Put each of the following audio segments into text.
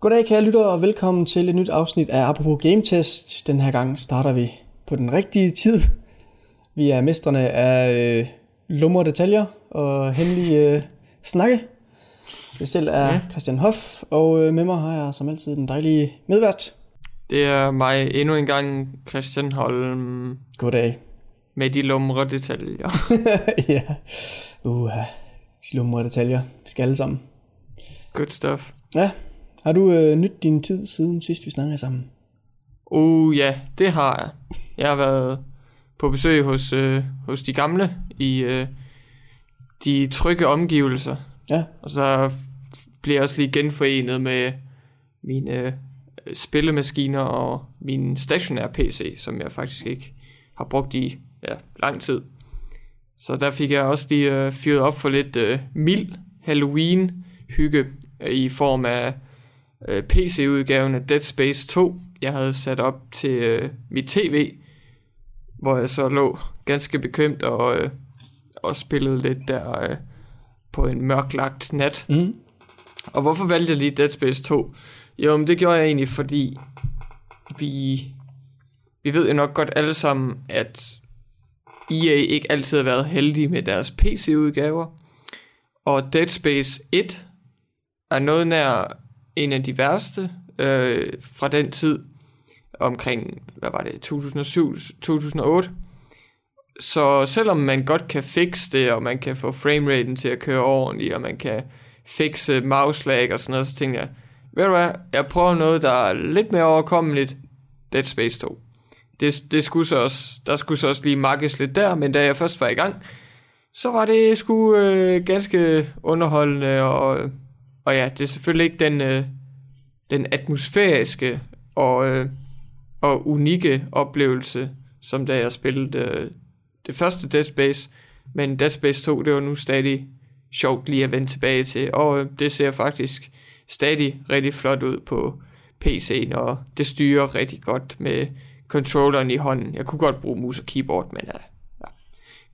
Goddag kære lytter og velkommen til et nyt afsnit af Apropos Game Test. Den her gang starter vi på den rigtige tid. Vi er mestrene af øh, lumre detaljer og hemmelige øh, snakke. Det selv er ja. Christian Hoff, og øh, med mig har jeg som altid den dejlige medvært. Det er mig endnu en gang, Christian Holm, Goddag. med de lumre detaljer. ja, uha, de lumre detaljer. Vi skal alle sammen. Good stuff. Ja, har du øh, nyt din tid siden sidst vi snakkede sammen? Uh, ja, det har jeg. Jeg har været på besøg hos, øh, hos de gamle i øh, de trygge omgivelser. Ja, Og så bliver jeg også lige genforenet med mine øh, spillemaskiner og min stationære PC, som jeg faktisk ikke har brugt i ja, lang tid. Så der fik jeg også lige øh, fyret op for lidt øh, mild Halloween-hygge øh, i form af øh, PC-udgaven af Dead Space 2, jeg havde sat op til øh, mit tv, hvor jeg så lå ganske bekvemt og, øh, og spillede lidt der øh, på en mørklagt nat. mm. Og hvorfor valgte jeg lige Dead Space 2? Jo, men det gjorde jeg egentlig, fordi vi, vi ved jo nok godt alle sammen, at EA ikke altid har været heldige med deres PC-udgaver. Og Dead Space 1 er noget nær en af de værste øh, fra den tid, omkring, hvad var det, 2007-2008. Så selvom man godt kan fikse det, og man kan få frameraten til at køre ordentligt, og man kan fikse mouse lag og sådan noget, så tænkte jeg, ved du hvad, jeg prøver noget, der er lidt mere overkommeligt, Dead Space 2. Det, det skulle så også, der skulle så også lige makkes lidt der, men da jeg først var i gang, så var det sgu øh, ganske underholdende, og, og ja, det er selvfølgelig ikke den, øh, den atmosfæriske og, øh, og unikke oplevelse, som da jeg spillede øh, det første Dead Space, men Dead Space 2, det var nu stadig sjovt lige at vende tilbage til, og øh, det ser faktisk stadig rigtig flot ud på PC'en, og det styrer rigtig godt med controlleren i hånden. Jeg kunne godt bruge mus og keyboard, men ja, ja.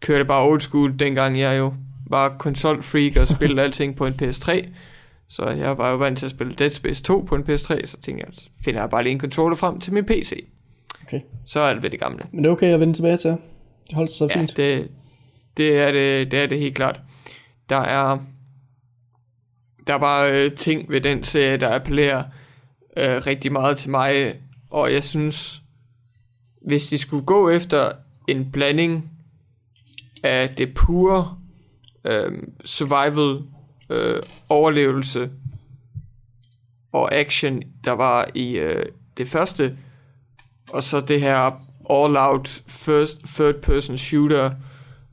kørte bare old school, dengang jeg jo var konsolfreak og spillede alting på en PS3, så jeg var jo vant til at spille Dead Space 2 på en PS3, så tænkte jeg, så finder jeg bare lige en controller frem til min PC. Okay. Så er alt ved det gamle. Men det er okay at vende tilbage til. Det holdt sig så Ja, fint. det, det, er det, det er det helt klart. Der er, der er bare øh, ting ved den serie, der appellerer øh, rigtig meget til mig, og jeg synes, hvis de skulle gå efter en blanding af det pure øh, survival øh, overlevelse og action, der var i øh, det første, og så det her all-out first, third-person shooter,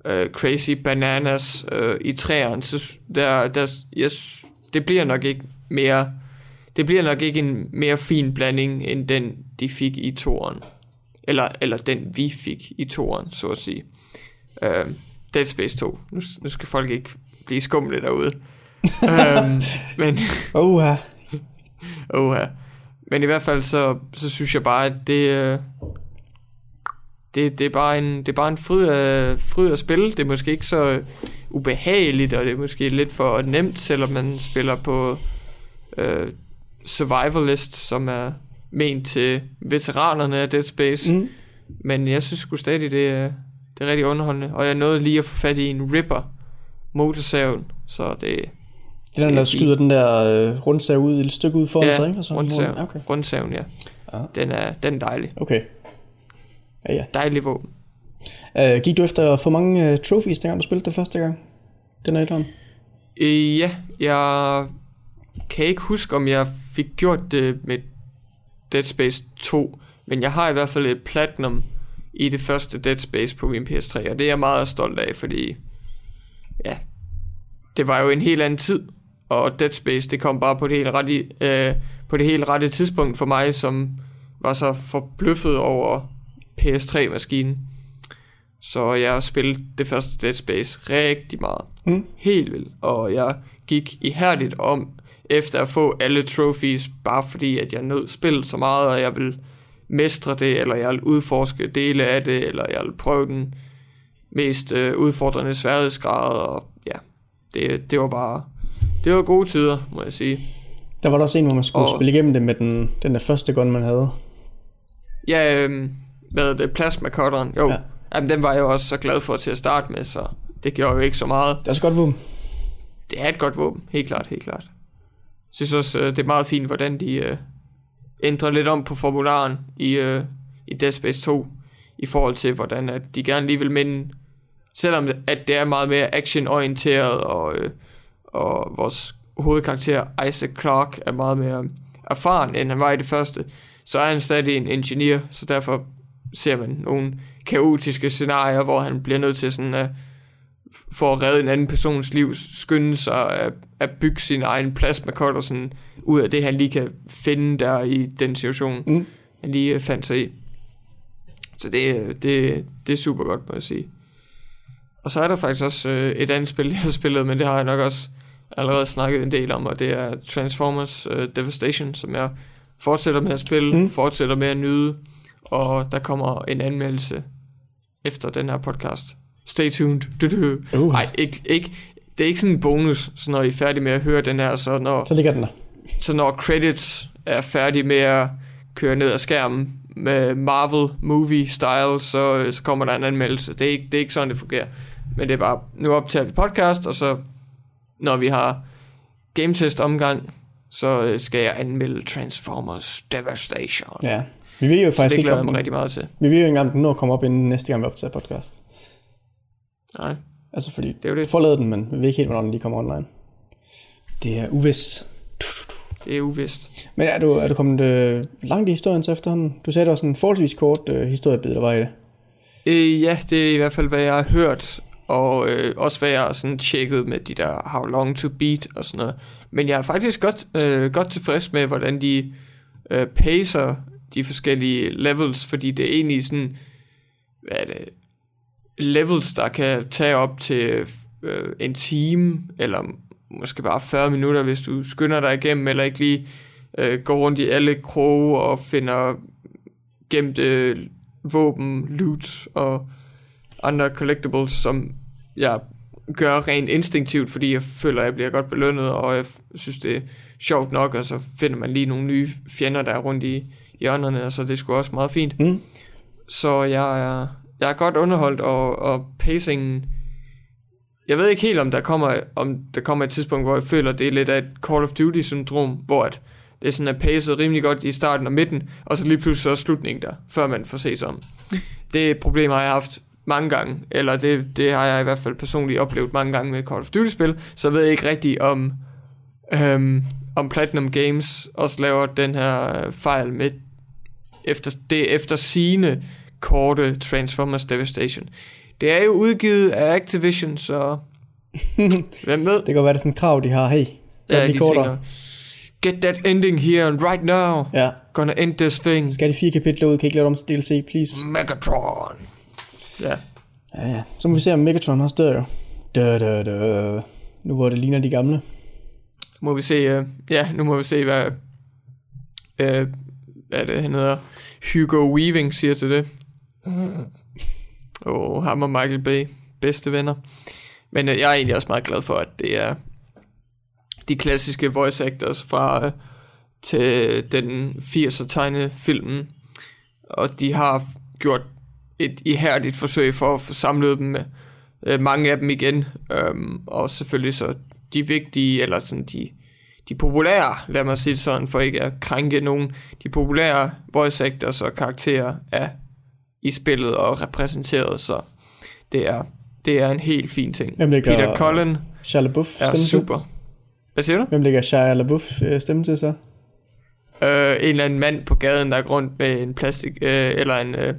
øh, crazy bananas øh, i træerne, så der, der, yes, det bliver nok ikke mere, det bliver nok ikke en mere fin blanding, end den, de fik i toren. Eller, eller den, vi fik i toren, så at sige. Øh, Dead Space 2. Nu, nu skal folk ikke blive skumle derude øhm, men, Oha. Oha. Men i hvert fald så, så synes jeg bare, at det, øh, det, det, er bare en, det er bare en fryd at, fryd at spille. Det er måske ikke så ubehageligt, og det er måske lidt for nemt, selvom man spiller på øh, Survivalist, som er ment til veteranerne af Dead Space. Mm. Men jeg synes sgu stadig, det er, det er rigtig underholdende. Og jeg nåede lige at få fat i en Ripper motorsaven, så det, Det er den, der er skyder den der øh, rundsav ud et stykke ud foran Ja, sig, ikke? Og så rundsav. Okay. rundsaven, ja. Ja. Den er, den er dejlig. okay. Ja, ja. Dejlig våben. Uh, gik du efter for mange uh, trophies, dengang du spillede det første gang? Den er et Øh, ja, jeg kan ikke huske, om jeg fik gjort det med Dead Space 2, men jeg har i hvert fald et platinum i det første Dead Space på min PS3, og det er jeg meget stolt af, fordi ja, det var jo en helt anden tid, og Dead Space, det kom bare på det helt rette, øh, på det helt rette tidspunkt for mig, som var så forbløffet over PS3-maskinen. Så jeg har spillet det første Dead Space rigtig meget. Mm. Helt vildt. Og jeg gik ihærdigt om efter at få alle trophies, bare fordi at jeg nød spillet så meget, og jeg vil mestre det, eller jeg vil udforske dele af det, eller jeg vil prøve den mest øh, udfordrende sværhedsgrad, og ja, det, det var bare, det var gode tider, må jeg sige. Der var der også en, hvor man skulle Og- spille igennem det med den, den der første gun, man havde. Ja, hvad er det, plasma cutteren. Jo, Ja. ja. jamen, den var jeg jo også så glad for til at starte med, så det gjorde jo ikke så meget. Det er også godt våben. Det er et godt våben, helt klart, helt klart. Jeg synes også, øh, det er meget fint, hvordan de øh, ændrer lidt om på formularen i, øh, i Dead Space 2, i forhold til, hvordan at de gerne lige vil minde, selvom at det er meget mere actionorienteret, og, øh, og vores hovedkarakter Isaac Clarke er meget mere erfaren, end han var i det første, så er han stadig en ingeniør, så derfor ser man nogle kaotiske scenarier, hvor han bliver nødt til sådan at for at redde en anden persons liv, skynde sig at, at bygge sin egen plasmacutter sådan ud af det, han lige kan finde der i den situation, Mm. han lige øh, fandt sig i. Så det, øh, det, det er super godt, må jeg sige. Og så er der faktisk også øh, et andet spil, jeg har spillet, men det har jeg nok også allerede snakket en del om, og det er Transformers øh, Devastation, som jeg fortsætter med at spille, Mm. fortsætter med at nyde, og der kommer en anmeldelse efter den her podcast. Stay tuned. Du, du. Uh. Nej, ikke, ikke, det er ikke sådan en bonus, så når I er færdige med at høre den her, så når, Så ligger den der. så når credits er færdige med at køre ned ad skærmen med Marvel movie style, så, øh, så kommer der en anmeldelse. Det er, ikke, det er ikke sådan, det fungerer. Men det er bare, nu optager vi podcast, og så når vi har game test omgang, så øh, skal jeg anmelde Transformers Devastation. Ja. Vi ved jo så faktisk det ikke, om den, rigtig meget til. vi ved jo ikke engang, om den når at komme op inden næste gang, vi optager podcast. Nej, Altså fordi, det er jo det. forladet den, men vi ved ikke helt, hvornår den lige kommer online. Det er uvis. Det er uvist. Men er du, er du kommet øh, langt i historien så efterhånden? Du sagde, der var sådan en forholdsvis kort øh, historiebid, der var i det. Øh, ja, det er i hvert fald, hvad jeg har hørt, og øh, også hvad jeg sådan tjekket med de der how long to beat og sådan noget. Men jeg er faktisk godt, øh, godt tilfreds med, hvordan de øh, pacer de forskellige levels, fordi det er egentlig sådan, hvad er det, levels, der kan tage op til øh, en time, eller måske bare 40 minutter, hvis du skynder dig igennem, eller ikke lige øh, går rundt i alle kroge og finder gemte øh, våben, loot og andre collectibles, som jeg gør rent instinktivt, fordi jeg føler, at jeg bliver godt belønnet, og jeg synes, det er sjovt nok, og så finder man lige nogle nye fjender, der er rundt i hjørnerne, og så det er sgu også meget fint. Mm. Så jeg er, jeg er godt underholdt, og, og pacingen... Jeg ved ikke helt, om der kommer, om der kommer et tidspunkt, hvor jeg føler, det er lidt af et Call of Duty-syndrom, hvor at det er sådan er pacet rimelig godt i starten og midten, og så lige pludselig så er slutningen der, før man får set sig om. Det problem har jeg haft mange gange, eller det, det har jeg i hvert fald personligt oplevet mange gange med Call of Duty-spil, så jeg ved ikke rigtigt, om, øhm, om Platinum Games også laver den her øh, fejl med efter, det efter sine korte Transformers Devastation. Det er jo udgivet af Activision, så hvem ved? Det kan være, det er sådan et krav, de har. Hey, Ja, de kortere. get that ending here and right now. Ja, Gonna end this thing. skal de fire kapitler ud, kan I ikke lave dem til DLC, please? Megatron. Ja, Ja, ja. Så må vi se, om Megatron også dør jo. Dø, dø, dø. Nu hvor det ligner de gamle. må vi se, uh, ja, nu må vi se, hvad, uh, hvad det, han hedder, Hugo Weaving siger til det. Og oh, ham og Michael Bay, bedste venner. Men uh, jeg er egentlig også meget glad for, at det er de klassiske voice actors fra uh, til den 80'er tegnefilmen. Og de har gjort et ihærdigt forsøg for at få samlet dem med øh, mange af dem igen. Øhm, og selvfølgelig så de vigtige, eller sådan de, de populære, lad mig sige det sådan, for ikke at krænke nogen, de populære voice actors og karakterer er i spillet og repræsenteret, så det er, det er en helt fin ting. Hvem lægger Peter Cullen Shia LaBeouf er stemme til? super. Hvad siger du? Hvem lægger Shia LaBeouf øh, stemme til så? Øh, en eller anden mand på gaden, der er rundt med en plastik, øh, eller en øh,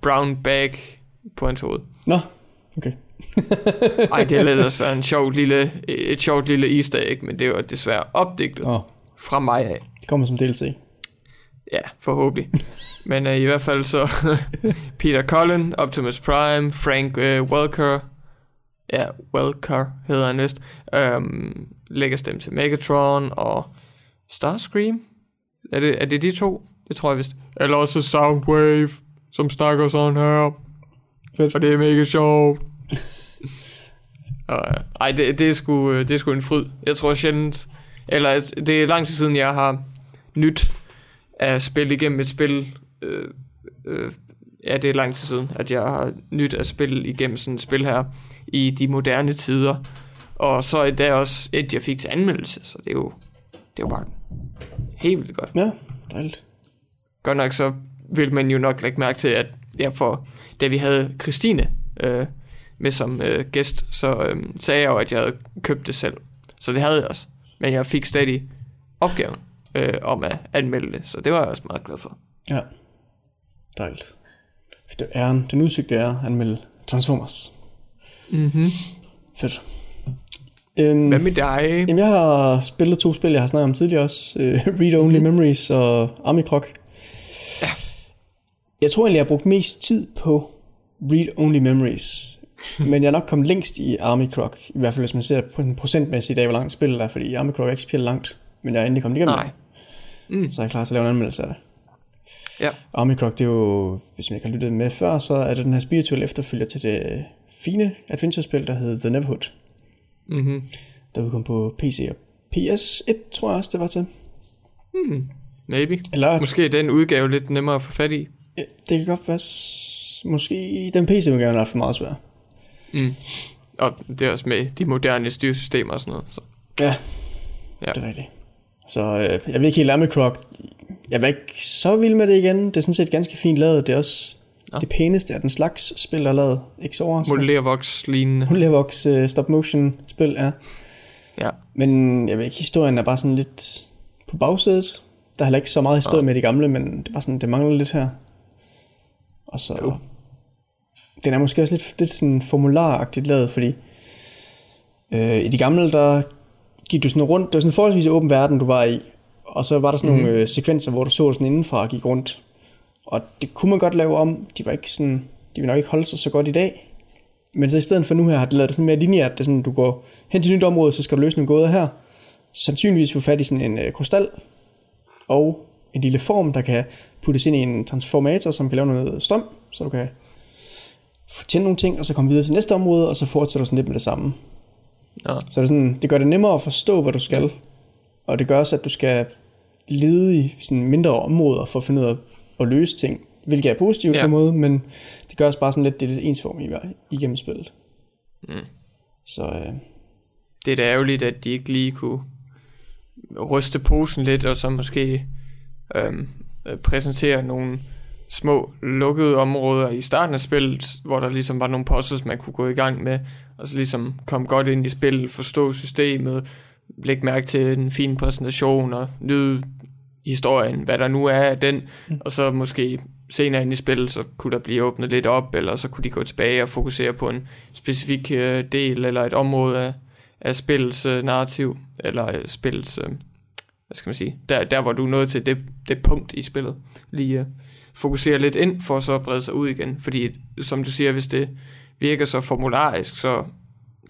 brown bag på hans hoved. Nå, okay. Ej, det er også en sjov lille, et sjovt lille easter egg, men det er jo desværre opdigtet Åh, fra mig af. det kommer som DLC. Ja, forhåbentlig. Men uh, i hvert fald så Peter Cullen, Optimus Prime, Frank uh, Welker, ja, Welker hedder han vist, um, lægger stemme til Megatron og Starscream. Er det, er det de to? Det tror jeg vist. Eller også Soundwave, som snakker sådan her. Fedt. Og det er mega sjovt. og, øh, ej, det, det, er sgu, øh, det er sgu en fryd. Jeg tror sjældent, Eller at det er lang tid siden, jeg har nyt at spille igennem et spil. Øh, øh, ja, det er lang tid siden, at jeg har nyt at spille igennem sådan et spil her i de moderne tider. Og så er det også et, jeg fik til anmeldelse, så det er jo, det er jo bare helt vildt godt. Ja, dejligt. Godt nok så vil man jo nok lægge mærke til, at jeg for, da vi havde Christine øh, med som øh, gæst, så øh, sagde jeg jo, at jeg havde købt det selv. Så det havde jeg også. Men jeg fik stadig opgaven øh, om at anmelde det, så det var jeg også meget glad for. Ja, dejligt. Det er æren, den udsøgte er at anmelde Transformers. Mm-hmm. Fedt. Øhm, Hvad med dig? Jamen, jeg har spillet to spil, jeg har snakket om tidligere også. Uh, Read Only mm-hmm. Memories og Army Croc. Jeg tror egentlig, jeg har brugt mest tid på Read Only Memories. men jeg er nok kommet længst i Army Croc. I hvert fald, hvis man ser på en procentmæssig dag, hvor langt spillet er. Fordi Army Croc er ikke spillet langt. Men jeg er endelig kommet igennem Nej. Mm. Så er jeg klar til at lave en anmeldelse af det. Ja. Army Croc, det er jo, hvis man ikke har lyttet med før, så er det den her spirituelle efterfølger til det fine adventure-spil, der hedder The Neverhood. Mm-hmm. Der udkom på PC og PS1, tror jeg også, det var til. Mm. Maybe. Eller, Måske den udgave lidt nemmere at få fat i. Ja, det kan godt være, måske den PC-udgave er for meget svær. Mm. Og det er også med de moderne styresystemer og sådan noget. Så. Ja, Ja. det er rigtigt. Så øh, jeg vil ikke helt Army Croc. Jeg var ikke så vild med det igen. Det er sådan set ganske fint lavet. Det er også Nå. det pæneste af den slags spil, der er lavet. Ikke så overraskende. Modellervoks lignende. Modellervox uh, stop motion spil, ja. Ja. Men jeg ved ikke, historien er bare sådan lidt på bagsædet. Der er heller ikke så meget historie Nå. med de gamle, men det er bare sådan, det mangler lidt her. Og så... Jo. Den er måske også lidt, lidt sådan formularagtigt lavet, fordi øh, i de gamle, der gik du sådan rundt, det var sådan en forholdsvis åben verden, du var i, og så var der sådan mm-hmm. nogle øh, sekvenser, hvor du så det sådan indenfra og gik rundt. Og det kunne man godt lave om, de var ikke sådan, de vil nok ikke holde sig så godt i dag. Men så i stedet for nu her, har de lavet det sådan mere lineært, det er sådan, du går hen til et nyt område, så skal du løse nogle gåder her. Sandsynligvis få fat i sådan en øh, krystal, og en lille form, der kan puttes ind i en transformator, som kan lave noget strøm, så du kan tænde nogle ting, og så komme videre til næste område, og så fortsætter du sådan lidt med det samme. Nå. Så det, er sådan, det gør det nemmere at forstå, hvad du skal. Og det gør også, at du skal lede i sådan mindre områder for at finde ud af at løse ting. Hvilket er positivt Ja. på en måde, men det gør også bare sådan lidt, det er lidt ensform i, igennem spillet. Mm. Så øh, Det er da ærgerligt, at de ikke lige kunne ryste posen lidt, og så måske øhm, øh, præsentere nogle små lukkede områder i starten af spillet, hvor der ligesom var nogle puzzles, man kunne gå i gang med, og så ligesom komme godt ind i spillet, forstå systemet, lægge mærke til en fin præsentation og nyde historien, hvad der nu er af den, Mm. og så måske senere ind i spillet, så kunne der blive åbnet lidt op, eller så kunne de gå tilbage og fokusere på en specifik øh, del eller et område af, af spillets øh, narrativ, eller øh, spillets, øh, hvad skal man sige, der, der hvor du er nået til det, det punkt i spillet, lige øh, fokusere lidt ind, for så at brede sig ud igen, fordi som du siger, hvis det virker så formularisk, så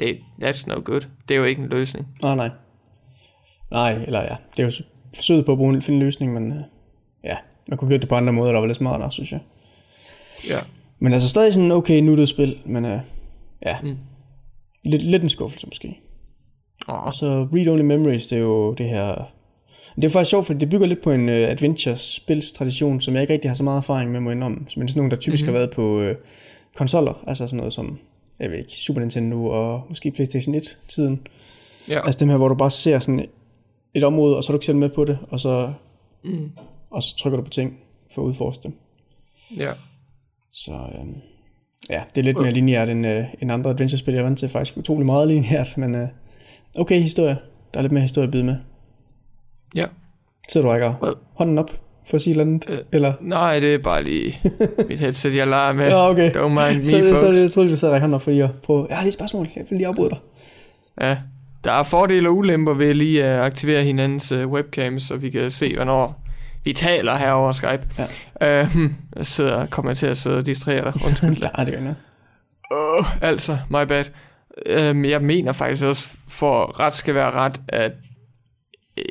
det, that's no good. Det er jo ikke en løsning. nej, nej. Nej, eller ja, det er jo forsøget på at bruge finde en løsning, men øh, ja, man kunne gøre det på andre måder, der var lidt smartere, synes jeg. Ja. Men altså stadig sådan okay nuttet spil, men øh, ja, Mm. lidt, lidt en skuffelse måske. Oh, Og så Read Only Memories, det er jo det her... Det er faktisk sjovt, fordi det bygger lidt på en uh, adventure-spilstradition, som jeg ikke rigtig har så meget erfaring med, må jeg indrømme. Men det er sådan nogle, der typisk Mhm. mm-hmm. har været på uh, konsoller, altså sådan noget som, jeg ved ikke, Super Nintendo og måske Playstation 1-tiden. ja. Altså dem her, hvor du bare ser sådan et område, og så er du ikke selv med på det, og så, Mm. og så trykker du på ting for at udforske dem. ja. Så øhm, ja, det er lidt mere lineært end, øh, end andre adventure-spil, jeg er vant til. Faktisk utrolig meget lineært, men øh, okay historie. Der er lidt mere historie at byde med. Ja. Sidder du ikke og hånden op for at sige et eller andet? Øh, eller? Nej, det er bare lige mit headset, jeg leger med. Ja, okay. Don't mind me, Så, folks. så, jeg troede, du sad og hånden op for lige at prøve. Jeg har lige et spørgsmål. Jeg vil lige afbryde dig. Ja, der er fordele og ulemper ved lige at aktivere hinandens uh, webcams, så vi kan se, hvornår vi taler her over Skype. Ja. Uh, jeg sidder, kommer til at sidde og distrahere dig. Undskyld. Nej, det gør jeg uh, altså, my bad. Um, jeg mener faktisk også, for ret skal være ret, at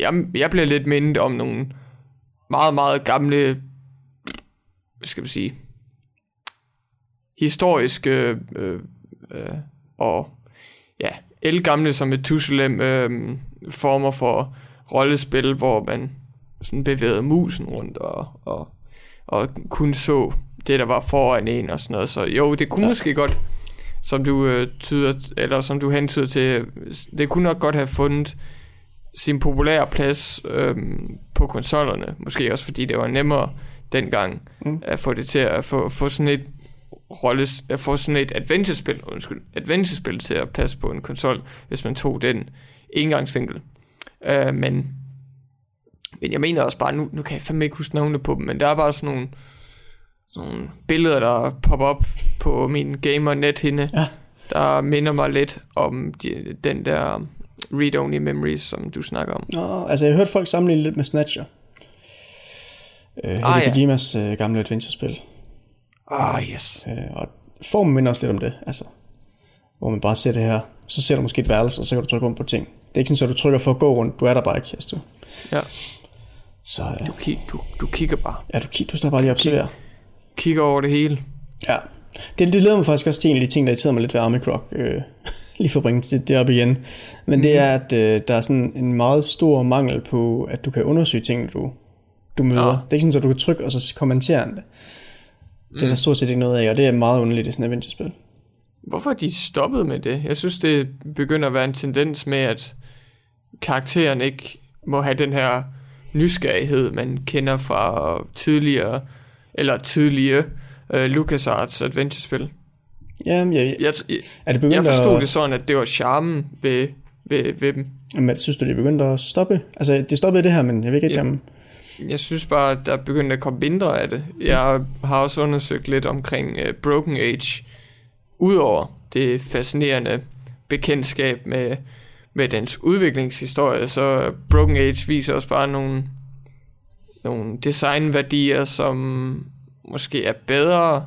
jeg, jeg bliver lidt mindet om nogle meget, meget gamle, hvad skal man sige, historiske øh, øh, og ja, elgamle som et Tusulem øh, former for rollespil, hvor man sådan bevægede musen rundt og, og, og kun så det, der var foran en og sådan noget. Så jo, det kunne ja. måske godt, som du øh, tyder, eller som du hentyder til, det kunne nok godt have fundet sin populære plads øh, på konsollerne. Måske også fordi det var nemmere dengang mm. at få det til at få, få sådan et rolles, at få sådan et adventure-spil, undskyld, adventure-spil til at passe på en konsol, hvis man tog den engangsvinkel. Uh, men, men jeg mener også bare, nu, nu kan jeg fandme ikke huske navnene på dem, men der er bare sådan nogle, sådan nogle billeder, der popper op på min gamer-nethinde, ja. der minder mig lidt om de, den der read-only memories, som du snakker om. Nå, altså jeg har hørt folk sammenligne lidt med Snatcher. Uh, ah, ja. Kojimas uh, gamle adventure-spil. Ah, yes. Øh, og formen minder også lidt om det, altså. Hvor man bare ser det her, så ser du måske et værelse, og så kan du trykke rundt på ting. Det er ikke sådan, at du trykker for at gå rundt, du er der bare ikke, altså. Ja. Så, ja. Du, kig, du, du kigger bare. Ja, du, du står bare lige og observerer. Kigger over det hele. Ja. Det, det leder mig faktisk også til en af de ting, der irriterer mig lidt ved Army. Øh, lige for at bringe det, det op igen. Men mm-hmm. det mhm. er, at øh, der er sådan en meget stor mangel på, at du kan undersøge ting, du, du møder. Ja. Det er ikke sådan, at du kan trykke og så kommentere det. Det er der mm. stort set ikke noget af, og det er meget underligt i sådan et adventure-spil. Hvorfor er de stoppet med det? Jeg synes, det begynder at være en tendens med, at karakteren ikke må have den her nysgerrighed, man kender fra tidligere, eller tidligere uh, LucasArts adventure-spil. Jamen, jeg, jeg, jeg, er det jeg forstod at... det sådan, at det var charmen ved, ved, ved dem. Men synes du, det begyndte at stoppe? Altså, det stoppede det her, men jeg ved ikke, ja. om jeg synes bare, at der er begyndt at komme mindre af det. Jeg har også undersøgt lidt omkring uh, Broken Age. Udover det fascinerende bekendtskab med, med dens udviklingshistorie, så Broken Age viser også bare nogle, nogle designværdier, som måske er bedre,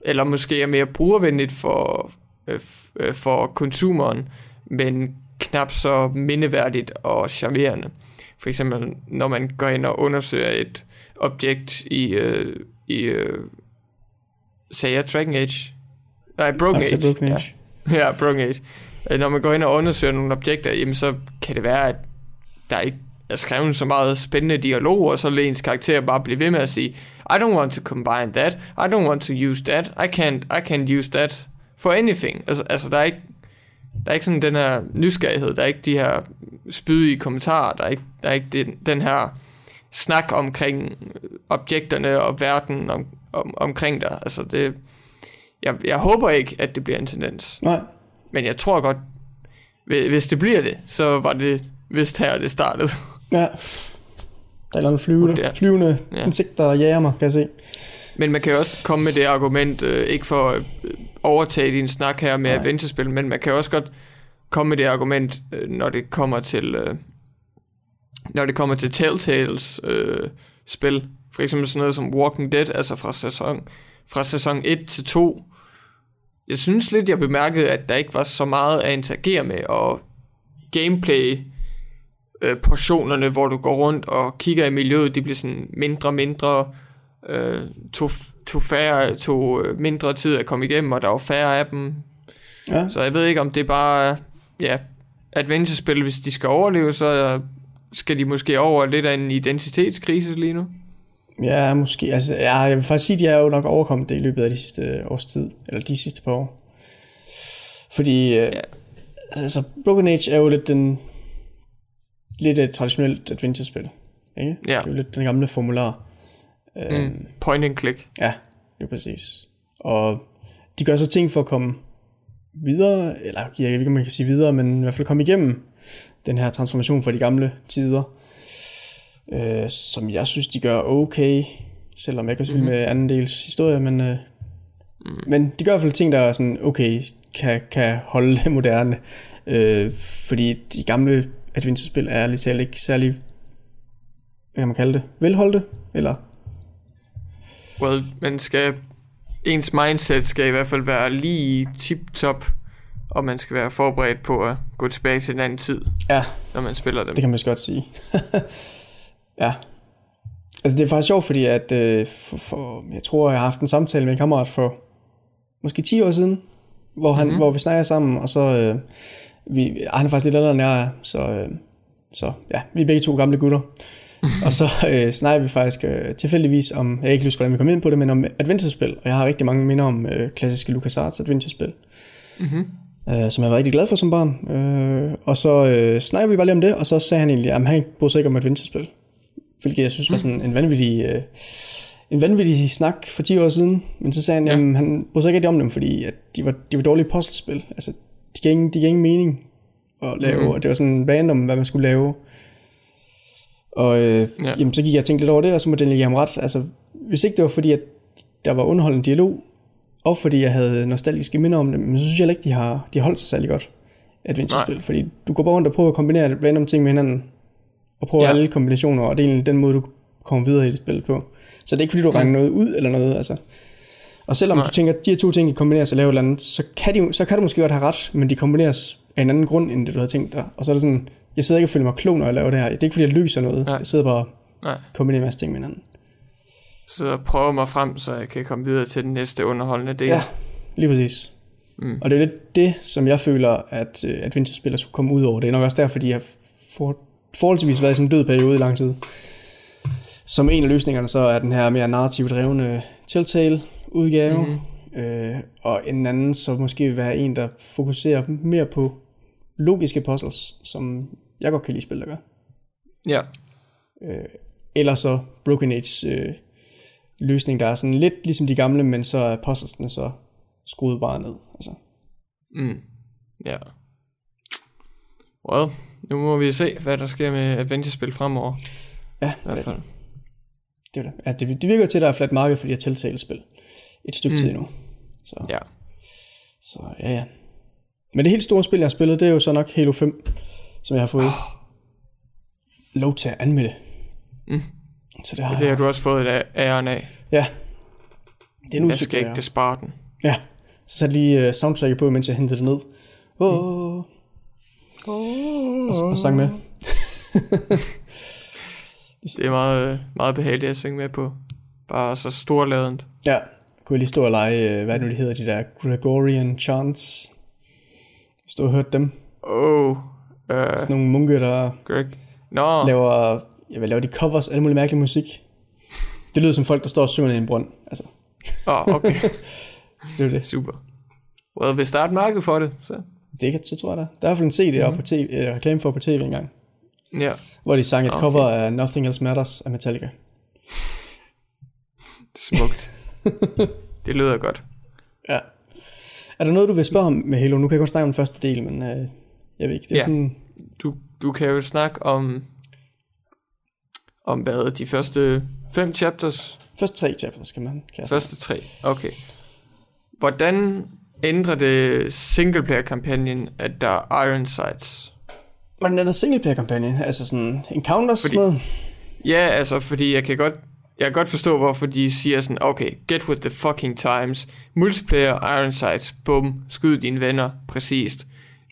eller måske er mere brugervenligt for, øh, øh for konsumeren, men knap så mindeværdigt og charmerende. For eksempel, når man går ind og undersøger et objekt i, øh, i øh, sagde jeg Dragon Age? Nej, Broken Age. Broken Age. Ja. ja, Broken Age. Når man går ind og undersøger nogle objekter, jamen så kan det være, at der ikke er skrevet så meget spændende dialog, og så vil ens karakter bare blive ved med at sige, I don't want to combine that, I don't want to use that, I can't, I can't use that for anything. Altså, altså der er ikke der er ikke sådan den her nysgerrighed, der er ikke de her spydige kommentarer, der er ikke, der er ikke den, den her snak omkring objekterne og verden om, om, omkring dig. Altså det, jeg, jeg håber ikke, at det bliver en tendens. Nej. Men jeg tror godt, hvis det bliver det, så var det vist her, det startede. Ja. Der er noget flyvende, der, flyvende ja. insekter, der jager mig, kan jeg se. Men man kan også komme med det argument, øh, ikke for at øh, overtage din snak her med adventure-spil, men man kan også godt komme med det argument, øh, når det kommer til øh, når det kommer til Telltales øh, spil. For eksempel sådan noget som Walking Dead, altså fra sæson, fra sæson 1 til 2. Jeg synes lidt, jeg bemærkede, at der ikke var så meget at interagere med, og gameplay øh, portionerne, hvor du går rundt og kigger i miljøet, de bliver sådan mindre og mindre øh, tog, tog, færre, tog øh, mindre tid at komme igennem, og der var færre af dem. Ja. Så jeg ved ikke, om det er bare ja, adventure-spil, hvis de skal overleve, så skal de måske over lidt af en identitetskrise lige nu. Ja, måske. Altså, ja, jeg vil faktisk sige, at de har jo nok overkommet det i løbet af de sidste års tid, eller de sidste par år. Fordi, øh, ja. altså, Broken Age er jo lidt den, lidt et traditionelt adventure-spil. Ikke? Ja. Det er jo lidt den gamle formular. Mm. Øhm, Point and click. Ja, det er præcis. Og de gør så ting for at komme videre, eller jeg ved ikke, om man kan sige videre, men i hvert fald komme igennem den her transformation fra de gamle tider, øh, som jeg synes, de gør okay, selvom jeg kan sige mm-hmm. med anden dels historie, men, øh, mm. men de gør i hvert fald ting, der er sådan okay, kan, kan holde det moderne, øh, fordi de gamle adventure-spil er lidt særlig, ikke særlig, hvad kan man kalde det, velholdte, eller Well, man skal... Ens mindset skal i hvert fald være lige tip-top, og man skal være forberedt på at gå tilbage til en anden tid, ja. når man spiller dem. Det kan man godt sige. ja. Altså det er faktisk sjovt, fordi at, øh, for, for, jeg tror, jeg har haft en samtale med en kammerat for måske 10 år siden, hvor, han, mm-hmm. hvor vi snakker sammen, og så, øh, vi, han er faktisk lidt ældre end jeg er, så, øh, Så ja, vi er begge to gamle gutter. og så øh, snakker vi faktisk øh, tilfældigvis om, jeg kan ikke huske, hvordan vi kom ind på det, men om adventure-spil. Og jeg har rigtig mange minder om øh, klassiske LucasArts adventure-spil. Mm-hmm. Øh, som jeg var rigtig glad for som barn. Øh, og så øh, snakker vi bare lige om det, og så sagde han egentlig, at han bryder sig ikke om adventure-spil. Hvilket jeg synes var sådan en vanvittig... Øh, en vanvittig snak for 10 år siden, men så sagde han, Ja. han brød sig ikke rigtig om dem, fordi at de, var, de var dårlige puzzlespil. Altså, de gav ingen, de gav ingen mening at lave, mm. og det var sådan random, hvad man skulle lave. Og øh, Ja. ja. jamen, så gik jeg og tænkte lidt over det, og så måtte jeg give ham ret. Altså, hvis ikke det var fordi, at der var underholdende dialog, og fordi jeg havde nostalgiske minder om dem, men så synes jeg ikke, de har, de har holdt sig særlig godt, adventure-spil. Fordi du går bare rundt og prøver at kombinere random ting med hinanden, og prøver Ja. alle kombinationer, og det er egentlig den måde, du kommer videre i det spil på. Så det er ikke fordi, du regner noget ud eller noget, altså. Og selvom Nej. Du tænker, at de her to ting kombineres og lave et eller andet, så kan, de, så kan du måske godt have ret, men de kombineres af en anden grund, end det du havde tænkt dig. Og så er det sådan, jeg sidder ikke og føler mig klog, når jeg laver det her. Det er ikke fordi, jeg løser noget. Nej. Jeg sidder bare og Nej. kombinerer en masse ting med hinanden. Så prøver mig frem, så jeg kan komme videre til den næste underholdende del. Ja, lige præcis. Mm. Og det er lidt det, som jeg føler, at uh, adventure-spillere skulle komme ud over. Det er nok også derfor, de har for, forholdsvis været i sådan en død periode i lang tid. Som en af løsningerne så er den her mere narrativt drevne Telltale-udgave. Mhm. Mm. Øh, og en anden så måske vil være en, der fokuserer mere på logiske puzzles, som jeg godt kan lide spil, der gør. Ja. Øh, eller så Broken Age øh, løsning, der er sådan lidt ligesom de gamle, men så er puzzlesene så skruet bare ned. Altså. Mm. Ja. Well, nu må vi se, hvad der sker med adventure-spil fremover. Ja, I hvert fald. Det, er det. Ja, det, det virker til, at der er fladt marked for de her Telltale-spil. Et stykke Mm. tid nu. Så, Ja. så ja, ja. Men det helt store spil, jeg har spillet, det er jo så nok Halo 5, som jeg har fået lov til at anmelde. Mm. Så det har Det har du også fået et æren af. Ja. Det er nu Jeg skal ikke det Spartan. Ja. Så satte lige uh, soundtracket på, mens jeg hentede det ned. Oh. Mm. Og, og sang med. Det er meget, øh, meget behageligt at synge med på. Bare så storladent. Ja. Kunne jeg lige stå og lege, uh, hvad er det nu, de hedder, de der Gregorian chants. Hvis du har hørt dem. Oh, øh, Sådan nogle munke, der Greg. Nå, laver, ja, hvad laver de covers, alle mulige mærkelige musik. Det lyder som folk, der står og synger i en brønd. Altså, oh, okay, det er det. super. Well, hvis der er et marked for det, så Det kan, så tror jeg da. Der er i hvert fald en CD mm-hmm. på tv, øh, reklame for på tv engang, ja, hvor de sang et okay. cover af Nothing Else Matters af Metallica. smukt. det lyder godt. Ja. Er der noget, du vil spørge om med Halo? Nu kan jeg kun snakke om den første del, men øh, jeg ved ikke. Det er Ja. sådan, Du, du kan jo snakke om, om hvad, de første fem chapters, først tre chapters, kan man kan første tre, okay. Hvordan ændrer det singleplayer-kampagnen, at der er Iron Sights? Men den der singleplayer-kampagne, altså sådan encounters Fordi- og sådan noget. Ja, altså, fordi jeg kan godt, jeg kan godt forstå, hvorfor de siger sådan, okay, get with the fucking times. Multiplayer, Iron Sights, bum, skyd dine venner, præcist.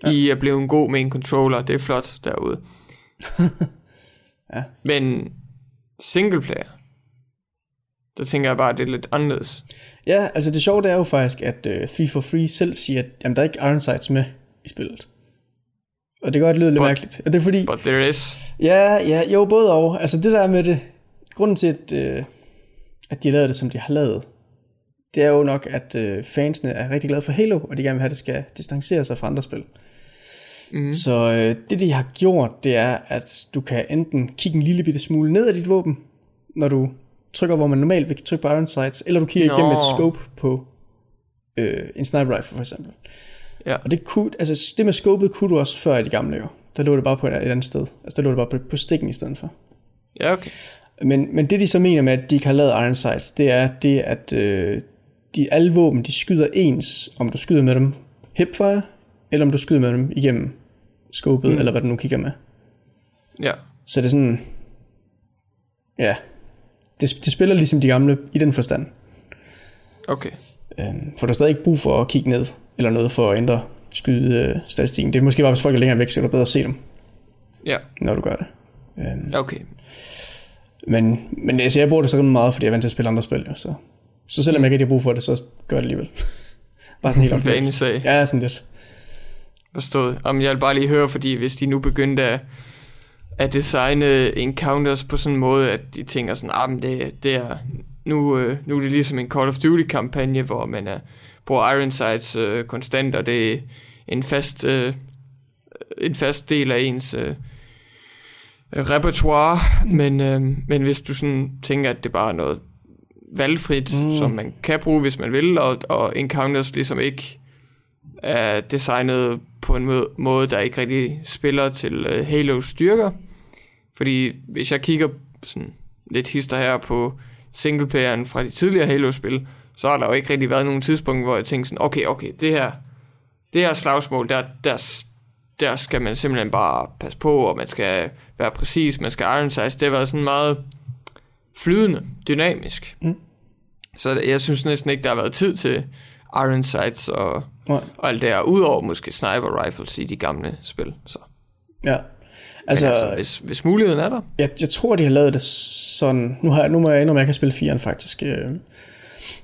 Ja. I er blevet en god med en controller, det er flot derude. Ja. Men singleplayer, der tænker jeg bare, at det er lidt anderledes. Ja, altså det sjove det er jo faktisk, at øh, Free for Free selv siger, at jamen, der er ikke Iron Sights med i spillet. Og det gør det lyder lidt But- mærkeligt. Og det er fordi, But there is. ja, ja, jo, både og. Altså det der med det, grunden til, at, øh, at de har lavet det, som de har lavet, det er jo nok, at øh, fansene er rigtig glade for Halo, og de gerne vil have, at det skal distancere sig fra andre spil. Mm. Så øh, det, de har gjort, det er, at du kan enten kigge en lille bitte smule ned af dit våben, når du trykker, hvor man normalt vil trykke på Iron Sights, eller du kigger Nå. igennem et scope på øh, en sniper rifle for eksempel. Ja. Og det, kunne, altså, det med scopet kunne du også før i de gamle jo. Der lå det bare på et, et andet sted. Altså der lå det bare på, på stikken i stedet for. Ja, okay. Men, men det de så mener med, at de ikke har lavet Iron Sights, det er det, at øh, de, alle våben, de skyder ens, om du skyder med dem hipfire, eller om du skyder med dem igennem scopet, Mm. eller hvad du nu kigger med. Ja. Så det er sådan, ja, det, det spiller ligesom de gamle i den forstand. Okay. Øhm, for der er stadig ikke brug for at kigge ned, eller noget for at ændre skyde øh, statistikken. Det er måske bare, hvis folk er længere væk, så er det bedre at se dem, Ja, når du gør det. Øhm, okay. Men, men altså, jeg bruger det så meget, fordi jeg er vant til at spille andre spil, jo, så, så selvom jeg ikke har brug for det, så gør jeg det alligevel. bare sådan helt Vanlig automatisk. sag. Ja, sådan lidt. Forstået. Om jeg vil bare lige høre, fordi hvis de nu begyndte at, at designe encounters på sådan en måde, at de tænker sådan, ah, men det, det er, nu, øh, nu er det ligesom en Call of Duty-kampagne, hvor man er, bruger Ironsides øh, konstant, og det er en fast, øh, en fast del af ens øh, repertoire, men, øh, men hvis du sådan tænker, at det bare er noget valgfrit, mm. som man kan bruge, hvis man vil, og, og encounters ligesom ikke er designet på en måde, der ikke rigtig spiller til uh, Halos styrker. Fordi hvis jeg kigger sådan lidt hister her på singleplayeren fra de tidligere Halo-spil, så har der jo ikke rigtig været nogen tidspunkt, hvor jeg tænkte sådan, okay, okay, det her, det her slagsmål, der, der, der skal man simpelthen bare passe på, og man skal være præcis, man skal iron size. Det været sådan meget flydende, dynamisk. Mm. Så jeg synes næsten ikke, der har været tid til iron sights og, Nej. og alt det her, udover måske sniper rifles i de gamle spil. Så. Ja. Altså, altså hvis, hvis muligheden er der. Jeg, jeg tror, de har lavet det sådan... Nu, har, nu må jeg indrømme, at jeg kan spille 4'eren faktisk. Øh.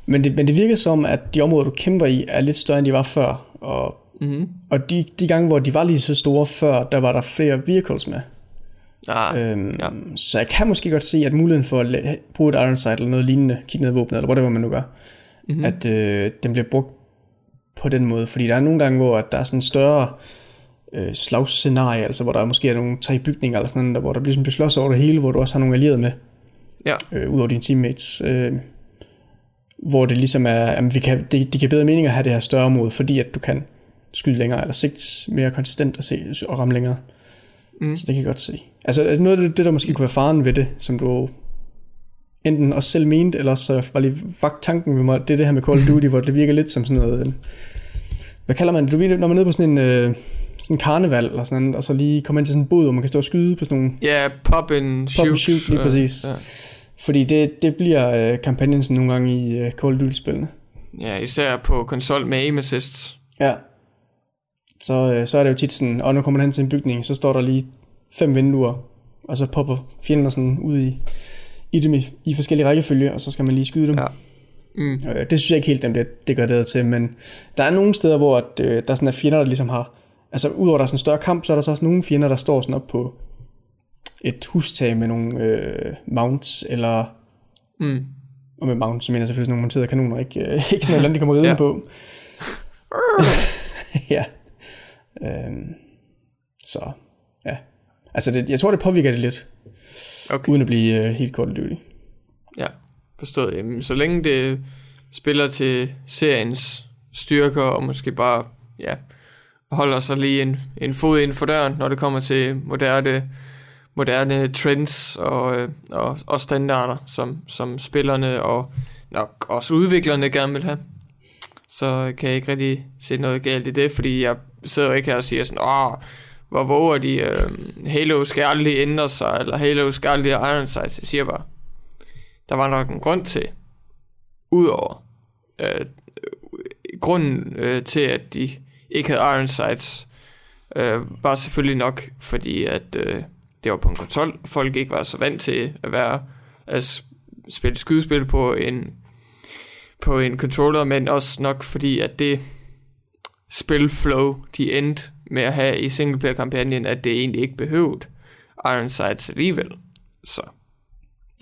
Men det, men det virker som, at de områder, du kæmper i, er lidt større, end de var før. Og, mm-hmm. og de, de gange, hvor de var lige så store før, der var der flere vehicles med. Ah, øhm, ja. Så jeg kan måske godt se, at muligheden for at bruge et Iron Sight eller noget lignende, kigge ned i våbnet, eller whatever man nu gør, mm-hmm. at øh, den bliver brugt på den måde. Fordi der er nogle gange, hvor at der er sådan større øh, slagsscenarie, altså hvor der måske er nogle tre bygninger eller sådan noget, hvor der bliver sådan beslås over det hele, hvor du også har nogle allierede med, ja. øh, ud over dine teammates, øh, hvor det ligesom er, at vi kan, det, det giver bedre mening at have det her større område, fordi at du kan skyde længere, eller sigt mere konsistent og, se, og ramme længere. Mm. Så det kan jeg godt se. Altså noget af det, det, der måske kunne være faren ved det, som du enten også selv mente, eller så var lige vagt tanken ved mig, det er det her med Call of Duty, hvor det virker lidt som sådan noget, hvad kalder man det? Du ved, når man er nede på sådan en, øh, sådan en karneval, eller sådan, og så lige kommer ind til sådan en bod, hvor man kan stå og skyde på sådan nogle... Ja, yeah, pop and shoot. Pop and shoot, lige præcis. Uh, ja. Fordi det, det bliver øh, kampagnen sådan nogle gange i øh, Call of Duty-spillene. Ja, især på konsol med aim assists. Ja. Så, øh, så er det jo tit sådan, og nu kommer man hen til en bygning, så står der lige fem vinduer, og så popper fjenden sådan ud i, i dem i, i forskellige rækkefølge, og så skal man lige skyde dem. Ja. Mm. Øh, det synes jeg ikke helt, dem bliver degraderet til, men der er nogle steder, hvor at, øh, der sådan er fjender, der ligesom har, altså udover der er sådan en større kamp, så er der så også nogle fjender, der står sådan op på et hustag med nogle øh, mounts, eller mm. og med mounts, så mener jeg selvfølgelig nogle monterede kanoner, ikke, øh, ikke sådan noget, de kommer ridende ja. på. ja. Øhm, så. Altså, det, jeg tror, det påvirker det lidt. Okay. Uden at blive uh, helt kort og. Ja, forstået. Jamen, så længe det spiller til seriens styrker, og måske bare, ja, holder sig lige en, en fod ind for døren, når det kommer til moderne, moderne trends og, øh, og, og standarder, som, som spillerne og nok også udviklerne gerne vil have. Så kan jeg ikke rigtig se noget galt i det, fordi jeg sidder ikke her og siger sådan, åh, hvor våger de, øh, Halo skal aldrig ændre sig, eller Halo skal aldrig Iron Sights. Jeg siger bare, der var nok en grund til, udover øh, grunden øh, til, at de ikke havde Iron Sights, øh, var selvfølgelig nok, fordi at øh, det var på en konsol, folk ikke var så vant til at være at spille skydespil på en på en controller, men også nok fordi, at det spilflow, de endte med at have i singleplayer-kampagnen, at det egentlig ikke behøvede Iron Sights alligevel. Så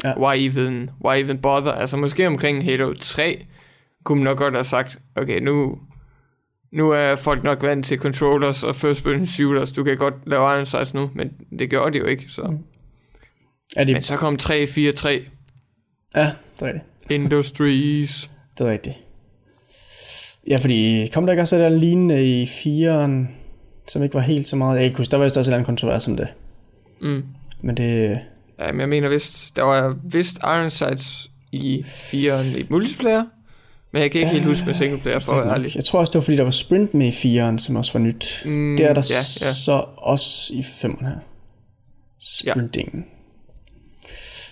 ja. why, even, why even bother? Altså måske omkring Halo 3 kunne man nok godt have sagt, okay, nu, nu er folk nok vant til controllers og first person shooters, du kan godt lave Iron Sights nu, men det gjorde de jo ikke, så... Mm. Er det... Men så kom 3, 4, 3. Ja, det er rigtigt. Industries. det er rigtigt. Ja, fordi kom der ikke også et lignende i 4'eren, som ikke var helt så meget... Jeg kan huske, der var vist også en anden kontrovers om det. Mm. Men det... Ja, men jeg mener vist, der var vist Iron Sights i 4'eren i multiplayer, men jeg kan ikke ja, helt huske med singleplayer, for at være ærlig. Jeg tror også, det var fordi, der var sprint med i 4'eren, som også var nyt. Mm, det er der ja, ja. så også i 5'eren her. Sprinting. Ja.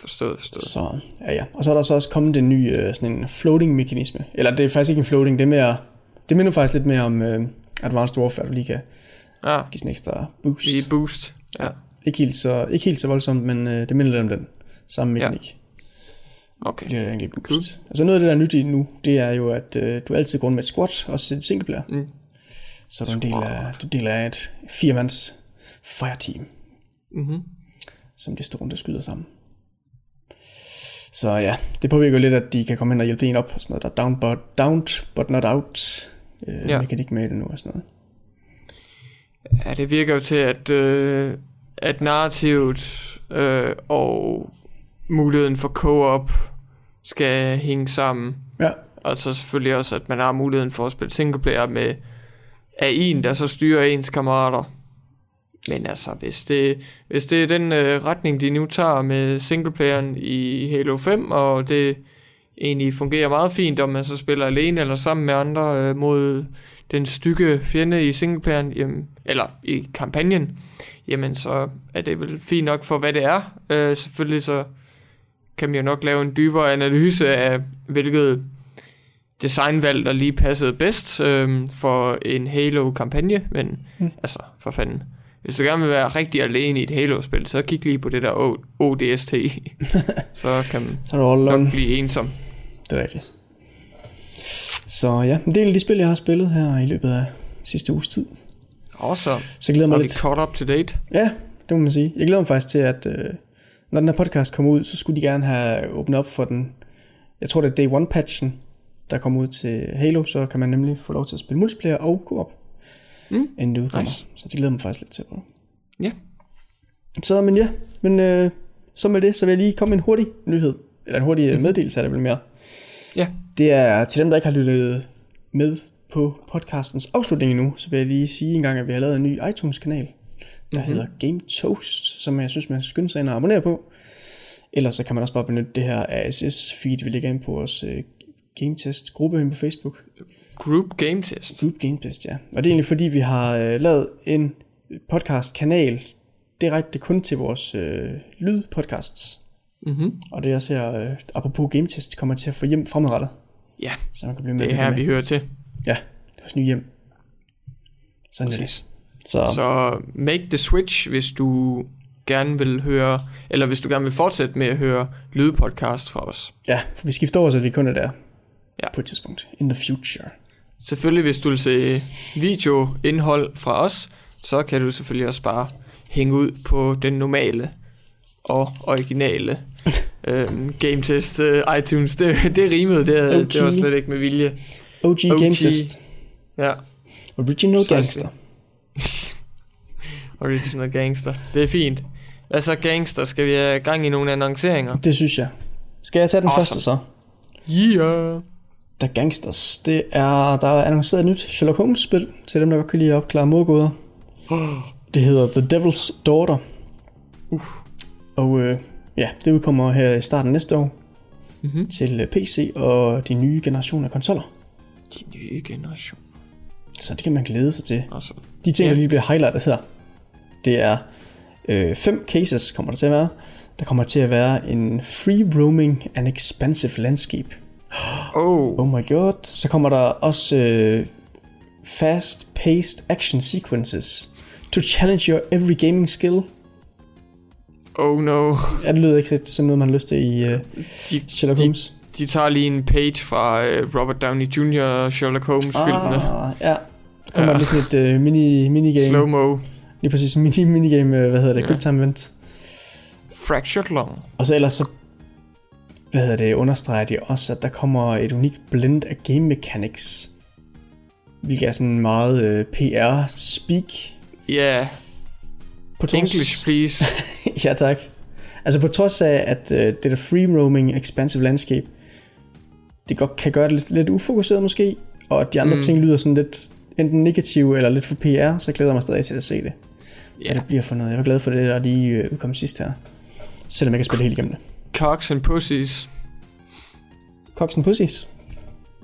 Forstået, forstået. Så, ja, ja. Og så er der så også kommet en ny øh, sådan en floating mekanisme. Eller det er faktisk ikke en floating, det er mere... Det minder faktisk lidt mere om uh, Advanced Warfare, du lige kan ja. give sådan en ekstra boost. I boost, ja. ja. Ikke, helt så, ikke helt så voldsomt, men uh, det minder lidt om den samme mekanik. Ja. Okay. Det er en boost. Cool. Altså noget af det, der er nyt i nu, det er jo, at uh, du altid går med et squad, også et singleplayer. Mm. Så er du en del af, du del af et firemands fireteam. Mm-hmm. som de står rundt og skyder sammen. Så ja, det påvirker lidt, at de kan komme hen og hjælpe en op, og sådan noget, der er down but, down, but not out, øh, ja. mekanik med det nu og sådan noget. Ja, det virker jo til, at, øh, at narrativet øh, og muligheden for co-op skal hænge sammen. Ja, Og så selvfølgelig også, at man har muligheden for at spille singleplayer med af en, der så styrer ens kammerater. Men altså, hvis det, hvis det er den øh, retning, de nu tager med singleplayeren i Halo 5, og det egentlig fungerer meget fint, om man så spiller alene eller sammen med andre øh, mod den stykke fjende i singleplayeren, jamen, eller i kampagnen, jamen så er det vel fint nok for, hvad det er. Øh, selvfølgelig så kan man jo nok lave en dybere analyse af, hvilket designvalg, der lige passede bedst øhm, for en Halo-kampagne, men Mm. altså, for fanden. Hvis du gerne vil være rigtig alene i et Halo-spil, så kig lige på det der ODST. så kan man så er nok blive ensom. Det er rigtigt. Så ja, en del af de spil, jeg har spillet her i løbet af sidste uges tid. Også, Så glæder mig lidt. caught up to date. Ja, det må man sige. Jeg glæder mig faktisk til, at øh, når den her podcast kommer ud, så skulle de gerne have åbnet op for den, jeg tror det er Day One patchen, der kommer ud til Halo, så kan man nemlig få lov til at spille multiplayer og co-op, Mm. inden det udkommer. Nice. Så det glæder mig faktisk lidt til. Ja. Så, men ja, men øh, så med det, så vil jeg lige komme med en hurtig nyhed, eller en hurtig mm. meddelelse er det vel mere. Ja. Det er til dem, der ikke har lyttet med på podcastens afslutning endnu, så vil jeg lige sige en gang, at vi har lavet en ny iTunes-kanal, der Mhm. mm-hmm. hedder Game Toast, som jeg synes, man skal skynde sig ind og abonnere på. Ellers så kan man også bare benytte det her RSS-feed, vi lægger ind på vores øh, Game Test gruppe inde på Facebook. Group Game Test. Group Game Test, ja. Og det er egentlig fordi, vi har øh, lavet en podcast-kanal direkte kun til vores øh, lydpodcasts. Mm-hmm. Og det er også her, øh, apropos Game Test, kommer til at få hjem fremadrettet. Ja, Så man kan blive med. det er her, vi hører til. Ja, det er vores nye hjem. Sådan er det. Præcis. Så, så. Make the switch, hvis du gerne vil høre, eller hvis du gerne vil fortsætte med at høre lydpodcast fra os. ja, for vi skifter over, så vi kun er der. Ja. På et tidspunkt. In the future. Selvfølgelig, hvis du vil se videoindhold fra os, så kan du selvfølgelig også bare hænge ud på den normale og originale øhm, game test øh, iTunes. Det, det rimede, det, okay. det var slet ikke med vilje. OG, OG. Game OG. Test. Ja, Original Så er Gangster. original gangster. Det er fint. Hvad så gangster? Skal vi have gang i nogle annonceringer? Det synes jeg. Skal jeg tage den Awesome. første så? Yeah! The Gangsters. Det er, der er annonceret et nyt Sherlock Holmes spil, til dem, der godt kan lide at opklare morgåder. Det hedder The Devil's Daughter. Uff. Og øh, ja, det udkommer her i starten næste år Mm-hmm. til øh, PC og de nye generationer af konsoller. De nye generation. Så det kan man glæde sig til. Altså, De ting, Ja. der lige bliver highlightet her, det er øh, fem cases kommer der til at være. Der kommer til at være en free roaming and expansive landscape. oh, Oh my god. Så kommer der også øh, fast-paced action sequences to challenge your every gaming skill. oh no. Ja, det lyder ikke som noget, man har lyst til i øh, De, Sherlock Holmes. De tager lige en page fra øh, Robert Downey Jr. Sherlock Holmes-filmene. Ah, ja. Der kommer Ja. lige sådan et øh, mini, minigame. Slow-mo. Lige præcis, en mini, minigame, øh, hvad hedder det, Ja. quick time event. Fractured Lung. Og så ellers så, hvad hedder det, understreger de også, at der kommer et unikt blend af game mechanics. Hvilket er sådan meget øh, PR-speak. Ja, yeah. På trods- English please. ja, tak. Altså på trods af, at øh, det der free roaming expansive landscape, det godt kan gøre det lidt, lidt ufokuseret måske, og at de andre Mm. ting lyder sådan lidt enten negative eller lidt for PR, så glæder jeg mig stadig til at se det. Ja. Det bliver for noget. Jeg var glad for det, der lige øh, udkom sidst her. Selvom jeg kan spille helt igennem det. Cocks and Pussies. Cox and Pussies.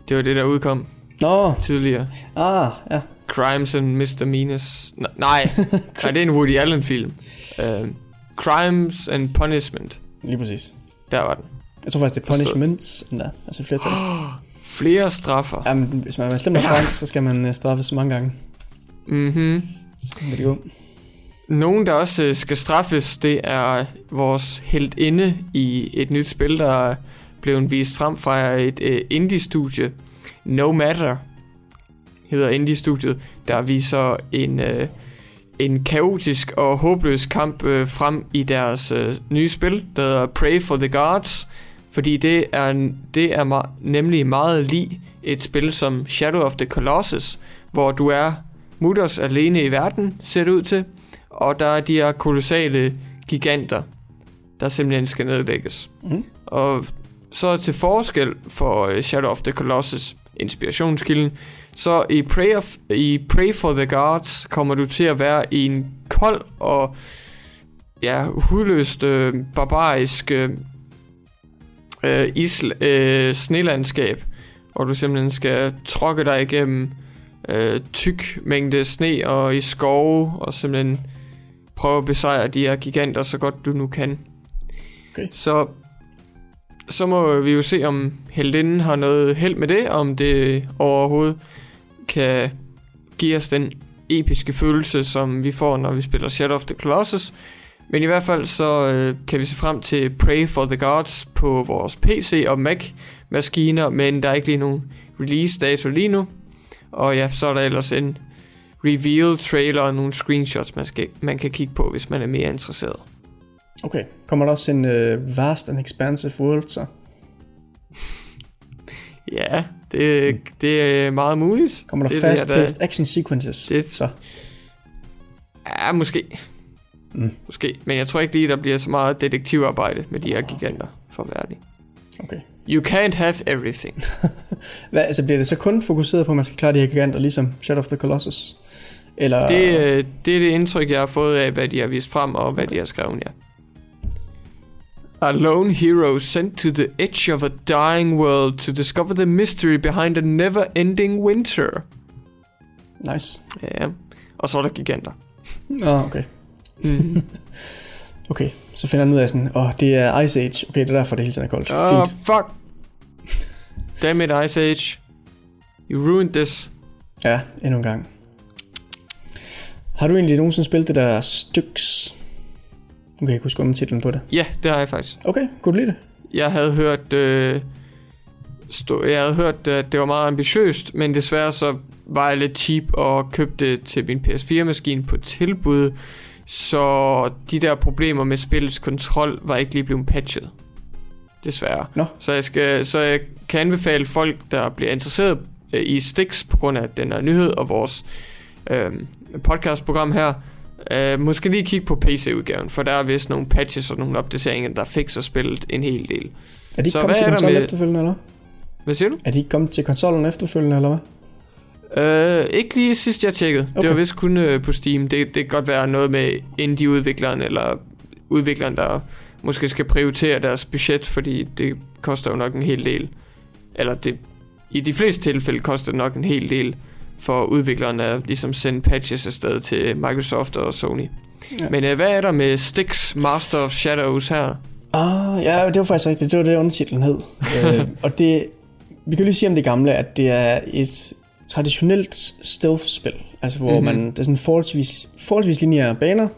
Det var det, der udkom Nå, tidligere. ah, ja. Crimes and Misdemeanors. N- nej, nej, det er en Woody Allen film. Uh, Crimes and Punishment. Lige præcis. Der var den. Jeg tror faktisk, det er punishments, endda. Altså flertal. Flere straffer. Jamen, hvis man er slem og streng, så skal man øh, straffes mange gange. Mhm. Så vil det. Nogen, der også øh, skal straffes, det er vores heldinde i et nyt spil, der er blevet vist frem fra et øh, indie-studie. No Matter hedder indie-studiet, der viser en, en kaotisk og håbløs kamp frem i deres nye spil, der hedder Pray for the Gods, fordi det er, det er ma- nemlig meget lige et spil som Shadow of the Colossus, hvor du er mutters alene i verden, ser det ud til, og der er de her kolossale giganter, der simpelthen skal nedlægges. Mm. Og så til forskel for øh, Shadow of the Colossus, inspirationskilden, så i Pray, of, i Pray for the Gods kommer du til at være i en kold og ja, hudløst øh, barbarisk øh, øh, isl, øh, snelandskab, hvor du simpelthen skal tråkke dig igennem øh, tyk mængde sne og i skove, og simpelthen prøve at besejre de her giganter så godt du nu kan. Okay. Så, så må vi jo se, om heldinden har noget held med det, om det overhovedet kan give os den episke følelse, som vi får, når vi spiller Shadow of the Colossus. Men i hvert fald så øh, kan vi se frem til Pray for the Gods på vores PC og Mac-maskiner, men der er ikke lige nogen release dato lige nu. Og ja, så er der ellers en reveal trailer og nogle screenshots, man, skal, man kan kigge på, hvis man er mere interesseret. Okay, kommer der også en uh, vast and expansive world så? Ja, det, det er meget muligt. Kommer der er fast-paced action sequences Det- så? Ja, måske. Mm. Måske, men jeg tror ikke lige, der bliver så meget detektivarbejde med de her giganter, for at være ærlig. Okay. You can't have everything. Hvad, altså bliver det så kun fokuseret på, at man skal klare de her giganter, ligesom Shadow of the Colossus? Eller... Det, øh, det er det indtryk, jeg har fået af, hvad de har vist frem, og hvad de har skrevet, ja. A lone hero sent to the edge of a dying world to discover the mystery behind a never-ending winter. Nice. Ja, og så er der giganter. Nå, okay. Mm. Okay, så finder han ud af sådan, åh, oh, det er Ice Age. Okay, det er derfor, det hele tiden er koldt. oh, Fint. fuck. Damn it, Ice Age. You ruined this. Ja, endnu en gang. Har du egentlig nogensinde spillet det der Styx? Nu kan jeg ikke huske titlen på det. Ja, det har jeg faktisk. Okay, kunne du lide det? Jeg havde hørt... Øh, stå, jeg havde hørt, at det var meget ambitiøst, men desværre så var jeg lidt cheap og købte det til min PS4-maskine på tilbud, så de der problemer med spillets kontrol var ikke lige blevet patchet. Desværre. Nå. Så jeg, skal, så jeg kan anbefale folk, der bliver interesseret øh, i Stix, på grund af den her nyhed og vores øh, podcastprogram her, øh, måske lige kigge på PC-udgaven, for der er vist nogle patches og nogle opdateringer, der fikser spillet en hel del. Er de ikke Så kommet til konsollen med- efterfølgende, eller? Hvad siger du? Er de ikke kommet til konsollen efterfølgende, eller hvad? Øh, ikke lige sidst jeg tjekkede. Okay. Det var vist kun øh, på Steam. Det, det kan godt være noget med indie-udvikleren, eller udvikleren, der måske skal prioritere deres budget, fordi det koster jo nok en hel del. Eller det, i de fleste tilfælde koster det nok en hel del for udvikleren at ligesom sende patches afsted til Microsoft og Sony. Ja. Men øh, hvad er der med Styx Master of Shadows her? Ah, ja, det var faktisk rigtigt. Det var det, undertitlen hed. øh, og det, vi kan lige sige om det gamle, at det er et traditionelt stealth-spil. Altså, hvor Mhm. mm-hmm. man, det er sådan forholdsvis, forholdsvis lineære baner.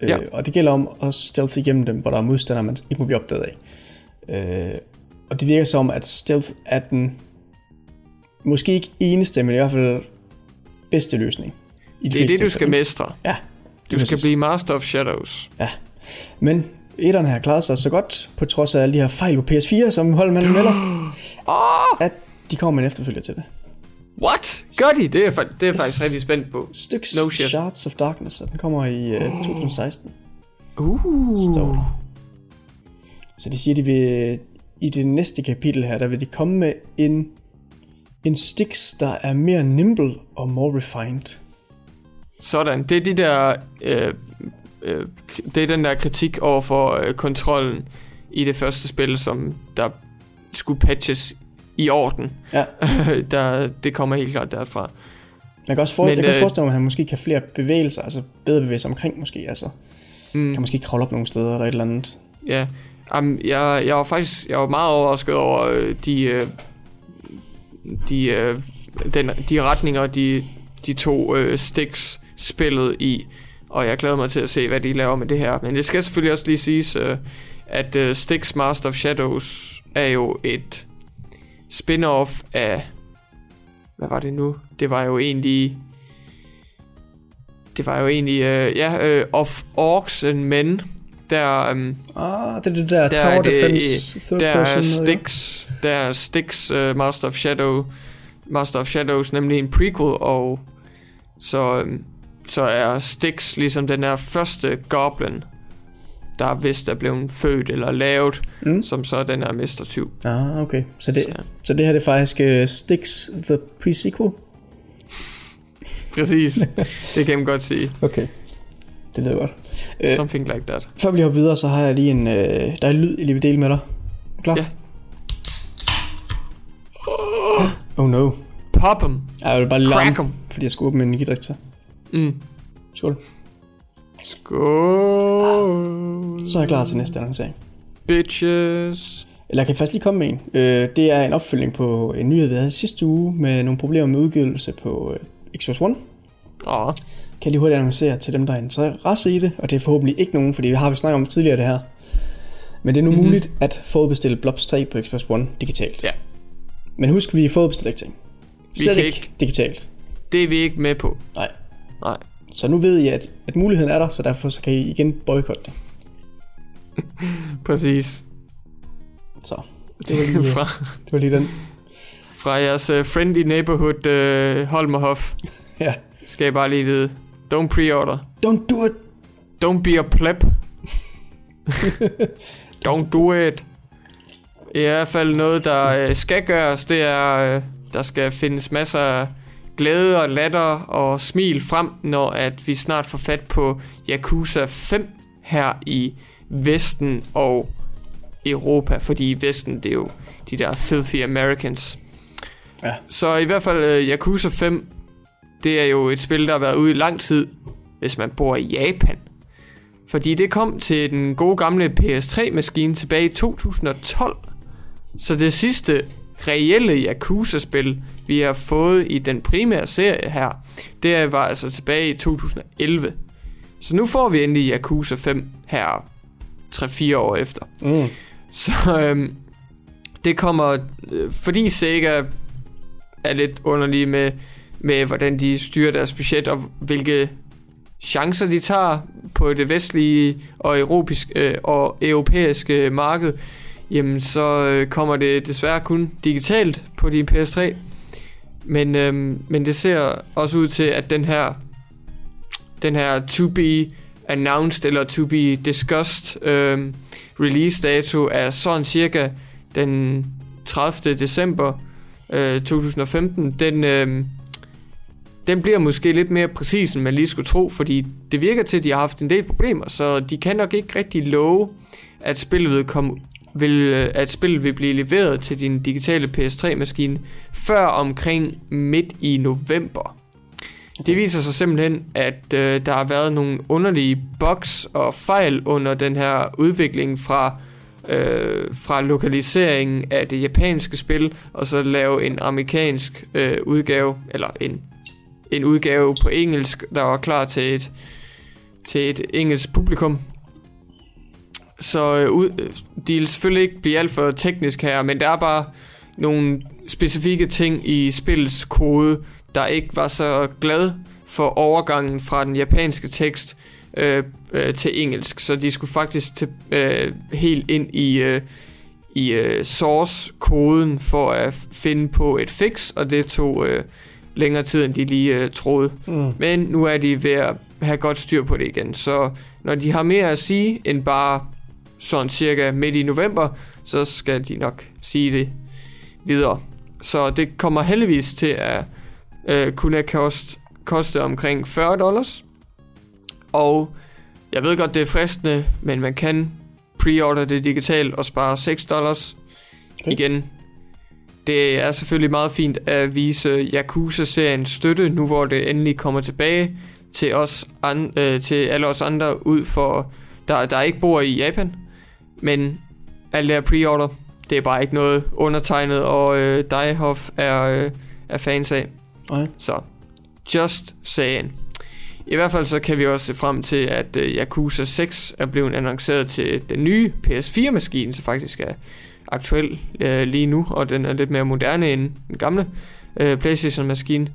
Øh, Ja. Og det gælder om at stealth igennem dem, hvor der er modstandere, man ikke må blive opdaget af. Øh, og det virker som, at stealth er den måske ikke eneste, men i hvert fald bedste løsning. I de Det er det, du skal tilfælde. mestre. Ja, Du skal præcis. blive Master of Shadows. Men etterne har klaret sig så godt, på trods af alle de her fejl på PS4, som holdmanden melder, Åh, at de kommer med en efterfølger til det. What? Gør de? Det er, fa- det er jeg faktisk rigtig spændt på. Styx No shit. Shards of Darkness, og den kommer i uh, 2016. Uh. Så, så de siger, de vil, i det næste kapitel her, der vil de komme med en, en Styx, der er mere nimble og more refined. Sådan, det er de der, øh, øh, det er den der kritik over for øh, kontrollen i det første spil, som der skulle patches i orden. Ja. der, det kommer helt klart derfra. Jeg kan også, for, Men, jeg kan øh, forestille mig, at han måske kan flere bevægelser, altså bedre bevæge sig omkring måske, altså. Mm, Kan måske kravle op nogle steder eller et eller andet. ja. Um, jeg, jeg var faktisk jeg var meget overrasket over øh, de, øh, de, øh, den, de retninger, de, de to øh, sticks spillet i. Og jeg glæder mig til at se, hvad de laver med det her. Men det skal selvfølgelig også lige siges, øh, at øh, Styx Master of Shadows er jo et spin-off af... Hvad var det nu? Det var jo egentlig... det var jo egentlig, øh, ja, øh, Of Orcs and Men, der, øhm, Ah, det er det der, Der Tower er det, Defense third der er person. ja. Styx, der er Styx uh, Master of Shadow, Master of Shadows, nemlig en prequel, og så, øhm, så er Styx ligesom den her første goblin, der vist er blevet født eller lavet, Mm. som så er den her mestertyv. Ah, okay. Så det, Så, så det her det er faktisk uh, Styx the pre-sequel? præcis, det kan man godt sige. Okay. Det lyder godt. Øh. Something like that. Før vi hopper videre, så har jeg lige en, øh, der er en lyd, jeg lige vil dele med dig. Er klar? Ja. Oh no. Pop 'em, Ej, Jeg vil bare larme, 'em. fordi jeg skulle åbne en energidrik til. Mm. Skål. Skål. Så er jeg klar til næste annoncering. Bitches. Eller jeg kan faktisk lige komme med en. Øh, det er en opfølgning på en nyhed, vi havde sidste uge med nogle problemer med udgivelse på øh, Xbox One. Åh, Kan jeg lige hurtigt annoncere til dem, der er interesse i det, og det er forhåbentlig ikke nogen, fordi vi har vi snakket om tidligere det her. Men det er nu Mhm. mm-hmm. muligt at forudbestille Blobs 3 på Xbox One digitalt. Ja. Men husk, vi forudbestiller ikke ting. Vi Slet kan ikke, ikke. digitalt. det er vi ikke med på. Nej. Nej. Så nu ved I, at, at muligheden er der, så derfor så kan I igen boykotte det. Præcis. Så det var lige, fra, det var lige den. fra jeres uh, friendly neighborhood uh, Holmerhof, Ja. skal jeg bare lige vide. Don't pre-order. Don't do it! Don't be a pleb. Don't do it. I hvert fald noget, der uh, skal gøres, det er, uh, der skal findes masser af glæde og latter og smil frem, når at vi snart får fat på Yakuza 5 her i Vesten og Europa, fordi i Vesten, det er jo de der filthy Americans. Ja. Så i hvert fald uh, Yakuza 5, det er jo et spil, der har været ude i lang tid, hvis man bor i Japan. Fordi det kom til den gode gamle PS3-maskine tilbage i 2012. Så det sidste reelle Yakuza-spil, vi har fået i den primære serie her, det var altså tilbage i 2011. Så nu får vi endelig Yakuza 5 her 3-4 år efter. Mm. Så øhm, det kommer, øh, fordi Sega er lidt underlige med, med, hvordan de styrer deres budget, og hvilke chancer de tager på det vestlige og, europisk, øh, og europæiske marked, jamen så øh, kommer det desværre kun digitalt på din PS3. Men, øhm, men det ser også ud til, at den her, den her to be announced eller to be discussed øhm, release dato er sådan cirka den 30. december øh, 2015. Den, øhm, den bliver måske lidt mere præcis, end man lige skulle tro, fordi det virker til, at de har haft en del problemer, så de kan nok ikke rigtig love, at spillet vil, komme, vil, øh, at spillet vil blive leveret til din digitale PS3-maskine før omkring midt i november. Det viser sig simpelthen, at øh, der har været nogle underlige bugs og fejl under den her udvikling fra, øh, fra lokaliseringen af det japanske spil, og så lave en amerikansk øh, udgave, eller en, en udgave på engelsk, der var klar til et, til et engelsk publikum. Så øh, ud, øh, de vil selvfølgelig ikke blive alt for teknisk her, men der er bare nogle specifikke ting i spillets kode, der ikke var så glad for overgangen fra den japanske tekst øh, øh, til engelsk. Så de skulle faktisk til, øh, helt ind i, øh, i øh, source-koden for at finde på et fix, og det tog øh, længere tid, end de lige øh, troede. Mm. Men nu er de ved at have godt styr på det igen. Så når de har mere at sige end bare sådan cirka midt i november, så skal de nok sige det videre. Så det kommer heldigvis til at øh, kunne koste, koste omkring 40 dollars. Og jeg ved godt, det er fristende, men man kan preorder det digitalt og spare 6 dollars. Okay. Igen, det er selvfølgelig meget fint at vise Yakuza-serien støtte, nu hvor det endelig kommer tilbage til os an, øh, til alle os andre ud for der, der ikke bor i Japan. Men alt det her pre-order, det er bare ikke noget undertegnet, og øh, Diehoff er, øh, er fans af. Nej. Så, just saying. I hvert fald så kan vi også se frem til, at øh, Yakuza 6 er blevet annonceret til den nye PS4-maskine, som faktisk er aktuel øh, lige nu, og den er lidt mere moderne end den gamle øh, Playstation-maskine.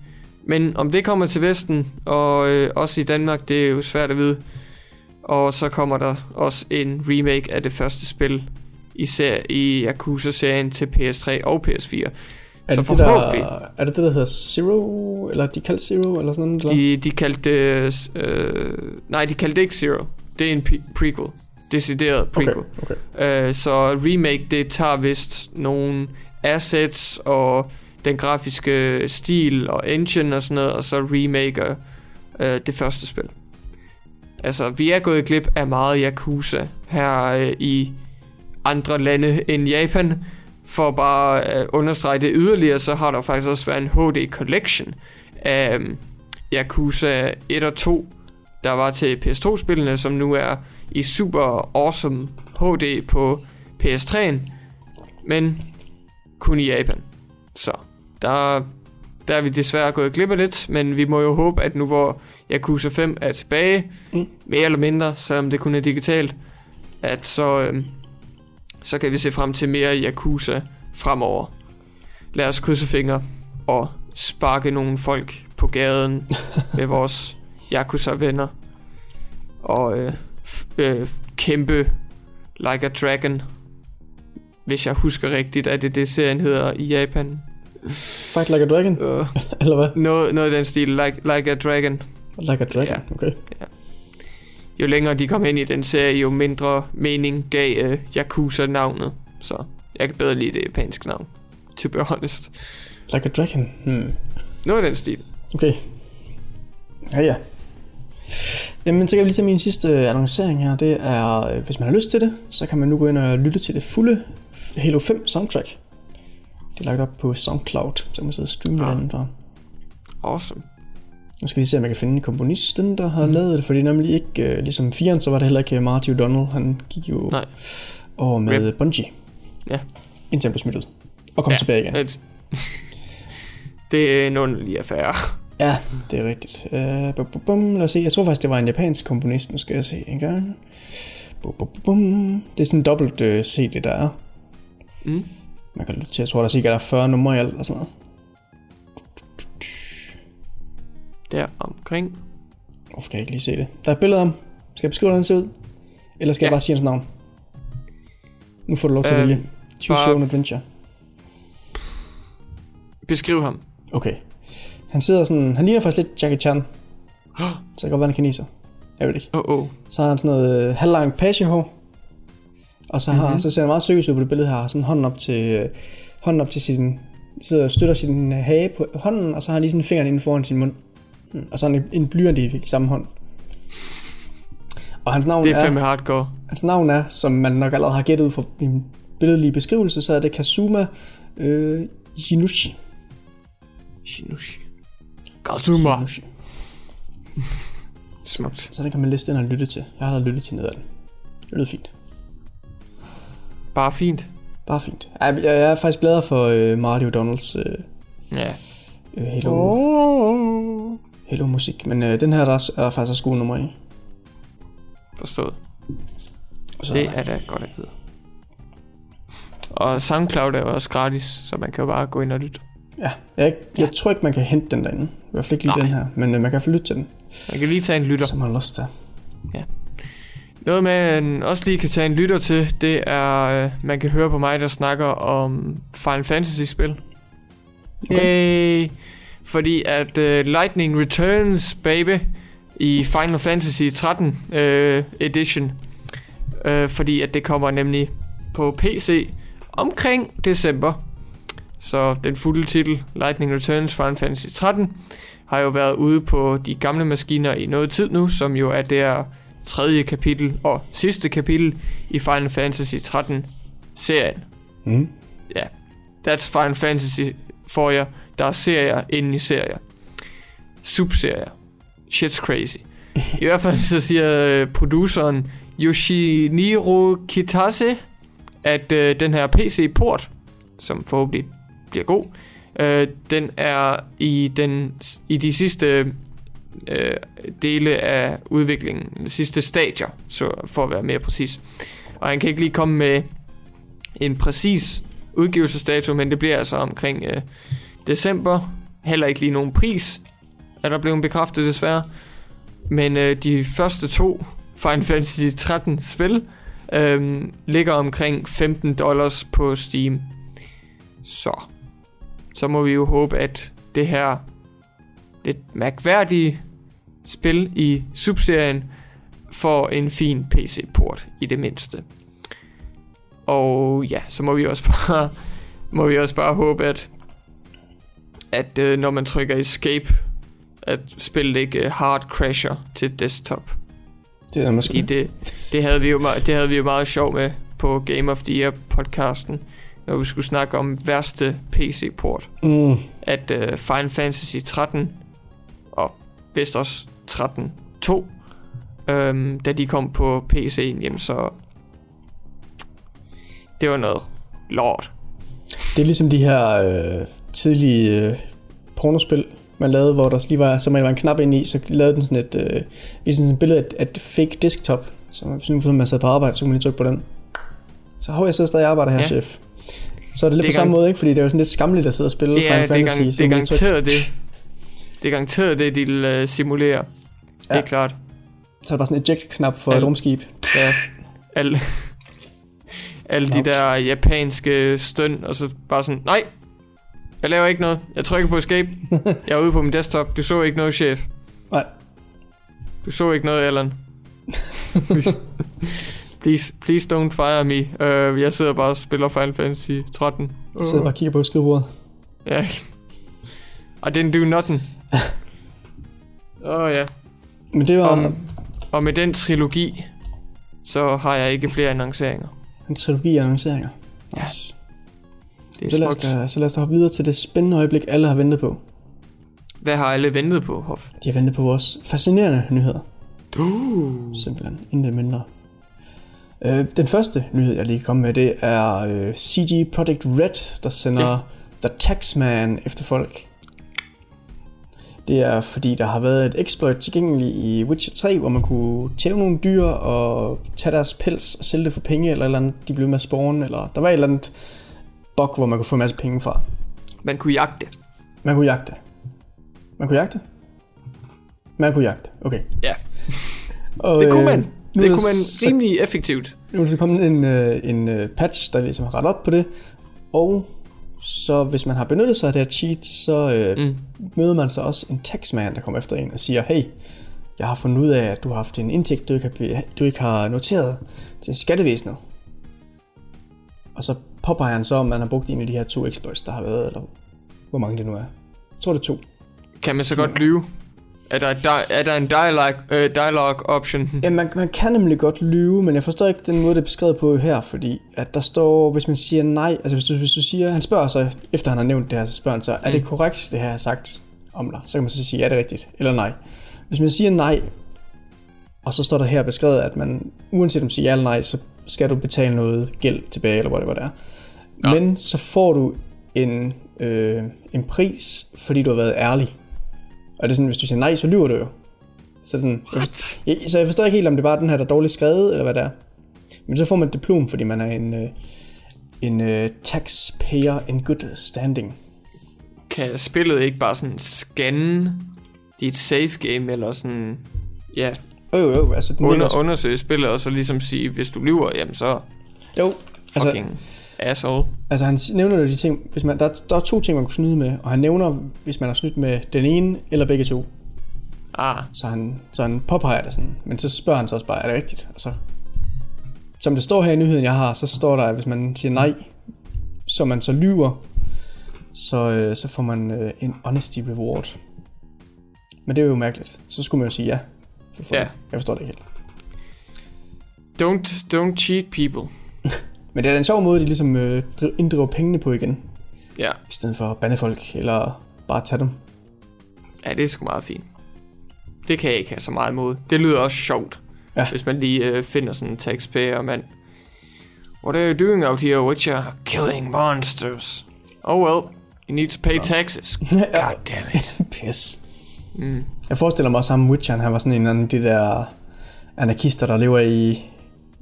Men om det kommer til Vesten, og øh, også i Danmark, det er jo svært at vide. Og så kommer der også en remake af det første spil i, ser- i Yakuza-serien til PS3 og PS4. Er Så det, det der, forhåbentlig. er det det, der hedder Zero? Eller de kaldt Zero? Eller sådan noget? De, de kaldte det... Øh, nej, de kaldte det ikke Zero. Det er en pe- prequel. Decideret prequel. Okay, okay. Øh, så remake, det tager vist nogle assets og den grafiske stil og engine og sådan noget, og så remaker øh, det første spil. Altså, vi er gået glip af meget Yakuza her øh, i andre lande end Japan. For bare at understrege det yderligere, så har der faktisk også været en HD Collection af øhm, Yakuza 1 og 2, der var til PS2-spillene, som nu er i super awesome HD på PS3'en, men kun i Japan. Så der, der er vi desværre gået glip af lidt, men vi må jo håbe, at nu hvor Yakuza 5 er tilbage, Mm. mere eller mindre, selvom det kun er digitalt, at så, øhm, så kan vi se frem til mere Yakuza fremover. Lad os krydse fingre og sparke nogle folk på gaden med vores Yakuza-venner. Og øh, øh, kæmpe like a dragon. Hvis jeg husker rigtigt, at det det serien hedder i Japan. Fight like a dragon? Øh, Eller hvad? noget, noget af den stil, like, like a dragon. Like a dragon, okay. Jo længere de kom ind i den serie, jo mindre mening gav øh, Yakuza navnet. Så jeg kan bedre lide det japanske navn. To be honest. Like a dragon? Hmm. Noget af den stil. Okay. Ja, ja. Jamen, så kan vi lige tage min sidste annoncering her. Det er, øh, hvis man har lyst til det, så kan man nu gå ind og lytte til det fulde Halo 5 soundtrack. Det er lagt op på SoundCloud, så man sidde og streame Ah. det derfra. Awesome. Nu skal vi se, om jeg kan finde komponisten, der har lavet det, fordi nemlig ikke, uh, ligesom 4'eren, så var det heller ikke Marty O'Donnell. Han gik jo Nej. over med Bungie. Ja. Indtil han blev smidt ud. Og kom ja. tilbage igen. Et, det er en underlig affære. Ja, det er rigtigt. Uh, bum, bum, bum. Lad os se. Jeg tror faktisk, det var en japansk komponist. Nu skal jeg se en gang. Bum, bum, bum. Det er sådan en dobbelt uh, CD, der er. Mm. Man kan lytte til. Jeg tror, der sikkert er 40 numre i alt og sådan noget. Der omkring. Hvorfor kan jeg ikke lige se det? Der er et billede af ham. Skal jeg beskrive, hvordan han ser ud? Eller skal ja. jeg bare sige hans navn? Nu får du lov til at Øhm, vælge. Choose bare- your own adventure. Beskriv ham. Okay. Han sidder sådan... Han ligner faktisk lidt Jackie Chan. Så det kan godt være, han er kineser. Jeg ved ikke. Oh, oh. Så har han sådan noget øh, halvlangt pagehår. Og så, har, Mhm. så ser han meget seriøs ud på det billede her. Har sådan hånden op til, øh, hånden op til sin... Sidder og støtter sin øh, hage på hånden, og så har han lige sådan fingeren inden foran sin mund. Mm, Og så har han en, en blyant i, i samme hånd. Og hans navn Det er er, fandme hardcore. hans navn er, som man nok allerede har gættet ud fra min billedlige beskrivelse, så er det Kazuma øh, Jinushi. Shinushi. Kazuma. Jinushi. Smukt. Så den kan man liste ind og lytte til. Jeg har allerede lyttet til noget af den. Det lyder fint. Bare fint. Bare fint. Jeg, jeg er faktisk glad for øh, Marty O'Donnells øh, Ja. øh, Halo, oh. Halo musik. Men øh, den her der er, faktisk også gode nummer i. Forstået. Og så, Det er da godt at vide. Og SoundCloud er jo også gratis, så man kan jo bare gå ind og lytte. Ja, jeg, jeg tror ikke, man kan hente den derinde. I hvert fald ikke lige Nej. den her. Men øh, man kan få lytte til den, Man kan lige tage en lytter. som man har lyst til. Noget man også lige kan tage en lytter til, det er, øh, man kan høre på mig, der snakker om Final Fantasy-spil. Okay. Yay! Fordi at uh, Lightning Returns, baby, i Final Fantasy 13 uh, edition. Uh, fordi at det kommer nemlig på PC omkring december. Så den fulde titel, Lightning Returns Final Fantasy 13, har jo været ude på de gamle maskiner i noget tid nu, som jo er der tredje kapitel og sidste kapitel i Final Fantasy 13 serien. Mm. That's Final Fantasy for jer. Der er serier inden i serier. Subserier. Shit's crazy. I hvert fald så siger øh, produceren Yoshiniro Kitase, at øh, den her PC-port, som forhåbentlig bliver god, øh, den er i, den, i de sidste øh, dele af udviklingen, de sidste stadier, så for at være mere præcis. Og han kan ikke lige komme med en præcis udgivelsesdato, men det bliver altså omkring øh, december. Heller ikke lige nogen pris er der blevet bekræftet desværre. Men øh, de første to Final Fantasy 13 spil øh, ligger omkring 15 dollars på Steam. Så, så må vi jo håbe, at det her lidt mærkværdige spil i subserien får en fin PC-port i det mindste. Og ja, så må vi også bare, må vi også bare håbe, at, at øh, når man trykker escape, at spillet ikke øh, hard crasher til desktop. Det er måske. Fordi det, det, havde vi jo meget, det havde vi jo meget sjov med på Game of the Year podcasten, når vi skulle snakke om værste PC-port. Mm. At uh, Final Fantasy 13 og vist også 13 2, øhm, da de kom på PC'en, jamen så det var noget lort. Det er ligesom de her øh, tidlige øh, pornospil, man lavede, hvor der lige var, så man var en knap ind i, så lavede den sådan et, øh, sådan et billede af et, fake desktop, så hvis man sad på arbejde, så kunne man lige trykke på den. Så hov, jeg sidder stadig arbejder her, Ja. chef. Så er det lidt Det er på samme gang- måde, ikke? Fordi det er jo sådan lidt skamligt at sidde og spille Ja, Final det er, Fantasy. gang, det er lige trykker- garanteret det. Det er garanteret det, de vil uh, simulere. Ja. Det er klart. Så er der bare sådan et eject-knap for Ja. et rumskib. Ja. Alle, alle de der japanske støn, og så bare sådan, nej, jeg laver ikke noget. Jeg trykker på escape. Jeg er ude på min desktop. Du så ikke noget, chef. Nej. Du så ikke noget, Allan. please, please don't fire me. Uh, jeg sidder bare og spiller Final Fantasy 13. Så sidder bare og kigger på skrivebordet. Ja. I didn't do nothing. Åh oh, ja. Men det var Om, og med den trilogi, så har jeg ikke flere annonceringer. en trilogi af annonceringer. Ja. Nice. Det er Så lad, os da, så lad os da hoppe videre til det spændende øjeblik, alle har ventet på. Hvad har alle ventet på, Hoff? De har ventet på vores fascinerende nyheder. Uh. Simpelthen, intet mindre. Øh, den første nyhed, jeg lige komme med, det er øh, CG Project Red, der sender Ja. ja. The Taxman efter folk. Det er fordi, der har været et exploit tilgængeligt i Witcher 3, hvor man kunne tæve nogle dyr og tage deres pels og sælge det for penge, eller et eller andet, de blev med at spawne, eller der var et eller andet bug, hvor man kunne få en masse penge fra. Man kunne jagte. Man kunne jagte. Man kunne jagte? Man kunne jagte, okay. Ja. Og, Det kunne man. øh, nu Det kunne man så- rimelig effektivt. Nu er der kommet en, øh, en øh, patch, der ligesom har rettet op på det. Og så hvis man har benyttet sig af det her cheat, så øh, Mm. møder man så også en taxman, der kommer efter en og siger, hey, jeg har fundet ud af, at du har haft en indtægt, du ikke har, du ikke har noteret til skattevæsenet. Og så påpeger han så, om man har brugt en af de her to exploits, der har været, eller hvor mange det nu er. Jeg tror, det er to. Kan man så godt lyve? Er der, er der en dialogue, øh, dialogue option? Ja, man, man kan nemlig godt lyve, men jeg forstår ikke den måde, det er beskrevet på her, fordi at der står, hvis man siger nej, altså hvis du, hvis du siger, han spørger så, efter han har nævnt det her, så spørger han så, er det Mm. korrekt, det her jeg har sagt om dig? Så kan man så sige, ja, det er rigtigt, eller nej. Hvis man siger nej, og så står der her beskrevet, at man, uanset om du siger ja eller nej, så skal du betale noget gæld tilbage, eller whatever det er. Nå. Men så får du en, øh, en pris, fordi du har været ærlig. Og det er sådan, hvis du siger nej, så lyver du jo. Så sådan, What? Ja, så jeg forstår ikke helt, om det er bare den her, der er dårligt skrevet, eller hvad det er. Men så får man et diplom, fordi man er en, øh, en øh, taxpayer in good standing. Kan spillet ikke bare sådan scanne dit save game, eller sådan, ja, Jo, jo, jo, altså den under, undersøge spillet, og så ligesom sige, hvis du lyver, jamen så Jo, altså, fucking asshole. altså han nævner jo de ting, hvis man, der, der er to ting, man kunne snyde med, og han nævner, hvis man har snydt med den ene eller begge to, Ah, så han, så han påpeger det sådan, men så spørger han så også bare, er det rigtigt? Og så, som det står her i nyheden, jeg har, så står der, at hvis man siger nej, så man så lyver, så, øh, så får man øh, en honesty reward. Men det er jo mærkeligt. Så skulle man jo sige ja. For. Ja. Jeg forstår det ikke helt. don't, don't cheat people. Men det er da en sjov måde, de ligesom øh, driv- inddriver pengene på igen, Ja, i stedet for at bande folk, eller bare tage dem. ja det er sgu meget fint. Det kan jeg ikke have så meget imod. Det lyder også sjovt, Ja. hvis man lige øh, finder sådan en taxpayer, mand. What are you doing out here, Witcher? Killing monsters. Oh well, you need to pay taxes. God damn it. Pis. Mm. Jeg forestiller mig også ham Witcher, han var sådan en af de der anarkister, der lever i,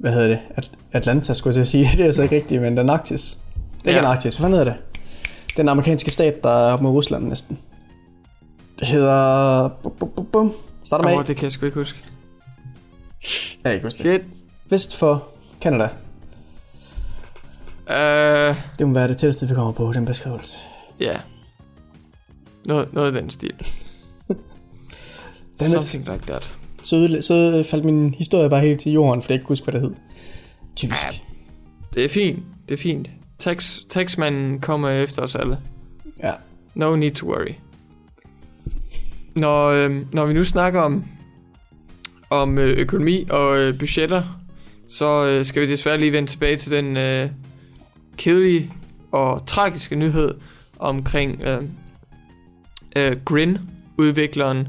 hvad hedder det, At- Atlanta, skulle jeg sige. Det er så ikke rigtigt, men Antarktis. Det er ikke Ja. Antarktis, hvad hedder det? Den amerikanske stat, der er op mod Rusland næsten. Det hedder... Bum, bum, bum, bum. Starter med A. det kan jeg sgu ikke huske. Ja, ikke huske det. Shit. Vest for Canada. Uh, Det må være det tætteste, vi kommer på den beskrivelse. ja. Noget, noget af den stil. Something like that. Så, så faldt min historie bare helt til jorden, fordi jeg ikke kunne huske, hvad det hed. Typisk. Ja. Det er fint. Det er fint. Tax, taxmanden kommer efter os alle. Ja. No need to worry. Når, øh, når vi nu snakker om, om øh, økonomi og øh, budgetter, så øh, skal vi desværre lige vende tilbage til den øh, kedelige og tragiske nyhed omkring øh, øh, Grin, udvikleren,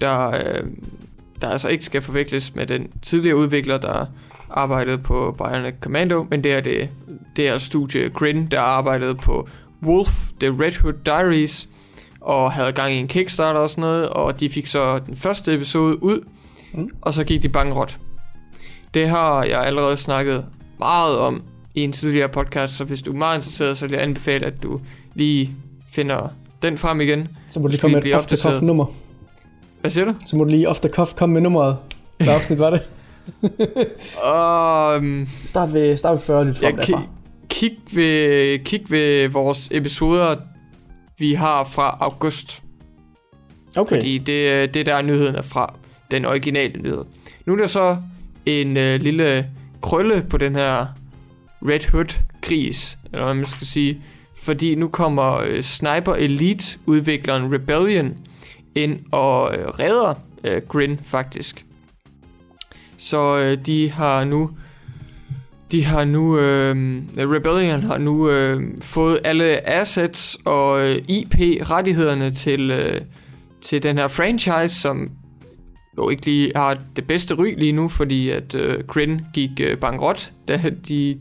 der, øh, der altså ikke skal forveksles med den tidligere udvikler, der arbejdede på Bionic Commando, men det er det, det er studie Grin, der arbejdede på Wolf, The Red Hood Diaries, og havde gang i en Kickstarter og sådan noget, og de fik så den første episode ud, Mm. og så gik de bankrot. Det har jeg allerede snakket meget om i en tidligere podcast, så hvis du er meget interesseret, så vil jeg anbefale, at du lige finder den frem igen. Så må du lige komme med et blive off the cuff opdateret? nummer. Hvad siger du? Så må du lige off the cuff komme med nummeret. Hvad afsnit var det? Um, Start ved, start ved 40 lidt Ja, frem derfra. ki- kig, ved, kig ved vores episoder, vi har fra august. Okay. Fordi det, det der er nyheden er fra den originale nyhed. Nu er der så en øh, lille krølle på den her Red Hood gris, eller hvad man skal sige. Fordi nu kommer øh, Sniper Elite udvikleren Rebellion ind og øh, redder øh, Grin faktisk. Så øh, de har nu de har nu øh, Rebellion har nu øh, fået alle assets og øh, IP rettighederne til øh, til den her franchise, som jo ikke lige har det bedste ry lige nu, fordi at øh, Grin gik øh, bankrot, da de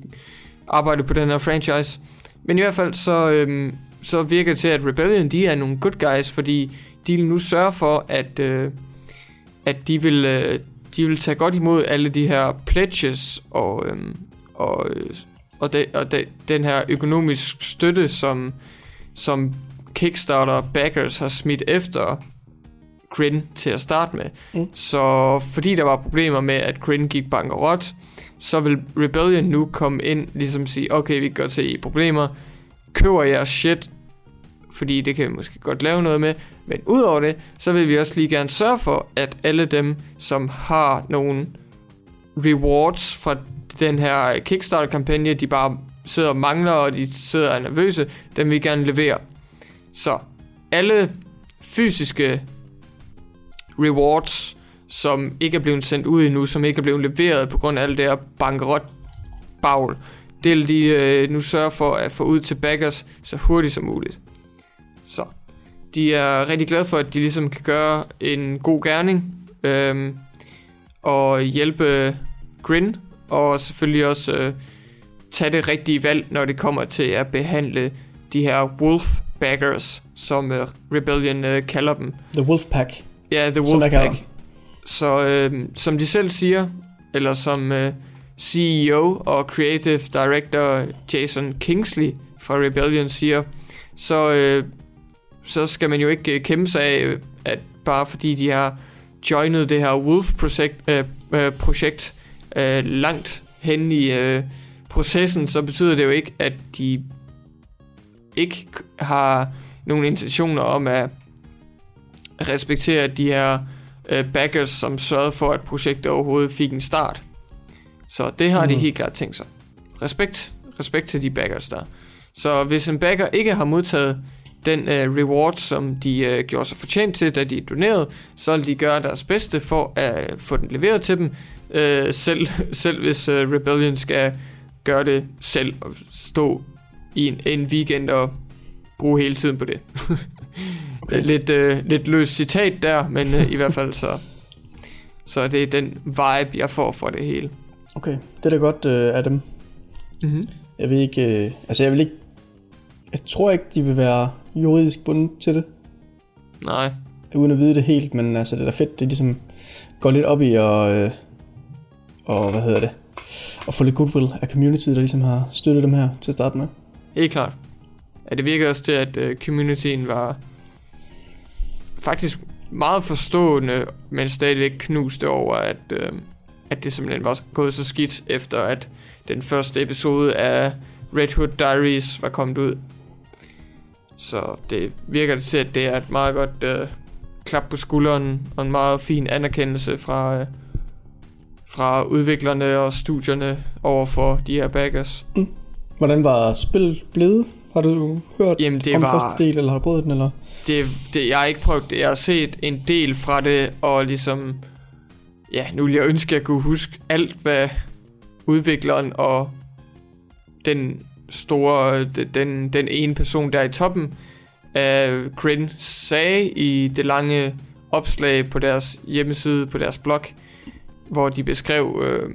arbejdede på den her franchise. Men i hvert fald så, øh, så virker det til, at Rebellion de er nogle good guys, fordi de vil nu sørge for, at, øh, at de, vil, øh, de vil tage godt imod alle de her pledges og, øh, og, øh, og, de, og de, den her økonomisk støtte, som, som Kickstarter backers har smidt efter Grin til at starte med. Mm. Så fordi der var problemer med, at Grin gik bankerot, så vil Rebellion nu komme ind, ligesom sige, okay, vi kan godt se I er problemer, køber jeres shit, fordi det kan vi måske godt lave noget med, men udover det, så vil vi også lige gerne sørge for, at alle dem, som har nogle rewards fra den her Kickstarter-kampagne, de bare sidder og mangler, og de sidder og er nervøse, dem vil vi gerne levere. Så alle fysiske rewards, som ikke er blevet sendt ud endnu, som ikke er blevet leveret på grund af alt det her bankerot bagl, det vil de øh, nu sørge for at få ud til backers så hurtigt som muligt. Så de er rigtig glade for, at de ligesom kan gøre en god gerning øhm, og hjælpe Grin, og selvfølgelig også øh, tage det rigtige valg, når det kommer til at behandle de her wolf backers, som øh, Rebellion øh, kalder dem. The Wolfpack. Ja, The jeg kalder Wolfpack. Så øh, som de selv siger, eller som øh, CEO og Creative Director Jason Kingsley fra Rebellion siger, så, øh, så skal man jo ikke øh, kæmpe sig af, at bare fordi de har joinet det her Wolf-projekt øh, øh, projekt, øh, langt hen i øh, processen, så betyder det jo ikke, at de ikke har nogen intentioner om at respektere de her øh, backers, som sørgede for, at projektet overhovedet fik en start. Så det har mm. de helt klart tænkt sig. Respekt, respekt til de backers der. Så hvis en backer ikke har modtaget den øh, reward, som de øh, gjorde sig fortjent til, da de donerede, så vil de gøre deres bedste for at få den leveret til dem, øh, selv, selv hvis øh, Rebellion skal gøre det selv og stå i en, en weekend og bruge hele tiden på det. Okay. lidt, øh, lidt løst citat der, men øh, i hvert fald så, så det er den vibe, jeg får for det hele. Okay, det er da godt øh, af dem. Mm-hmm. Jeg vil ikke... Øh, altså, jeg vil ikke... Jeg tror ikke, de vil være juridisk bundet til det, Nej, uden at vide det helt, men altså, det er da fedt, det ligesom går lidt op i og, øh, og hvad hedder det, og få lidt goodwill af community, der ligesom har støttet dem her til at starte med. helt klart. Ja, det virker også til, at øh, communityen var faktisk meget forstående, men stadigvæk knuste over, at, øh, at det simpelthen var gået så skidt, efter at den første episode af Red Hood Diaries var kommet ud. Så det virker til, at det er et meget godt øh, klap på skulderen, og en meget fin anerkendelse fra, øh, fra udviklerne og studierne over for de her baggers. Hvordan var spillet blevet? Har du hørt Jamen, det om var- første del, eller har du prøvet den, eller? det, det, jeg har ikke prøvet det. Jeg har set en del fra det, og ligesom... Ja, nu vil jeg ønske, at jeg kunne huske alt, hvad udvikleren og den store, den, den ene person der i toppen af Grin sagde i det lange opslag på deres hjemmeside, på deres blog, hvor de beskrev, øh,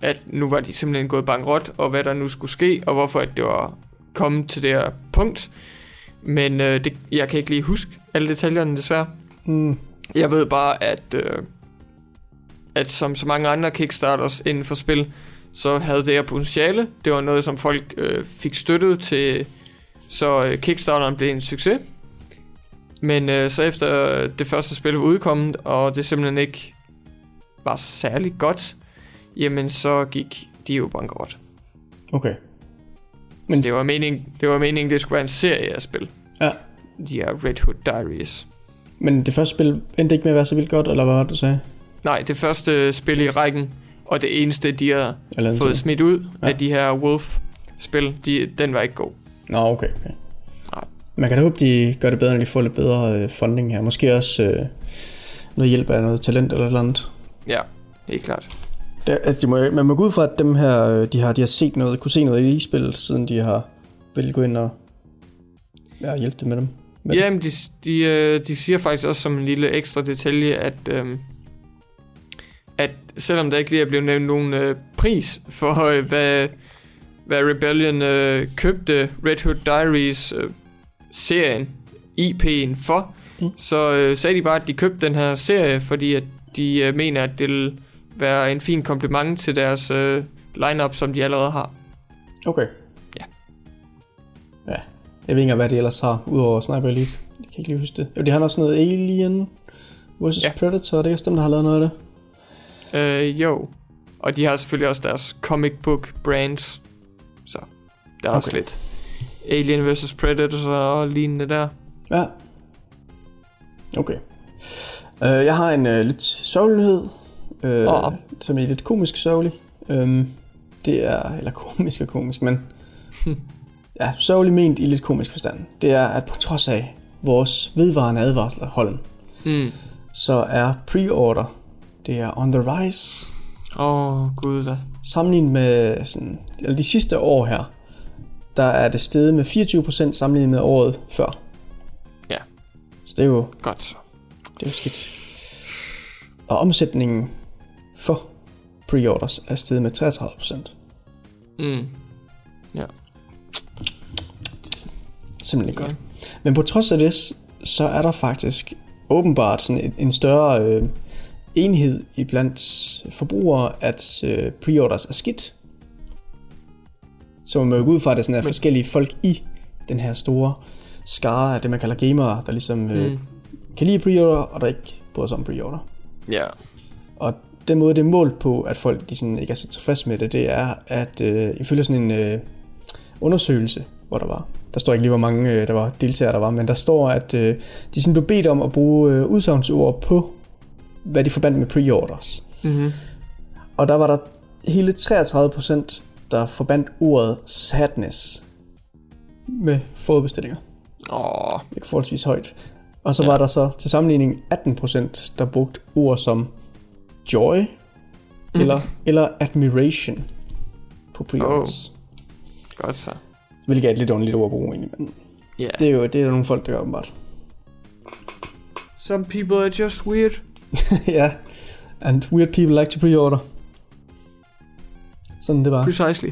at nu var de simpelthen gået bankrot, og hvad der nu skulle ske, og hvorfor at det var kommet til det her punkt. Men øh, det, jeg kan ikke lige huske alle detaljerne desværre. Mm. Jeg ved bare, at, øh, at som så mange andre Kickstarters inden for spil, så havde det her potentiale. Det var noget, som folk øh, fik støttet til, så øh, Kickstarteren blev en succes. Men øh, så efter det første spil var udkommet, og det simpelthen ikke var særlig godt, jamen så gik de jo bankrot. Okay. Men Men- det var meningen, det var meningen, det skulle være en serie af spil. Ja. De her Red Hood Diaries. Men det første spil endte ikke med at være så vildt godt, eller hvad var det, du sagde? Nej, det første spil i rækken, og det eneste, de har Eller fået smidt ud Ja. af de her Wolf-spil, de, den var ikke god. Nå, okay. okay. Nej. Man kan da håbe, de gør det bedre, når de får lidt bedre øh, funding her. Måske også øh, noget hjælp af noget talent eller et eller andet. Ja, helt klart. Det, altså, de må, man må gå ud fra, at dem her, øh, de har, de har set noget, kunne se noget i spillet, siden de har vil gå ind og ja, hjælpe dem med dem. Men, Jamen, de, de, øh, de siger faktisk også som en lille ekstra detalje, at, øhm, at selvom der ikke lige er blevet nævnt nogen øh, pris for, øh, hvad, hvad Rebellion øh, købte Red Hood Diaries øh, serien, IP'en for, Mm. så øh, sagde de bare, at de købte den her serie, fordi at de øh, mener, at det vil være en fin kompliment til deres øh, lineup, som de allerede har. Okay. Ja. Ja. Jeg ved ikke hvad de ellers har, udover Sniper Elite. Jeg kan ikke lige huske det. Jo, de har også noget Alien vs. Ja. Predator. Det er også dem, der har lavet noget af det. Øh, jo. Og de har selvfølgelig også deres comic book brands. Så der er okay. også lidt Alien vs. Predator og lignende der. Ja. Okay. Uh, jeg har en uh, lidt sørgelig nyhed, uh, Åh. som er lidt komisk sørgelig. Um, det er, eller komisk og komisk, men ja, sørgelig ment i lidt komisk forstand. Det er, at på trods af vores vedvarende advarsler, Holden, Mm. så er pre-order, det er on the rise. Åh, oh, gud da. Sammenlignet med sådan, eller de sidste år her, der er det steget med 24% sammenlignet med året før. Ja. Så det er jo Godt. Det er jo skidt. Og omsætningen for pre-orders er steget med 33%. Mm. Simpelthen ikke Okay. godt. Men på trods af det, så er der faktisk åbenbart sådan en, en større øh, enhed i blandt forbrugere, at øh, pre-orders er skidt. Så man må jo gå ud fra, at der sådan er forskellige folk i den her store skare af det, man kalder gamere, der ligesom øh, Mm. kan lide pre-order, og der ikke bryder sig om pre-order. Ja. Og den måde, det er målt på, at folk de sådan ikke er så tilfredse med det, det er, at øh, ifølge sådan en øh, undersøgelse, hvor der var, der står ikke lige, hvor mange øh, der var deltagere, der var, men der står, at øh, de sådan blev bedt om at bruge øh, udsagnsord på, hvad de forbandt med pre-orders. Mm-hmm. Og der var der hele 33%, der forbandt ordet sadness med forudbestillinger. Åh, oh, Det er forholdsvis højt. Og så Ja. var der så til sammenligning 18%, der brugte ord som joy mm. eller, eller admiration på pre-orders. Oh. godt så. Hvilket er et lidt underligt ord at bruge egentlig, men Ja. Yeah. det er jo det er der nogle folk, der gør åbenbart. Some people are just weird. ja, and weird people like to pre-order. Sådan det var. Precisely.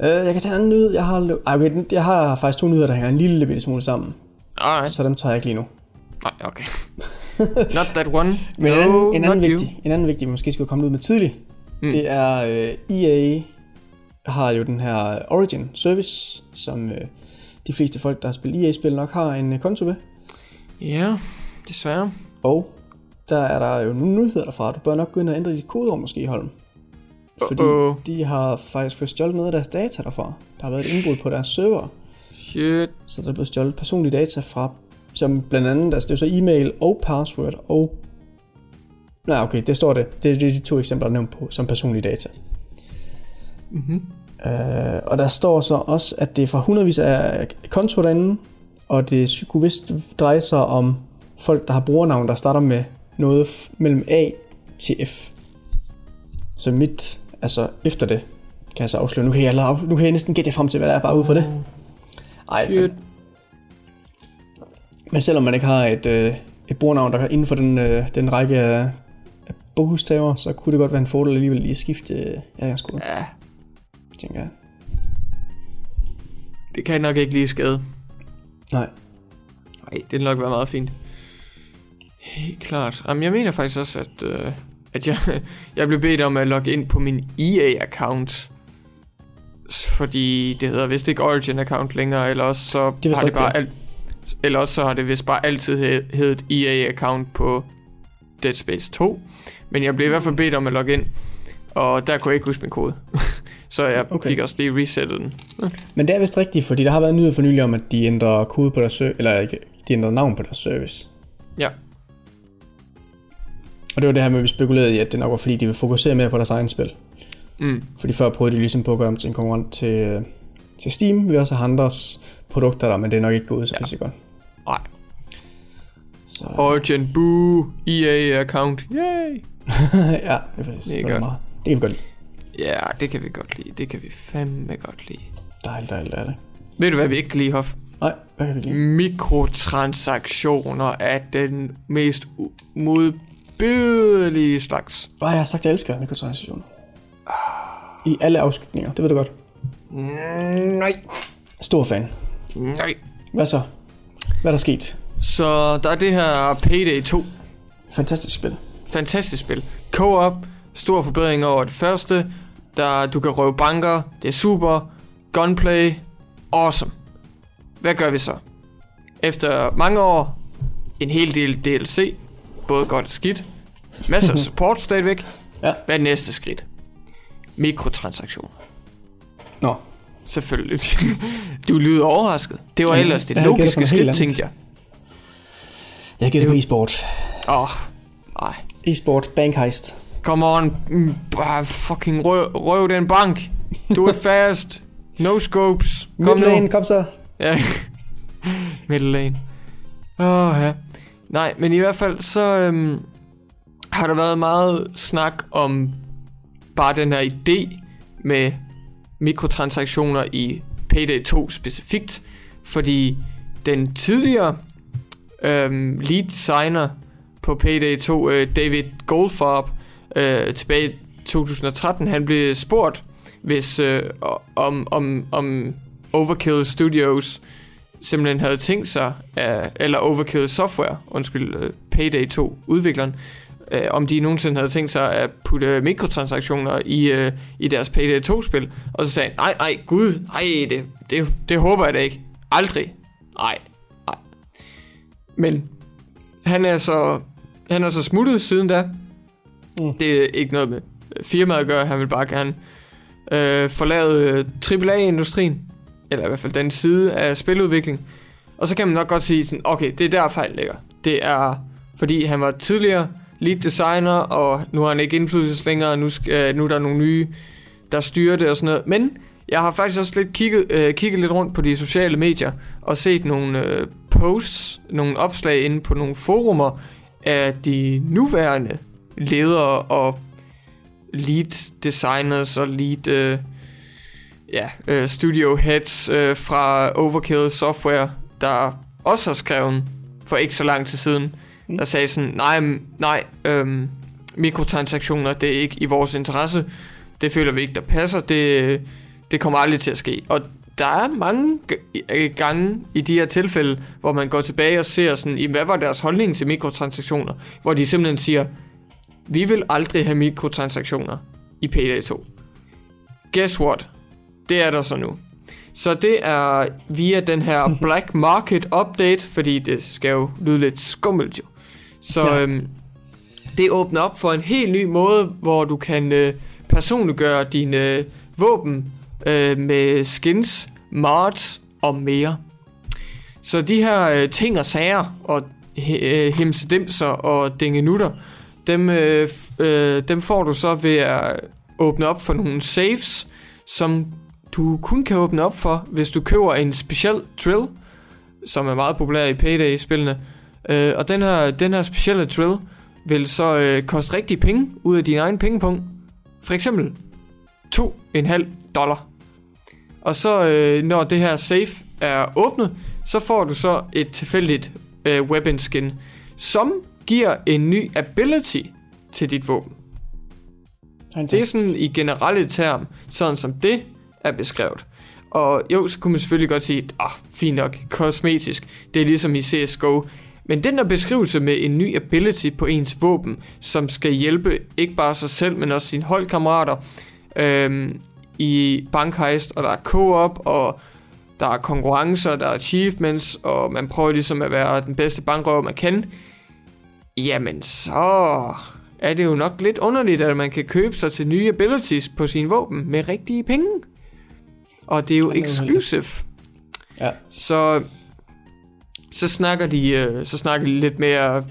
Uh, jeg kan tage en anden nyhed. Jeg har, ej, wait, jeg har faktisk to nyheder, der hænger en lille bitte smule sammen. Alright. Så dem tager jeg ikke lige nu. Nej, okay. Not that one. Men no, en, anden, en, anden not you. vigtig, en anden vigtig, vi måske skulle komme ud med tidligt, mm. Det er uh, EA har jo den her Origin Service, som uh, de fleste folk, der har spillet EA-spil nok har en uh, konto ved. Ja, desværre. Og der er der jo nogle nyheder derfra. Du bør nok gå ind og ændre dit kodeord måske, Holm. Fordi Uh-oh. de har faktisk fået stjålet noget af deres data derfra. Der har været et indbrud på deres server. Shit. Så der er blevet stjålet personlige data fra, som blandt andet, altså det er så e-mail og password og... Nej, okay, det står det. Det er de to eksempler, der er nævnt på, som personlige data. Mm-hmm. Uh, og der står så også, at det er fra hundredvis af kontoer derinde, og det kunne vist dreje sig om folk, der har brugernavn, der starter med noget mellem A til F. Så mit, altså efter det, kan jeg så afsløre. Nu kan jeg, allerede, nu kan jeg næsten gætte jer frem til, hvad der er bare ud for det. Ej, men, men selvom man ikke har et, øh, et brugernavn, der er inden for den, øh, den række af, af bogstaver, så kunne det godt være en fordel alligevel lige at skifte øh, adgangskode, Ja, tænker jeg. det kan nok ikke lige skade. Nej. Nej, det vil nok være meget fint. Helt klart. Jamen, jeg mener faktisk også, at, øh, at jeg, jeg blev bedt om at logge ind på min EA-account. Fordi det hedder vist ikke Origin-account længere, eller også så Det har det bare alt, eller også så har det vist bare altid hed- heddet EA-account på Dead Space 2. Men jeg blev i hvert fald bedt om at logge ind, og der kunne jeg ikke huske min kode. så jeg Okay. okay. fik også lige resettet den. Men det er vist rigtigt, fordi der har været nyhed for nylig om, at de ændrer kode på deres service, eller ikke, de ændrer navn på deres service. Ja. Og det var det her med, at vi spekulerede i, at det nok var fordi, de vil fokusere mere på deres egen spil. Mm. Fordi før prøvede de ligesom på at gøre dem til en konkurrent til, til Steam. Vi også have andres produkter der, men det er nok ikke gået så Ja. godt. Nej. Så, Origin, boo, EA-account, yay! ja, det er præcis. Det er godt. Meget. Det kan vi godt lide. Ja, det kan vi godt lide. Det kan vi fandme godt lide. Dejligt, dejligt er det. Ved du, hvad vi ikke kan lide, Hoff? Nej, hvad kan vi lide? Mikrotransaktioner er den mest u- modbydelige slags. Ej, jeg har sagt, at jeg elsker mikrotransaktioner. I alle afskygninger, det ved du godt. Nej. Stor fan. Nej. Hvad så? Hvad er der sket? Så der er det her Payday 2. Fantastisk spil. Fantastisk spil. Co-op. Stor forbedring over det første. Der, du kan røve banker. Det er super. Gunplay. Awesome. Hvad gør vi så? Efter mange år. En hel del DLC. Både godt og skidt. Masser af support stadigvæk. Ja. Hvad er næste skridt? Mikrotransaktioner. Nå, Selvfølgelig. du lyder overrasket. Det var Ja, ellers det på logiske skridt, tænkte jeg. jeg gætter på e-sport. Åh, oh, ej. E-sport, bankheist. Come on, mm, bare fucking røv, røv den bank. Do it fast. No scopes. Kom Midlane, nu. kom så. Ja. Middle lane. Åh, oh, ja. Nej, men i hvert fald så øhm, har der været meget snak om bare den her idé med mikrotransaktioner i Payday 2 specifikt, fordi den tidligere øhm, lead designer på Payday 2, øh, David Goldfarb, øh, tilbage i 2013, han blev spurgt, hvis øh, om, om, om Overkill Studios simpelthen havde tænkt sig, øh, eller Overkill Software, undskyld, øh, Payday 2 udvikleren, øh, om de nogensinde havde tænkt sig at putte mikrotransaktioner i, i deres Payday 2-spil. Og så sagde han, nej, nej, gud, nej, det, det, det håber jeg da ikke. Aldrig. Nej, nej. Men han er så, han er så smuttet siden da. Mm. Det er ikke noget med firmaet at gøre, han vil bare gerne øh, forlade øh, AAA-industrien, eller i hvert fald den side af spiludvikling. Og så kan man nok godt sige sådan, okay, det er der fejl ligger. Det er, fordi han var tidligere lead designer, og nu har han ikke indflydelse længere, nu, skal, øh, nu er der nogle nye, der styrer det og sådan noget. Men jeg har faktisk også lidt kigget, øh, kigget lidt rundt på de sociale medier, og set nogle øh, posts, nogle opslag inde på nogle forumer af de nuværende ledere og lead designers og lead øh, ja, øh, studio heads øh, fra Overkill Software, der også har skrevet for ikke så lang tid siden, Mm. der sagde sådan, nej, nej, øhm, mikrotransaktioner, det er ikke i vores interesse, det føler vi ikke, der passer, det, det kommer aldrig til at ske. Og der er mange øh, gange i de her tilfælde, hvor man går tilbage og ser sådan, "Jamen, hvad var deres holdning til mikrotransaktioner, hvor de simpelthen siger, vi vil aldrig have mikrotransaktioner i Payday 2. Guess what? Det er der så nu. Så det er via den her Black Market Update, fordi det skal jo lyde lidt skummelt jo. Så Ja. øhm, det åbner op for en helt ny måde, hvor du kan øh, personliggøre dine øh, våben øh, med skins, mods og mere. Så de her øh, ting og sager og øh, himsedimser og dingenutter, dem, øh, øh, dem får du så ved at åbne op for nogle saves, som du kun kan åbne op for, hvis du køber en speciel drill, som er meget populær i Payday-spillene. Øh, og den her, den her specielle drill vil så øh, koste rigtig penge ud af din egen pengepunkt. For eksempel 2,5 dollar. Og så øh, når det her safe er åbnet, så får du så et tilfældigt øh, weapon skin, som giver en ny ability til dit våben. Det er sådan i generelle term, sådan som det er beskrevet. Og jo, så kunne man selvfølgelig godt sige, ah, fint nok, kosmetisk, det er ligesom i CSGO. Men den der beskrivelse med en ny ability på ens våben, som skal hjælpe ikke bare sig selv, men også sine holdkammerater øhm, i bankheist, og der er co-op, og der er konkurrencer, der er achievements, og man prøver ligesom at være den bedste bankrøver, man kan. Jamen, så er det jo nok lidt underligt, at man kan købe sig til nye abilities på sine våben med rigtige penge. Og det er jo exclusive. Ja. Så, så snakker de øh, så snakker de lidt mere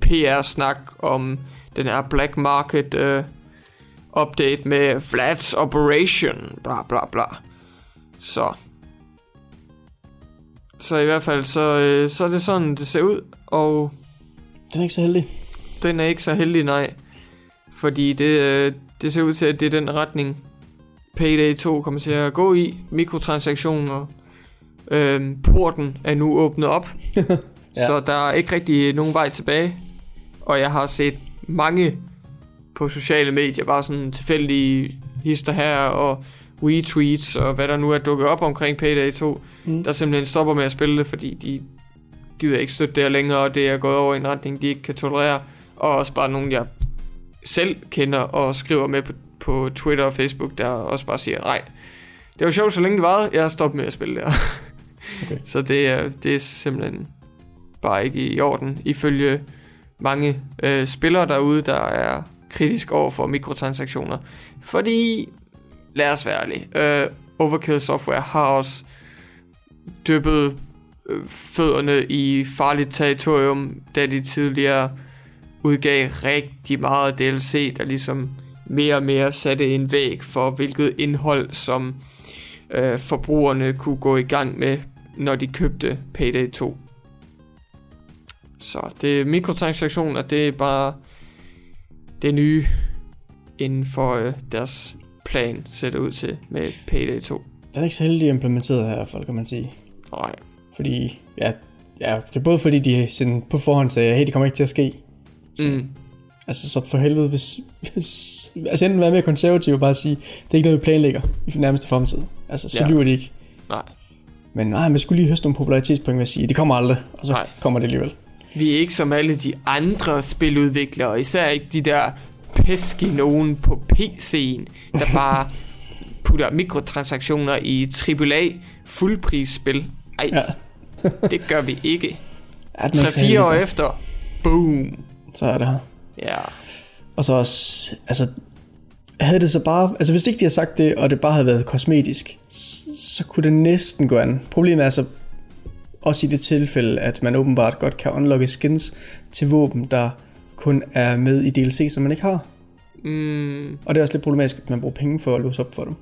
PR-snak om den her black market øh, update med Flats Operation, bla bla bla. Så så i hvert fald så, øh, så er det sådan det ser ud og Den er ikke så heldig. den er ikke så heldig, nej. Fordi det, øh, det ser ud til, at det er den retning, Payday 2 kommer til at gå i. Mikrotransaktioner. Øh, porten er nu åbnet op. Ja. Så der er ikke rigtig nogen vej tilbage. Og jeg har set mange på sociale medier, bare sådan tilfældige hister her, og retweets, og hvad der nu er dukket op omkring Payday 2, Mm. der simpelthen stopper med at spille det, fordi de gider ikke støtte det her længere, og det er gået over i en retning, de ikke kan tolerere. Og også bare nogen, jeg selv kender og skriver med på, på Twitter og Facebook, der også bare siger, nej, det var sjovt, så længe det varede, jeg har stoppet med at spille det her. Okay. så det er, det er simpelthen bare ikke i orden, ifølge mange øh, spillere derude, der er kritisk over for mikrotransaktioner. Fordi, lad os være ærlige, øh, Overkill Software har også dyppet øh, fødderne i farligt territorium, da de tidligere udgav rigtig meget DLC, der ligesom mere og mere satte en væg for, hvilket indhold, som øh, forbrugerne kunne gå i gang med, når de købte Payday 2. Så det er mikrotransaktioner, det er bare det nye inden for øh, deres plan, ser det ud til med Payday 2. Den er ikke så heldig implementeret her, folk kan man sige. Nej, Fordi, ja, ja det er både fordi de sådan på forhånd sagde, hey, det kommer ikke til at ske. Så, mm, Altså, så for helvede, hvis, hvis altså enten være mere konservativ og bare sige, det er ikke noget, vi planlægger i nærmeste fremtid. Altså, så Ja. lyver de ikke. nej. Men nej, man skulle lige høste nogle popularitetspoint ved at sige, det kommer aldrig, og så Nej. kommer det alligevel. Vi er ikke som alle de andre spiludviklere, især ikke de der pesky nogen på PC'en, der bare putter mikrotransaktioner i AAA fuldprisspil. Ej, Ja. det gør vi ikke. ja den er ikke så 3-4 heldig, år efter, boom. Så er det her. Ja, Og så også, altså, havde det så bare, altså hvis ikke de havde sagt det, og det bare havde været kosmetisk, så, kunne det næsten gå an. Problemet er så også i det tilfælde, at man åbenbart godt kan unlocke skins til våben, der kun er med i DLC, som man ikke har. mm, Og det er også lidt problematisk, at man bruger penge for at låse op for dem.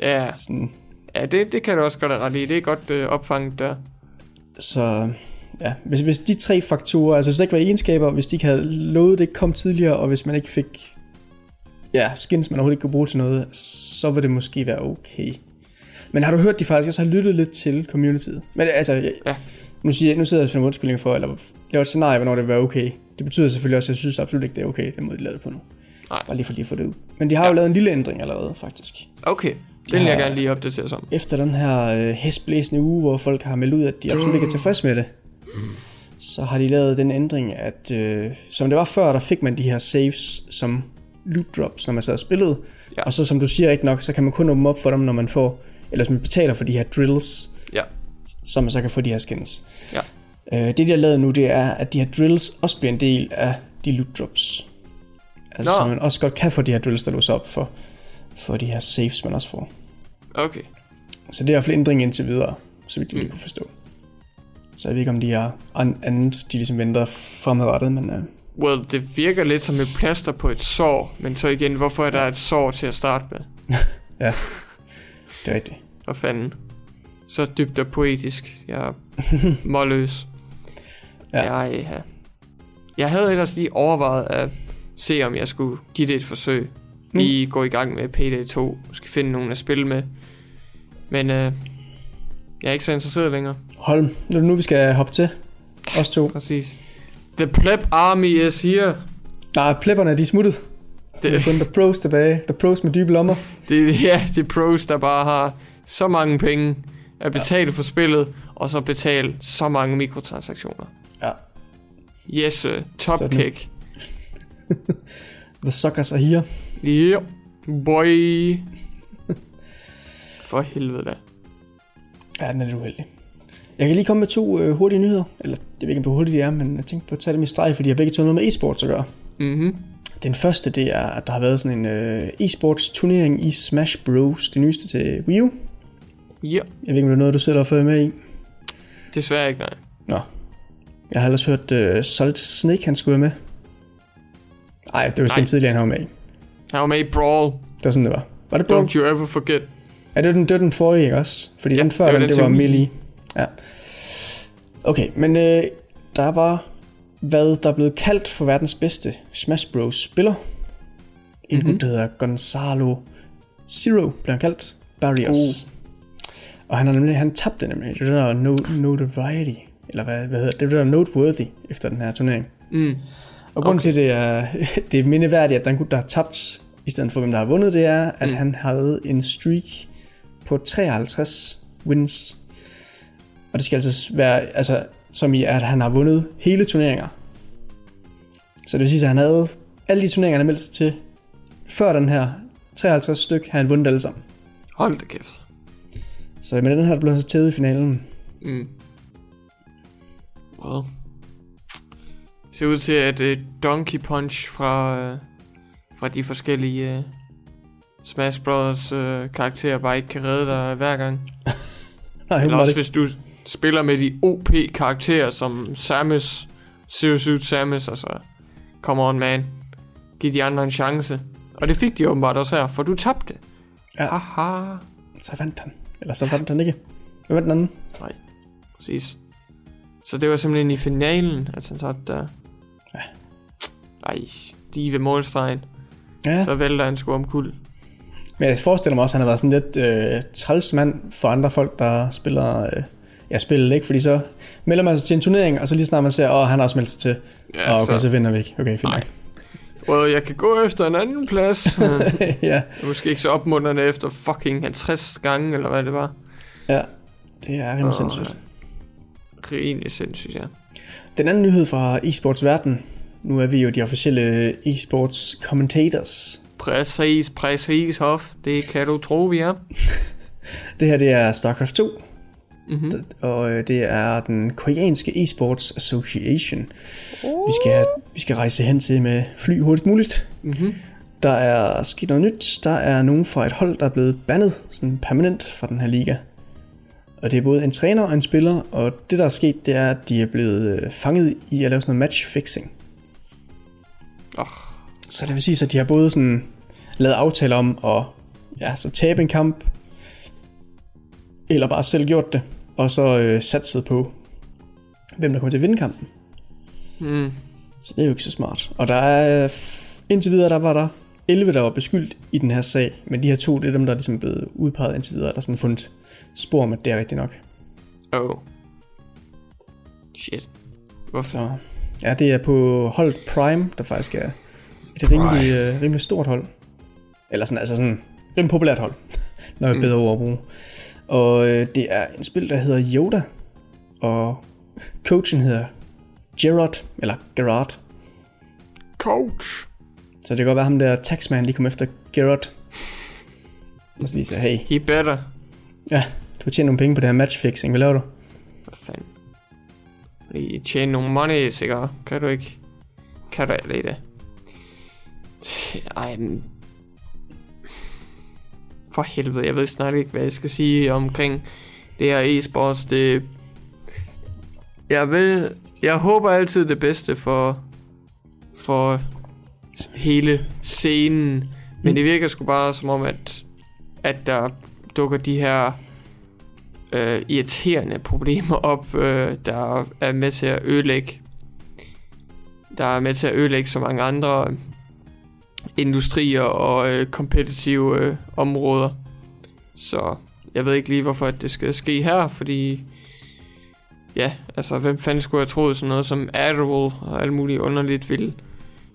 ja, Sådan, ja det, det kan du også godt have ret i. Det er godt øh, opfanget der. så ja, hvis, hvis de tre faktorer, altså hvis der ikke var egenskaber, hvis de ikke havde lovet, det ikke kom tidligere, og hvis man ikke fik ja, skins, man overhovedet ikke kunne bruge til noget, så vil det måske være okay. Men har du hørt, de faktisk også har lyttet lidt til communityet? Men altså, jeg, Ja. nu, siger, jeg- nu sidder jeg og finder undskyldninger for, eller laver et scenarie, hvornår det vil være okay. Det betyder selvfølgelig også, at jeg synes absolut ikke, det er okay, den måde, de lavede det på nu. Nej. Bare lige for lige at få det ud. Men de har Ja. jo lavet en lille ændring allerede, faktisk. Okay, det vil jeg gerne lige opdatere som. Efter den her øh, hestblæsende uge, hvor folk har meldt ud, at de absolut ikke er tilfredse med det, så har de lavet den ændring, at øh, som det var før, der fik man de her saves som loot drops, når man sad og spillede. Ja. Og så som du siger ikke nok, så kan man kun åbne op for dem, når man får eller man betaler for de her drills, Ja. så man så kan få de her skins. Ja. Øh, det, de har lavet nu, det er, at de her drills også bliver en del af de loot drops. Altså, Nå. så man også godt kan få de her drills, der låser op for, for de her saves, man også får. Okay. Så det er i hvert fald ændring indtil videre, så vidt jeg Mm. kunne forstå. Så jeg ved ikke, om de er an- andet, de ligesom venter fremadrettet, men uh, Well, det virker lidt som et plaster på et sår, men så igen, hvorfor er der et sår til at starte med? det er rigtigt. Hvad fanden? Så dybt og poetisk. Jeg er målløs. Ja. ja. Jeg, ja. jeg havde ellers lige overvejet at se, om jeg skulle give det et forsøg. Mm. Lige gå i gang med Payday 2. Måske finde nogen at spille med. Men øh, jeg er ikke så interesseret længere. Holm, nu er det nu, vi skal hoppe til. Os to. Præcis. The Pleb Army is here. Nej, plepperne, de er smuttet. Det er kun the pros tilbage. The pros med dybe lommer. det, ja, det er pros, der bare har så mange penge at betale for spillet, og så betale så mange mikrotransaktioner. Ja. Yes, uh, top Sådan. kick. The suckers er here. Yeah, boy. For helvede da. Ja, den er lidt uheldig. Jeg kan lige komme med to øh, hurtige nyheder. Eller, jeg ved ikke, hvor hurtigt de er, men jeg tænkte på at tage dem i streg, fordi jeg begge to noget med e-sports at gøre. Mhm. Den første, det er, at der har været sådan en øh, e-sports turnering i Smash Bros. Det nyeste til Wii U. Ja, Jeg ved ikke, om det er noget, du selv har fået med i. desværre ikke, nej. Jeg har ellers hørt øh, Solid Snake, han skulle være med. Nej, det var vist den tidligere, han var med i. Han var med i Brawl. Det var sådan, det var. Var det Bro? Don't you ever forget. Ja, det var den, det var den forrige, ikke også? Fordi Ja, den før, det var det, den det var Wii. Melee. Ja. Okay, men øh, der var, hvad der er blevet kaldt for verdens bedste Smash Bros. spiller. En Mhm. mm-hmm. gut, der hedder Gonzalo Zero, blev han kaldt. Barrios. Uh. Og han har nemlig, han tabte nemlig. Det er der no, notoriety, eller hvad, hvad hedder det? Det er der noteworthy efter den her turnering. Mm. Og grunden Okay. til, det er, det er mindeværdigt, at der er en gut, der har tabt, i stedet for hvem der har vundet, det er, at mm. han havde en streak på 53 wins. Og det skal altså være, altså, som i, at han har vundet hele turneringer. Så det vil sige, at han havde alle de turneringer, han meldte sig til, før den her 53 styk, har han vundet alle sammen. Hold da kæft. Så med den her, der blev han så tædet i finalen. Mm. Well. Det ser ud til, at uh, Donkey Punch fra, uh, fra de forskellige uh, Smash Brothers uh, karakterer bare ikke kan redde dig hver gang. Nej, Eller også det. hvis du spiller med de OP karakterer som Samus, Zero Suit Samus, altså come on man, giv de andre en chance. Og det fik de åbenbart også her, for du tabte. Ja. Haha. Så vandt han. Eller så vandt han ikke. Hvem vandt den anden? Præcis. Så det var simpelthen i finalen, at han satte der. Ja. Ej, de ved målstregen. Ja. Så vælter han sgu omkuld. Men jeg forestiller mig også, at han har været sådan lidt øh, træls mand for andre folk, der spiller... Øh, jeg spiller ikke, fordi så melder man sig til en turnering, og så lige snart man ser, åh, han har også meldt sig til. Ja, Ja, okay, så, så vinder vi ikke. Okay, fint Nej. Well, jeg kan gå efter en anden plads. Ja, Måske ikke så opmuntrende efter fucking 50 gange, eller hvad det var. ja, det er rimelig Åh, sindssygt. Rimelig sindssygt, ja. Den anden nyhed fra e-sports verden, nu er vi jo de officielle e-sports commentators. Præcis, præcis, Hof. Det kan du tro, vi er. Det her, det er StarCraft 2, Mm-hmm. og øh, det er den koreanske e-sports association. Vi skal, vi skal rejse hen til med fly hurtigst muligt. Mm-hmm. Der er sket noget nyt. Der er nogen fra et hold, der er blevet bandet sådan permanent fra den her liga. Og det er både en træner og en spiller, og det der er sket, det er, at de er blevet øh, fanget i at lave sådan noget matchfixing. Oh, Så det vil sige, at de har både sådan lavet aftaler om at ja, så tabe en kamp, eller bare selv gjort det, og så øh, satset på, hvem der kommer til at vinde kampen. mm. Så det er jo ikke så smart. Og der er, indtil videre, der var der 11, der var beskyldt i den her sag. Men de her to, det er dem, der er ligesom blevet udpeget indtil videre. Der er sådan fundet spor om, at det er rigtigt nok. Oh. Shit. Hvorfor? Så ja, det er på holdet Prime, der faktisk er et rimelig, øh, rimelig stort hold. Eller sådan, altså sådan rimelig populært hold. Når jeg Mm. mm. bedre ord at bruge. Og øh, det er en spil, der hedder Yoda. Og coachen hedder Gerard, eller Gerard. Coach. Så det kan godt være ham der taxman lige kom efter Gerard. Og så lige siger, hey, He better. Ja, du har tjent nogle penge på det her matchfixing. Hvad laver du? Hvad fanden? Lige tjene nogle money, sikkert. Kan du ikke? Kan du ikke det? Ej, men... For helvede, jeg ved snart ikke, hvad jeg skal sige omkring det her e-sports. Det... Jeg vil... Jeg håber altid det bedste for... For hele scenen. Men Mm. det virker sgu bare som om, at, at der dukker de her øh, irriterende problemer op, øh, der er med til at ødelægge der er med til at ødelægge så mange andre industrier og øh, kompetitive øh, områder. Så jeg ved ikke lige, hvorfor at det skal ske her, fordi ja, altså hvem fanden skulle have troet sådan noget som Adderall og alt muligt underligt vil,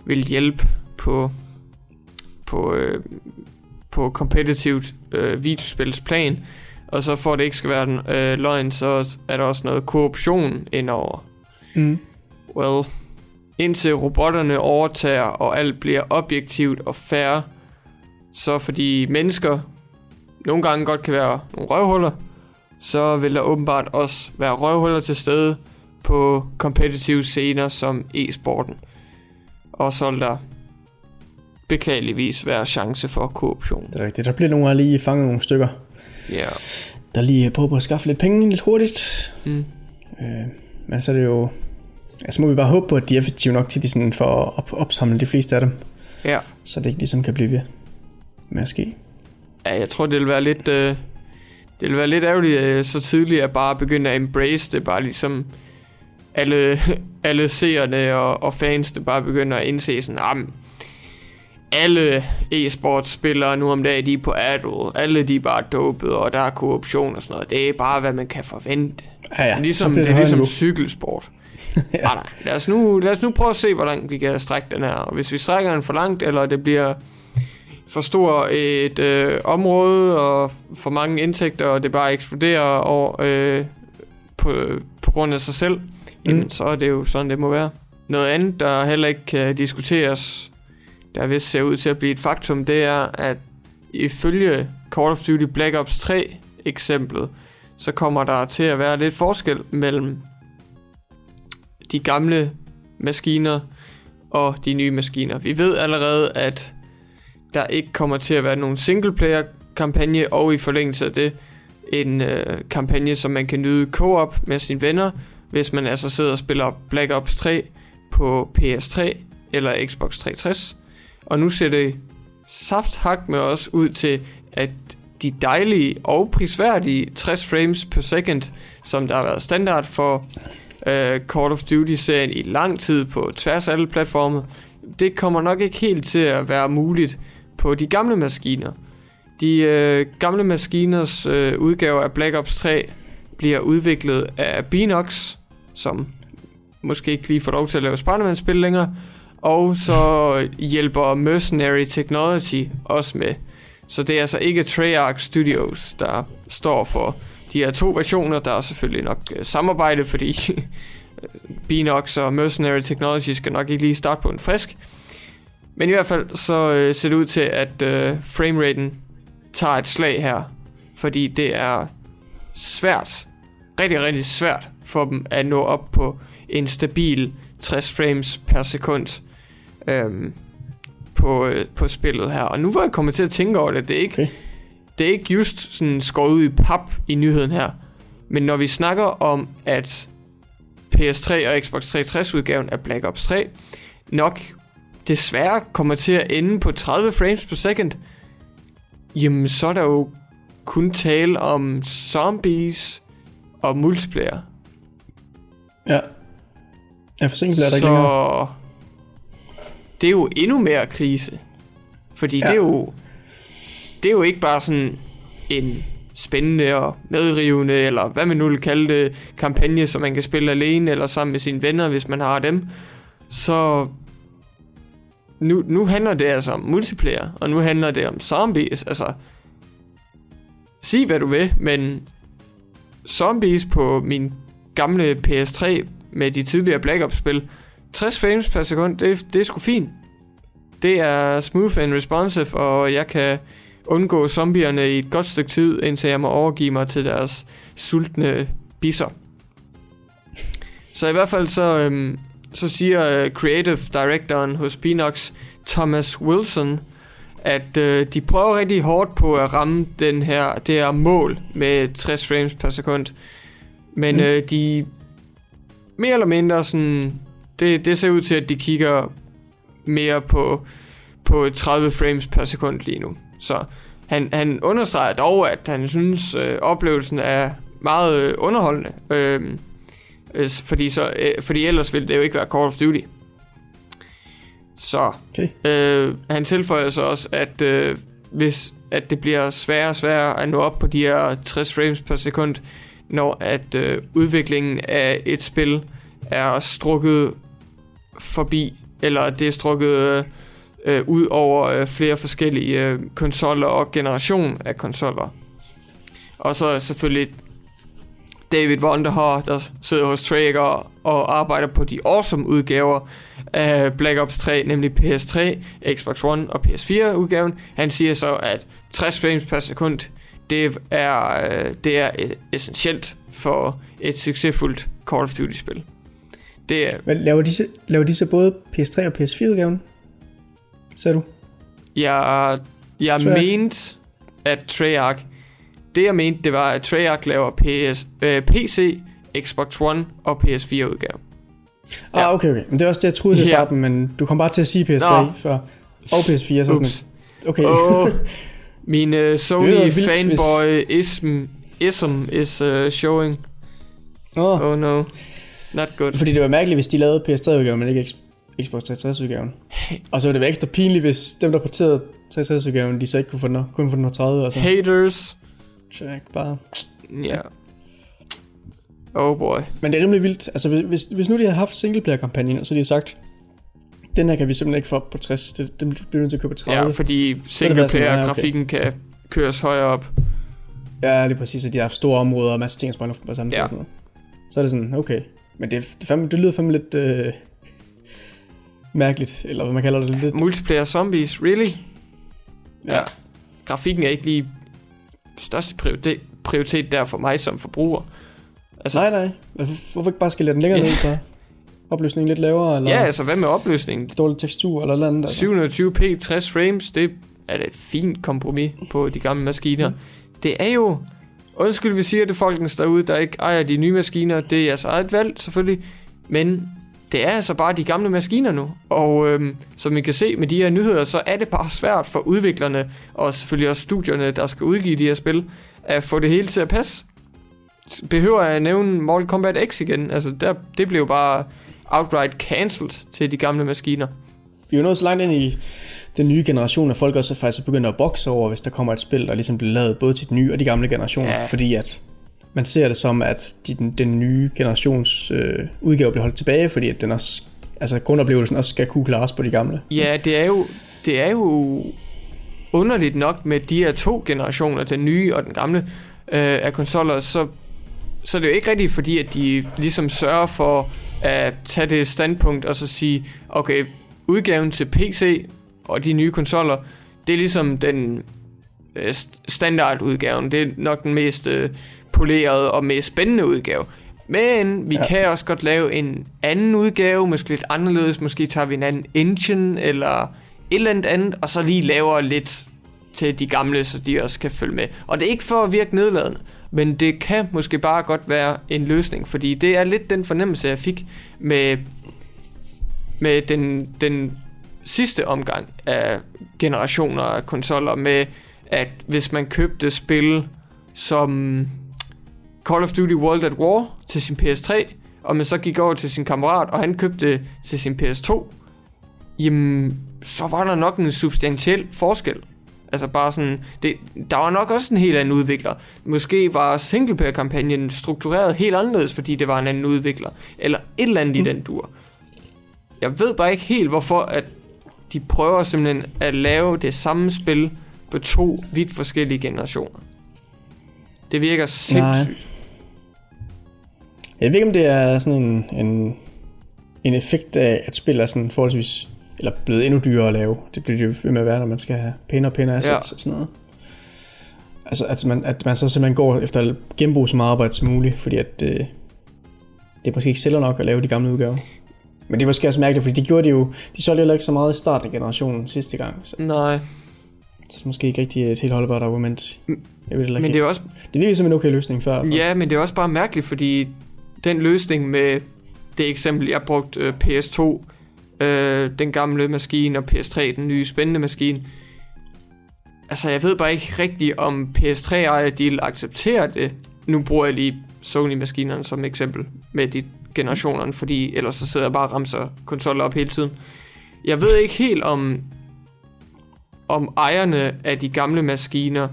vil hjælpe på på, øh, på competitivt øh, videospilsplan, og så for at det ikke skal være en øh, løgn, så er der også noget korruption indover. Mm. Well, indtil robotterne overtager, og alt bliver objektivt og fair, så fordi mennesker nogle gange godt kan være nogle røvhuller, så vil der åbenbart også være røvhuller til stede på competitive scener som e-sporten. Og så vil der beklageligvis være chance for korruption. Det er rigtigt. Der bliver nogle gange lige fanget nogle stykker, Ja. Yeah. der lige prøver på at skaffe lidt penge lidt hurtigt. Mm. Øh, men så er det jo... Altså må vi bare håbe på, at de er effektive nok til, at de sådan får op, opsamlet de fleste af dem. Ja. Så det ikke ligesom kan blive ved med at ske. Ja, jeg tror, det vil være lidt... Øh, det vil være lidt ærgerligt øh, så tidligt at bare begynde at embrace det. Bare ligesom alle, alle seerne og, og fans, der bare begynder at indse sådan, ah, alle e-sportspillere nu om dagen, de er på adult. Alle de er bare dopet, og der er korruption og sådan noget. Det er bare, hvad man kan forvente. Ja, ja. Ligesom, bliver det er ligesom cykelsport. Ja. nej, nej. Lad os, nu, lad os nu prøve at se, hvor langt vi kan strække den her. Og hvis vi strækker den for langt, eller det bliver for stor et øh, område, og for mange indtægter, og det bare eksploderer over, øh, på, på grund af sig selv, mm. jamen, så er det jo sådan, det må være. Noget andet, der heller ikke kan diskuteres, der vist ser ud til at blive et faktum, det er, at ifølge Call of Duty Black Ops 3 eksemplet, så kommer der til at være lidt forskel mellem de gamle maskiner og de nye maskiner. Vi ved allerede, at der ikke kommer til at være nogen singleplayer kampagne, og i forlængelse af det, en øh, kampagne, som man kan nyde co-op med sine venner, hvis man altså sidder og spiller Black Ops 3 på PS3 eller Xbox 360. Og nu ser det safthak med os ud til, at de dejlige og prisværdige 60 frames per second, som der har været standard for øh, Call of Duty-serien i lang tid på tværs af alle platforme, det kommer nok ikke helt til at være muligt på de gamle maskiner. De øh, gamle maskiners øh, udgave af Black Ops 3 bliver udviklet af Binox, som måske ikke lige får lov til at lave Spider-Man-spil længere, og så hjælper Mercenary Technology også med. Så det er altså ikke Treyarch Studios, der står for de her to versioner. Der er selvfølgelig nok øh, samarbejde, fordi øh, Binox og Mercenary Technology skal nok ikke lige starte på en frisk. Men i hvert fald så øh, ser det ud til, at øh, frameraten tager et slag her. Fordi det er svært, rigtig, rigtig svært for dem at nå op på en stabil 60 frames per sekund øhm, på, øh, på spillet her. Og nu var jeg kommet til at tænke over det. Det er ikke, Okay det er ikke just sådan skåret ud i pap i nyheden her. Men når vi snakker om, at PS3 og Xbox 360 udgaven af Black Ops 3 nok desværre kommer til at ende på 30 frames per second, jamen så er der jo kun tale om zombies og multiplayer. Ja. Ja, for sent bliver der ikke længere. Så det er jo endnu mere krise. Fordi ja. det er jo det er jo ikke bare sådan en spændende og medrivende, eller hvad man nu vil kalde det, kampagne, som man kan spille alene, eller sammen med sine venner, hvis man har dem. Så nu, nu handler det altså om multiplayer, og nu handler det om zombies. Altså, sig hvad du vil, men zombies på min gamle PS3 med de tidligere Black Ops-spil, 60 frames per sekund, det, det er sgu fint. Det er smooth and responsive, og jeg kan undgå zombierne i et godt stykke tid, indtil jeg må overgive mig til deres sultne bisser. Så i hvert fald så, øhm, så siger uh, creative directoren hos Pinox, Thomas Wilson, at øh, de prøver rigtig hårdt på at ramme den her, det her mål med 60 frames per sekund. Men mm. øh, de mere eller mindre sådan, det, det ser ud til, at de kigger mere på, på 30 frames per sekund lige nu. Så han, han understreger dog, at han synes, øh, oplevelsen er meget øh, underholdende. Øh, øh, fordi, så, øh, fordi ellers ville det jo ikke være Call of Duty. Så Okay. øh, han tilføjer så også, at øh, hvis at det bliver sværere og sværere at nå op på de her 60 frames per sekund, når at øh, udviklingen af et spil er strukket forbi, eller at det er strukket øh, øh, ud over øh, flere forskellige øh, konsoller og generation af konsoller. Og så selvfølgelig David Wonderhar, der sidder hos Traeger og arbejder på de awesome udgaver af Black Ops 3, nemlig PS3, Xbox One og PS4 udgaven. Han siger så, at 60 frames per sekund, det er, øh, det er øh, essentielt for et succesfuldt Call of Duty spil. Det er, Hvad, laver, de, så- laver de så både PS3 og PS4-udgaven? Sagde du? jeg, jeg Treyarch. mente, at Treyarch, det jeg mente, det var, at Treyarch laver PS, øh, PC, Xbox One og PS4 udgave. Ja. Ah, okay, okay. Men det er også det, jeg troede til Ja. starte med, men du kom bare til at sige PS3 Nå. før. Og PS4, så sådan, Ups. okay. Åh, min uh, Sony jo vildt, fanboy ism, ism is uh, showing. Åh, Oh no, not good. Fordi det var mærkeligt, hvis de lavede PS3-udgaven, men ikke Xbox 360-udgaven. Og så var det være ekstra pinligt, hvis dem, der porterede 360-udgaven, de så ikke kunne få den, kun få den 30, og så Haters. check, bare. Ja. Yeah. Oh boy. Men det er rimelig vildt. Altså, hvis- hvis, nu de havde haft singleplayer-kampagnen, og så de havde sagt, den her kan vi simpelthen ikke få op på 60, det, den bliver nødt til at købe på 30. Ja, fordi været single sådan, ja, player okay. grafikken kan køres højere op. Ja, det er præcis, at de har haft store områder og masser af ting at sprænge på samme tid Ja. og sådan noget. Så er det sådan, okay. Men det, det, fandme, det lyder fandme lidt øh, mærkeligt, eller hvad man kalder det lidt. Multiplayer zombies, really? Ja. Ja. Grafikken er ikke lige største prioritet, prioritet der for mig som forbruger. Altså, Nej, nej. Hvorfor ikke bare skille den længere ned, så opløsningen lidt lavere, eller ja, altså hvad med opløsningen? dårlig tekstur, eller noget andet. Altså. 720p 60 frames, det er da et fint kompromis på de gamle maskiner. Mm. Det er jo, undskyld vi siger det folkens derude, der ikke ejer de nye maskiner, det er jeres eget valg selvfølgelig, men det er altså bare de gamle maskiner nu. Og øhm, som I kan se med de her nyheder, så er det bare svært for udviklerne, og selvfølgelig også studierne, der skal udgive de her spil, at få det hele til at passe. Behøver jeg at nævne Mortal Kombat X igen? Altså, der, det blev bare outright cancelled til de gamle maskiner. Vi er jo nået så langt ind i den nye generation, at folk også faktisk er begyndt at bokse over, hvis der kommer et spil, der ligesom bliver lavet både til de nye og de gamle generationer, ja. fordi at man ser det som, at de, den, den nye generations øh, udgave bliver holdt tilbage, fordi at den også, altså grundoplevelsen også skal kunne klares på de gamle. Ja, det er jo, det er jo underligt nok med de her to generationer, den nye og den gamle øh, af konsoller, så, så er det jo ikke rigtigt, fordi at de ligesom sørger for at tage det standpunkt og så sige, okay, udgaven til PC og de nye konsoller, det er ligesom den øh, st- standardudgaven. Det er nok den mest øh, polerede og mest spændende udgave. Men vi. Ja. kan også godt lave en anden udgave, måske lidt anderledes. Måske tager vi en anden engine eller et eller andet andet, og så lige laver lidt til de gamle, så de også kan følge med. Og det er ikke for at virke nedladende, men det kan måske bare godt være en løsning, fordi det er lidt den fornemmelse, jeg fik med, med den, den sidste omgang af generationer af konsoller, med at hvis man købte spil som Call of Duty World at War til sin PS3, og man så gik over til sin kammerat, og han købte til sin PS2, jamen, så var der nok en substantiel forskel. Altså bare sådan, det, der var nok også en helt anden udvikler. Måske var singleplayer-kampagnen struktureret helt anderledes, fordi det var en anden udvikler. Eller et eller andet mm. i den dur. Jeg ved bare ikke helt, hvorfor at de prøver simpelthen at lave det samme spil på to vidt forskellige generationer. Det virker sindssygt. Jeg ved ikke, om det er sådan en, en, en effekt af, at spil er sådan forholdsvis, eller blevet endnu dyrere at lave. Det bliver det jo ved med at være, når man skal have pænere og pænere assets Ja. og sådan noget. Altså, at man, at man så simpelthen går efter at genbruge så meget arbejde som muligt, fordi at øh, det er måske ikke sælger nok at lave de gamle udgaver. Men det er måske også mærkeligt, fordi de gjorde det jo, de solgte jo ikke så meget i starten af generationen sidste gang, så, Nej, så det er måske ikke rigtig et helt holdbart argument. Mm, Jeg ved det men det er også det virker som en okay løsning før. Ja, men det er også bare mærkeligt, fordi den løsning med det eksempel, jeg brugte øh, PS2, øh, den gamle maskine, og PS3, den nye spændende maskine. Altså, jeg ved bare ikke rigtigt, om PS3-ejere, de vil acceptere det. Nu bruger jeg lige Sony-maskinerne som eksempel med de generationerne, fordi ellers så sidder jeg bare og ramser konsoller op hele tiden. Jeg ved ikke helt, om, om ejerne af de gamle maskiner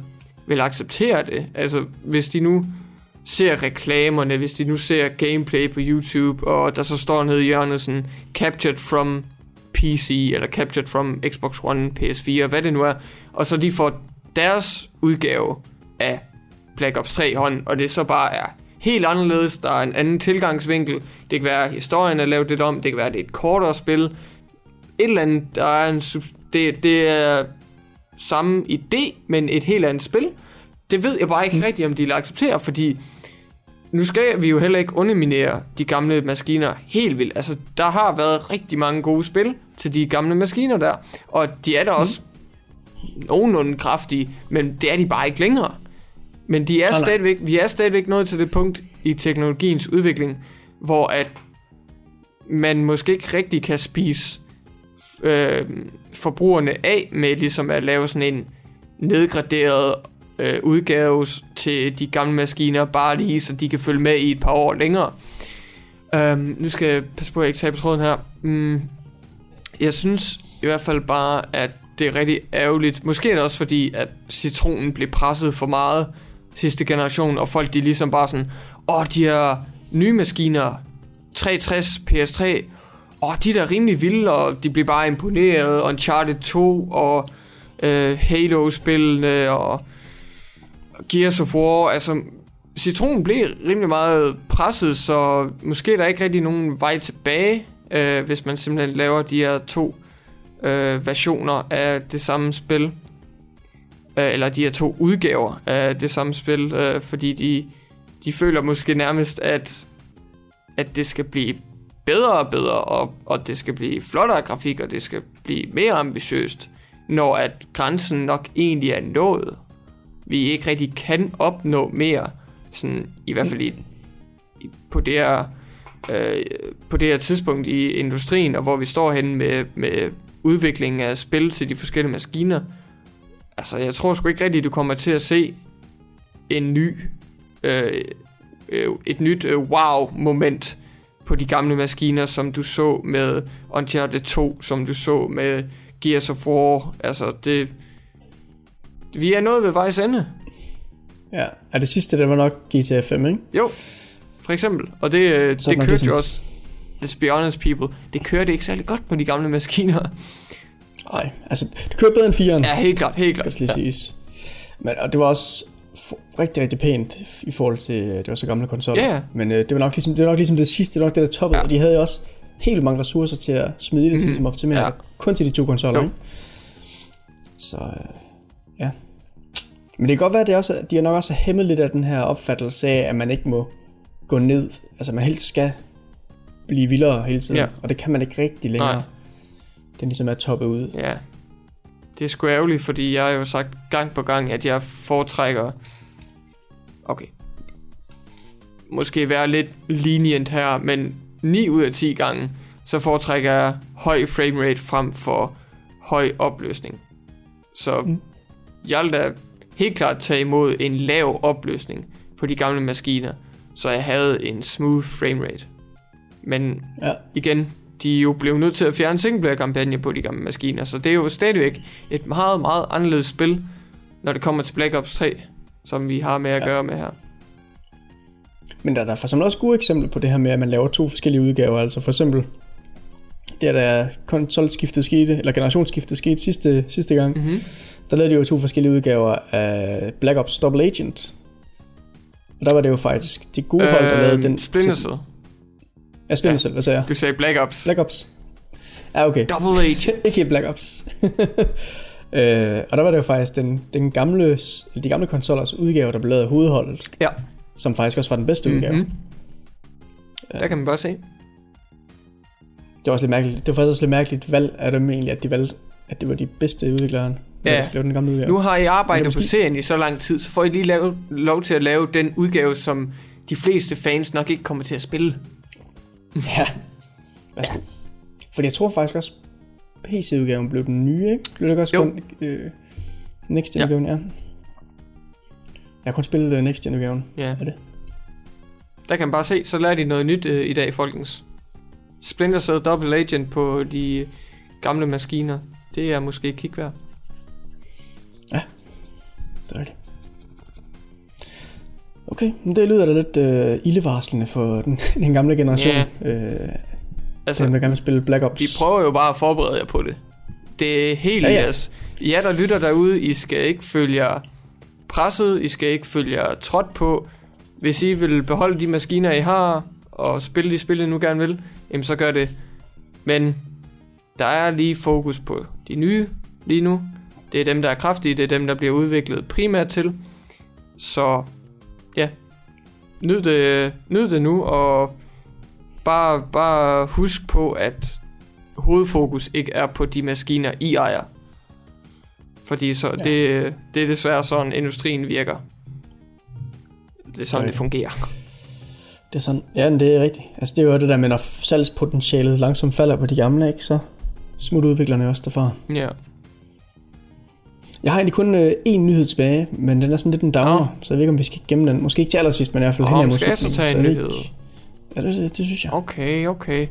vil acceptere det. Altså, hvis de nu ser reklamerne, hvis de nu ser gameplay på YouTube, og der så står nede i hjørnet sådan, captured from PC, eller captured from Xbox One, PS4, hvad det nu er, og så de får deres udgave af Black Ops 3 hånd, og det så bare er helt anderledes, der er en anden tilgangsvinkel, det kan være, at historien er lavet lidt om, det kan være, at det er et kortere spil, et eller andet, der er en, det, det er samme idé, men et helt andet spil, det ved jeg bare ikke mm. rigtigt, om de vil acceptere, fordi nu skal vi jo heller ikke underminere de gamle maskiner helt vildt. Altså, der har været rigtig mange gode spil til de gamle maskiner der, og de er da også nogenlunde kraftige, men det er de bare ikke længere. Men de er nej. stadigvæk, vi er stadigvæk nået til det punkt i teknologiens udvikling, hvor at man måske ikke rigtig kan spise øh, forbrugerne af med ligesom at lave sådan en nedgraderet øh, udgave til de gamle maskiner, bare lige så de kan følge med i et par år længere. Øh, nu skal jeg passe på, at jeg ikke taber tråden her. Mm, jeg synes i hvert fald bare, at det er rigtig ærgerligt. Måske er det også fordi, at citronen blev presset for meget sidste generation, og folk de ligesom bare sådan, åh, de her nye maskiner, 360, PS3, åh, de er da rimelig vilde, og de bliver bare imponeret, og Uncharted 2, og øh, Halo-spillene, og Gears of War, altså citronen blev rimelig meget presset, så måske er der ikke rigtig nogen vej tilbage, øh, hvis man simpelthen laver de her to øh, versioner af det samme spil. Øh, eller de her to udgaver af det samme spil, øh, fordi de, de føler måske nærmest, at, at det skal blive bedre og bedre, og, og det skal blive flottere grafik, og det skal blive mere ambitiøst, når at grænsen nok egentlig er nået. Vi ikke rigtig kan opnå mere, sådan i hvert fald i, i, på det her øh, på det her tidspunkt i industrien, og hvor vi står henne med, med udviklingen af spil til de forskellige maskiner. Altså, jeg tror sgu ikke rigtigt, du kommer til at se en ny, øh, øh, et nyt øh, wow-moment på de gamle maskiner, som du så med Uncharted 2, som du så med Gears of War. Altså, det... Vi er nået ved vejs ende. Ja, er det sidste, det var nok GTA 5, ikke? Jo, for eksempel. Og det, øh, det kørte ligesom- jo også, let's be honest people, det kørte ikke særlig godt på de gamle maskiner. Nej, altså, det kørte bedre end 4'eren. Ja, helt klart, helt kan klart. det lige siges. Men, og det var også rigtig, rigtig pænt i forhold til, øh, det var så gamle konsoller. Ja. Men øh, det, var nok ligesom, det var nok ligesom det sidste, det var nok det, der toppede. Ja. Og de havde jo også helt mange ressourcer til at smide det, til Mhm. ligesom optimere Ja. kun til de to konsoller, ikke? Så øh, ja. Men det kan godt være, at det også, er- de har nok også hæmmet lidt af den her opfattelse af, at man ikke må gå ned. Altså man helst skal blive vildere hele tiden. Ja. Og det kan man ikke rigtig længere. Nej. Den ligesom er toppet ud. Ja. Det er sgu ærgerligt, fordi jeg har jo sagt gang på gang, at jeg foretrækker... Okay. Måske være lidt lenient her, men 9 ud af 10 gange, så foretrækker jeg høj framerate frem for høj opløsning. Så mm. Jeg vil da helt klart tage imod en lav opløsning på de gamle maskiner, så jeg havde en smooth framerate. Men Ja. igen, de er jo blevet nødt til at fjerne singleplayer-kampagne på de gamle maskiner, så det er jo stadigvæk et meget, meget anderledes spil, når det kommer til Black Ops 3, som vi har med at Ja. gøre med her. Men der er der for eksempel også gode eksempler på det her med, at man laver to forskellige udgaver. Altså for eksempel, der da konsolskiftet skete, eller generationsskiftet skete sidste, sidste gang, Mm-hmm. der lavede de jo to forskellige udgaver af Black Ops Double Agent. Og der var det jo faktisk de gode hold, der lavede den. Splinter til- Cell. Ja, Splinter Cell, hvad sagde jeg? Du sagde Black Ops. Black Ops. Ja, okay. Double Agent. Ikke Black Ops. Øh, og der var det jo faktisk den, den gamle, de gamle konsollers udgave, der blev lavet af hovedholdet, Ja. som faktisk også var den bedste mm-hmm. udgave. Mhm. Der kan man bare se. Det var også lidt mærkeligt. Det var faktisk også lidt mærkeligt valg af dem egentlig, at de valgte, at det var de bedste udviklere, Ja. den gamle udgave. Nu har I arbejdet Men på måske- serien i så lang tid, så får I lige lave, lov til at lave den udgave, som de fleste fans nok ikke kommer til at spille. Ja. Værsgo. Ja. Fordi jeg tror faktisk også, PC-udgaven blev den nye, ikke? Blev det ikke også Jo. kun øh, Next Gen-udgaven, ja. Jeg har kun spillet uh, Next Gen-udgaven. Ja. Er det? Der kan man bare se, så lærer de noget nyt øh, i dag, folkens. Splinter Cell Double Agent på de gamle maskiner. Det er måske kig værd. Det er rigtigt. Okay, men det lyder da lidt øh, ildevarslende for den, den gamle generation. Ja. Øh, Altså, dem, der gerne vil spille Black Ops. vi prøver jo bare at forberede jer på det. Det er helt Ja, ja, jeres. Ja, der lytter derude, I skal ikke følge jer presset, I skal ikke følge jer trådt på. Hvis I vil beholde de maskiner, I har, og spille de spil, I nu gerne vil, jamen så gør det. Men der er lige fokus på de nye lige nu. Det er dem, der er kraftige, det er dem, der bliver udviklet primært til. Så ja, nyd det, nyd det nu, og bare, bare husk på, at hovedfokus ikke er på de maskiner, I ejer. Fordi så, Ja. ja. det, det er desværre sådan, industrien virker. Det er sådan, Okay. det fungerer. Det er sådan, ja, det er rigtigt. Altså det er jo det der med, når salgspotentialet langsomt falder på de gamle, ikke? Så smutter udviklerne også derfra. Ja. Jeg har egentlig kun øh, én nyhed tilbage, men den er sådan lidt en downer, Nå. så jeg ved ikke, om vi skal gemme den. Måske ikke til allersidst, men i hvert fald hen men mod skal jeg så tage en nyhed? ikke- Ja, det, det, det synes jeg. Okay, okay.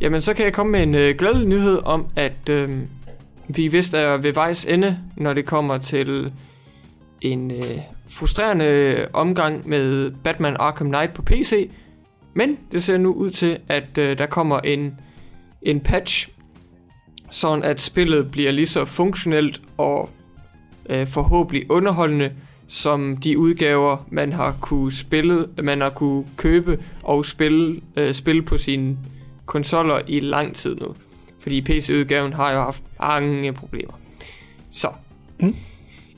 Jamen, så kan jeg komme med en øh, glædelig nyhed om, at øh, vi vist er ved vejs ende, når det kommer til en øh, frustrerende omgang med Batman Arkham Knight på PC. Men det ser nu ud til, at øh, der kommer en, en patch, sådan at spillet bliver lige så funktionelt og øh, forhåbentlig underholdende, som de udgaver, man har kunne spille, man har kunne købe og spille, øh, spille på sine konsoller i lang tid nu. Fordi PC-udgaven har jo haft mange problemer. Så. Mm.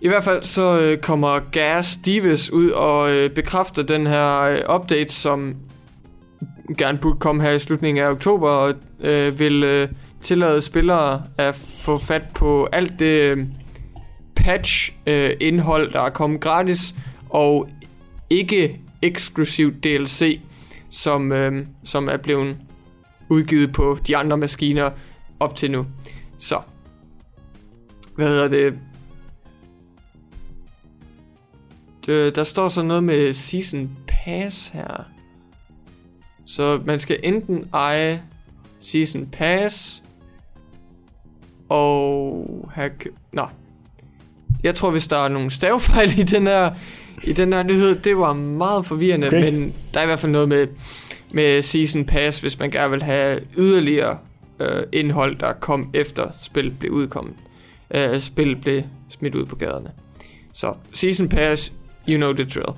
I hvert fald så øh, kommer Gas Divis ud og øh, bekræfter den her øh, update, som gerne burde komme her i slutningen af oktober, og øh, vil øh, tillade spillere at få fat på alt det øh, patch-indhold, der er kommet gratis, og ikke eksklusivt DLC, som, øh, som er blevet udgivet på de andre maskiner op til nu. Så, hvad hedder det? det der står så noget med Season Pass her. Så man skal enten eje Season Pass og have... Nå. Jeg tror, hvis der er nogle stavefejl i den her, i den her nyhed, det var meget forvirrende, Okay. men der er i hvert fald noget med, med Season Pass, hvis man gerne vil have yderligere øh, indhold, der kom efter spillet blev udkommet. Øh, spillet blev smidt ud på gaderne. Så Season Pass, you know the drill.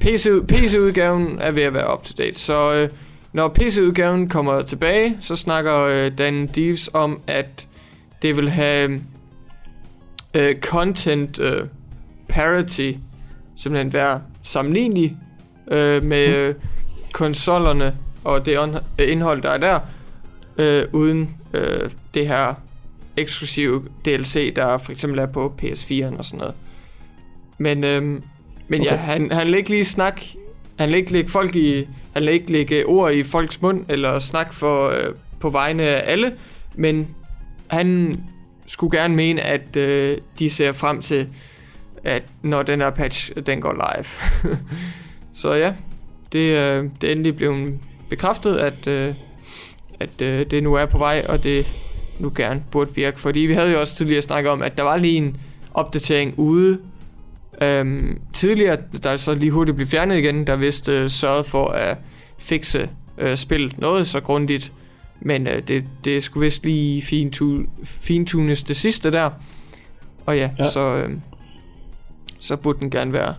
PC, PC-udgaven er ved at være up to date, så øh, når PC-udgaven kommer tilbage, så snakker øh, Dan Deeves om, at det vil have øh, content øh, parity, simpelthen være sammenlignelig øh, med øh, konsollerne og det on- øh, indhold, der er der, øh, uden øh, det her eksklusive DLC, der for eksempel er på PS4'en og sådan noget. Men, øh, men okay. ja, han, han vil ikke lige snakke, han vil ikke lægge folk i, han vil ikke lægge ord i folks mund, eller snakke for, øh, på vegne af alle, men han skulle gerne mene, at øh, de ser frem til, at når den her patch, den går live. Så ja, det, øh, det er endelig blevet bekræftet, at, øh, at øh, det nu er på vej, og det nu gerne burde virke. Fordi vi havde jo også tidligere snakket om, at der var lige en opdatering ude øhm, tidligere, der så lige hurtigt blev fjernet igen, der vist øh, sørgede for at fikse øh, spillet noget så grundigt. Men øh, det, det skulle vist lige fintu- fintunes det sidste der. Og ja, Ja. så, øh, så burde den gerne være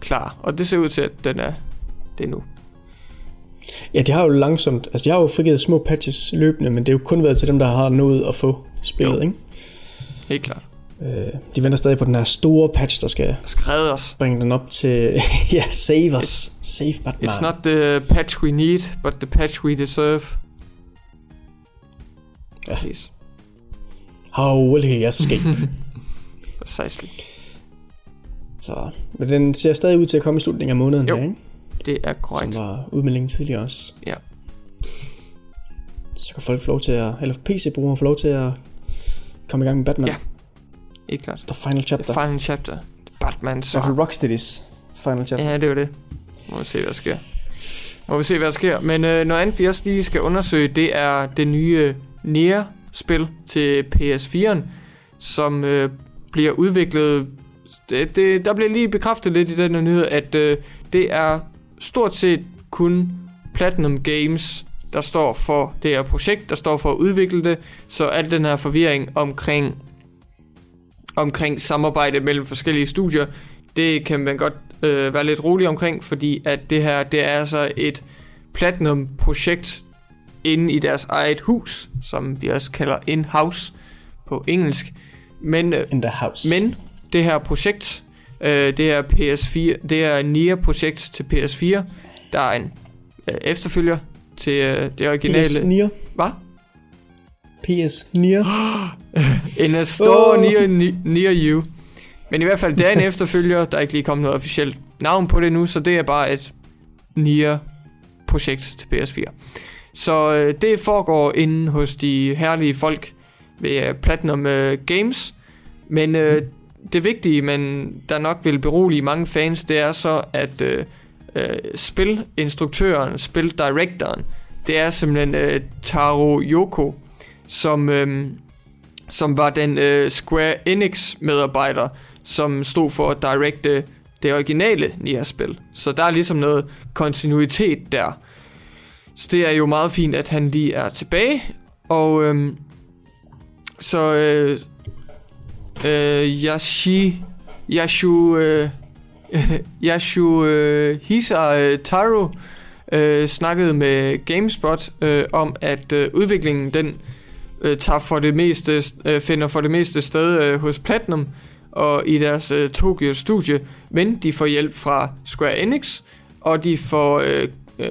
klar. Og det ser ud til, at den er det nu. Ja, de har jo langsomt, altså de har jo frigivet små patches løbende, men det er jo kun været til dem, der har nået at få spillet, Jo. ikke? Helt klart. Øh, de venter stadig på den her store patch, der skal Skrevet os. bringe den op til... ja, save us. Save Batman. It's not the patch we need, but the patch we deserve. Præcis. How will he escape? Precisely. Så, men den ser stadig ud til at komme i slutningen af måneden Jo, her, ikke? Det er korrekt. Som var udmeldingen tidligere også. Ja. Så kan folk få lov til at... Eller PC-brugere få lov til at komme i gang med Batman. Ja. Ikke klart. The final chapter. The final chapter. Batman så. Rocksteady's final chapter. Ja, det er jo det. Må vi se, hvad der sker. Må vi se, hvad der sker. Men øh, noget andet, vi også lige skal undersøge, det er det nye Nier-spil til PS4'en, som øh, bliver udviklet... Det, det, der bliver lige bekræftet lidt i den her nyhed, at øh, det er stort set kun Platinum Games, der står for det her projekt, der står for at udvikle det, så al den her forvirring omkring omkring samarbejde mellem forskellige studier, det kan man godt øh, være lidt rolig omkring, fordi at det her, det er altså et Platinum-projekt inde i deres eget hus, som vi også kalder in-house på engelsk. Men, øh, In the house. men det her projekt, øh, det her PS4, det er Nier-projekt til PS4, der er en øh, efterfølger til øh, det originale. PS Nier. Hvad? PS Nier. In a store Åh. oh. near, near you. Men i hvert fald, det er en efterfølger. Der er ikke lige kommet noget officielt navn på det nu, så det er bare et Nier-projekt til PS4. Så øh, det foregår inde hos de herlige folk ved øh, Platinum øh, Games. Men øh, det vigtige, men der nok vil berolige mange fans, det er så, at øh, øh, spilinstruktøren, spildirektoren, det er simpelthen øh, Taro Yoko, som... Øh, som var den øh, Square Enix medarbejder, som stod for at directe det originale Nier-spil. Så der er ligesom noget kontinuitet der. Så det er jo meget fint, at han lige er tilbage. Og øhm, så øh, øh, Yashi, Yashu, øh, Yashu øh, Hisa øh, Taro øh, snakkede med GameSpot øh, om, at øh, udviklingen den øh, tager for det meste, øh, finder for det meste sted øh, hos Platinum og i deres øh, Tokyo studie, men de får hjælp fra Square Enix, og de får øh, øh,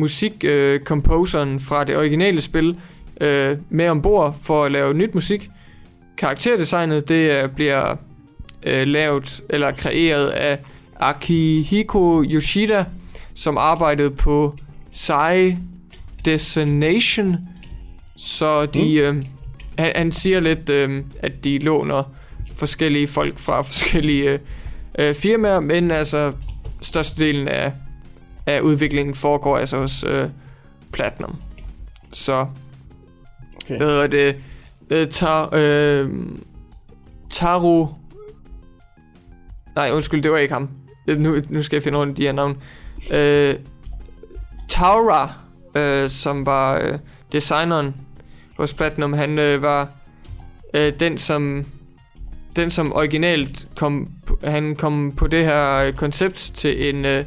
musikkomposeren øh, fra det originale spil øh, med ombord for at lave nyt musik. Karakterdesignet det øh, bliver øh, lavet eller kreeret af Akihiko Yoshida, som arbejdede på Sai Destination, så de, øh, han, han siger lidt, øh, at de låner forskellige folk fra forskellige øh, øh, firmaer, men altså størstedelen af, af udviklingen foregår altså hos øh, Platinum. Så Okay. hvad hedder det? Øh, tar, øh, Taro... Nej, undskyld, det var ikke ham. Øh, Nu, nu skal jeg finde rundt i de her navn. Øh, Taura, øh, som var øh, designeren hos Platinum, han øh, var øh, den, som den, som originalt kom, han kom på det her øh, koncept til en øh,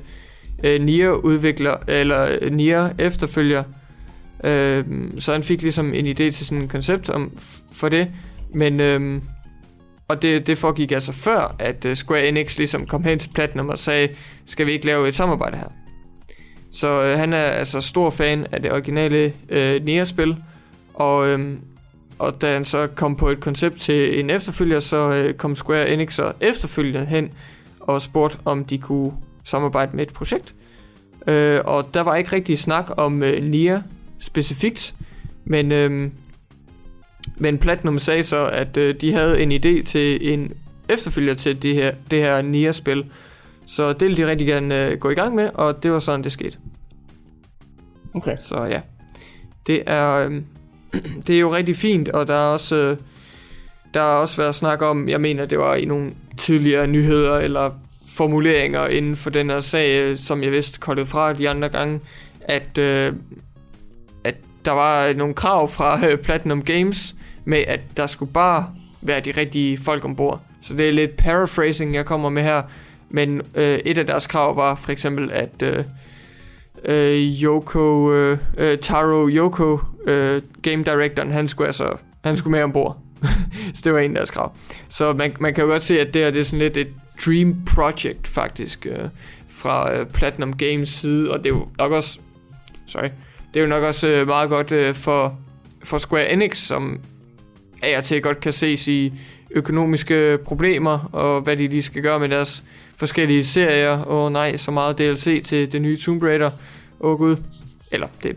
øh, Nier-udvikler, eller øh, Nier-efterfølger. Øh, så han fik ligesom en idé til sådan en koncept om, for det, men øh, og det, det foregik altså før, at øh, Square Enix ligesom kom hen til Platinum og sagde, skal vi ikke lave et samarbejde her? Så øh, han er altså stor fan af det originale øh, Nier-spil, og, øh, og da han så kom på et koncept til en efterfølger, så øh, kom Square Enix og efterfølgende hen og spurgte, om de kunne samarbejde med et projekt. Øh, og der var ikke rigtig snak om øh, Nier specifikt, men, øh, men Platinum sagde så, at øh, de havde en idé til en efterfølger til det her, det her Nier-spil. Så det ville de rigtig gerne øh, gå i gang med, og det var sådan, det skete. Okay. Så ja, det er, øh, det er jo rigtig fint, og der er også, øh, der har også været snak om, jeg mener, det var i nogle tidligere nyheder eller formuleringer inden for den her sag, øh, som jeg vidste kortet fra de andre gange, at, øh, at der var nogle krav fra øh, Platinum Games med, at der skulle bare være de rigtige folk ombord. Så det er lidt paraphrasing, jeg kommer med her. Men øh, et af deres krav var for eksempel, at øh, øh, Yoko, øh, øh Taro Yoko, øh, game directoren, han skulle altså han skulle med ombord. så det var en af deres krav. Så man, man kan jo godt se, at det her det er sådan lidt et dream project faktisk øh, fra øh, Platinum Games side, og det er jo nok også, sorry, det er jo nok også øh, meget godt øh, for, for Square Enix, som af og til godt kan ses i økonomiske problemer, og hvad de lige skal gøre med deres forskellige serier. Åh oh, nej, så meget DLC til det nye Tomb Raider. Åh oh, gud. Eller det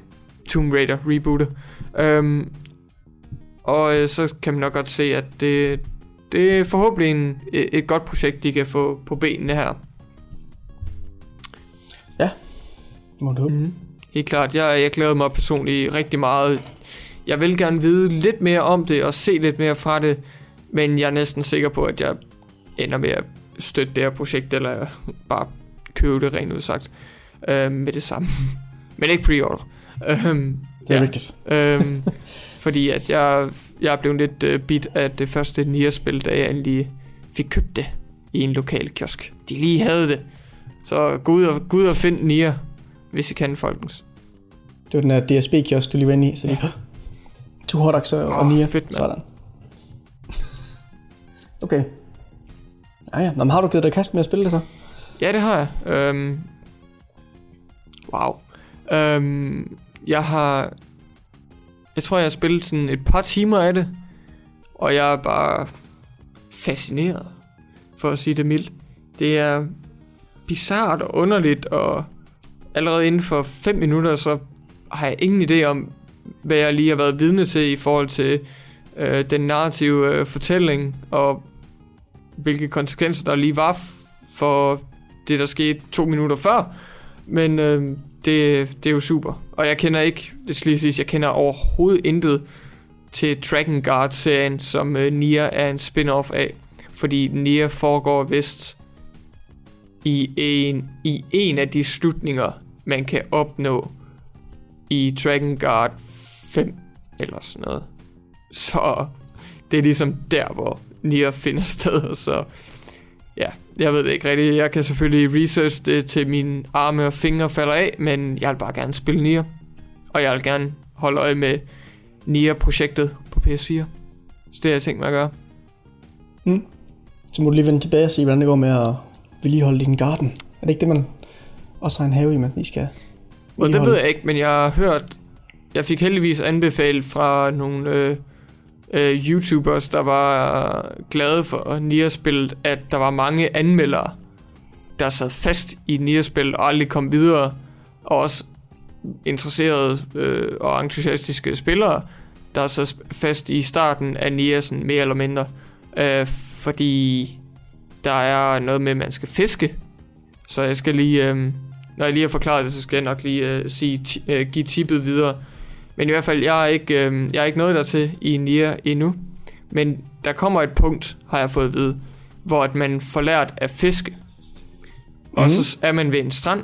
Tomb Raider rebootet. Um, og øh, så kan man nok godt se, at det, det er forhåbentlig en, et godt projekt, de kan få på benene her. Ja, må du. Mm. Helt klart. Jeg, jeg glæder mig personligt rigtig meget. Jeg vil gerne vide lidt mere om det og se lidt mere fra det, men jeg er næsten sikker på, at jeg ender med at støtte det her projekt, eller bare købe det rent udsagt øh, med det samme. men ikke pre-order. Øhm, det er ja. rigtigt. øhm, fordi at jeg, jeg blevet lidt uh, bit af det første Nier-spil, da jeg endelig fik købt det i en lokal kiosk. De lige havde det. Så gå ud og, gå ud og find Nier, hvis I kan, folkens. Det var den der DSB-kiosk, du lige var inde i, så de... To hotdogs og, oh, og Nier. Fedt, man. Sådan. okay. Ja, ja. Nå, har du givet dig kast med at spille det så? Ja, det har jeg. Øhm, wow. Øhm, jeg har... Jeg tror, jeg har spillet sådan et par timer af det. Og jeg er bare fascineret, for at sige det mildt. Det er bizart og underligt, og allerede inden for 5 minutter, så har jeg ingen idé om, hvad jeg lige har været vidne til i forhold til øh, den narrative øh, fortælling, og hvilke konsekvenser der lige var for det, der skete to minutter før. Men øh, det, det er jo super. Og jeg kender ikke, det skal lige siges, jeg kender overhovedet intet til Dragon Guard-serien, som øh, Nier er en spin-off af. Fordi Nier foregår vist i en, i en af de slutninger, man kan opnå i Dragon Guard 5 eller sådan noget. Så det er ligesom der, hvor Nier finder sted, så jeg ved det ikke rigtigt. Jeg kan selvfølgelig research det til mine arme og fingre falder af, men jeg vil bare gerne spille Nier. Og jeg vil gerne holde øje med Nier-projektet på PS4. Så det har jeg tænkt mig at gøre. Mm. Så må du lige vende tilbage og se, hvordan det går med at vedligeholde din garden. Er det ikke det, man også har en have i, man lige skal Og det ved jeg ikke, men jeg har hørt... Jeg fik heldigvis anbefalet fra nogle øh, øh, YouTubers, der var glade for Nier-spillet, at der var mange anmeldere, der sad fast i Nier-spillet og aldrig kom videre, og også interesserede øh, og entusiastiske spillere, der sad fast i starten af Nier, sådan mere eller mindre, øh, fordi der er noget med, at man skal fiske, så jeg skal lige, øh, når jeg lige har forklaret det, så skal jeg nok lige øh, sige, øh, give tippet videre, men i hvert fald, jeg er ikke, øh, jeg er ikke nået dertil i Nier endnu. Men der kommer et punkt, har jeg fået at vide, hvor at man får lært at fiske. Mm. Og mhm. så er man ved en strand,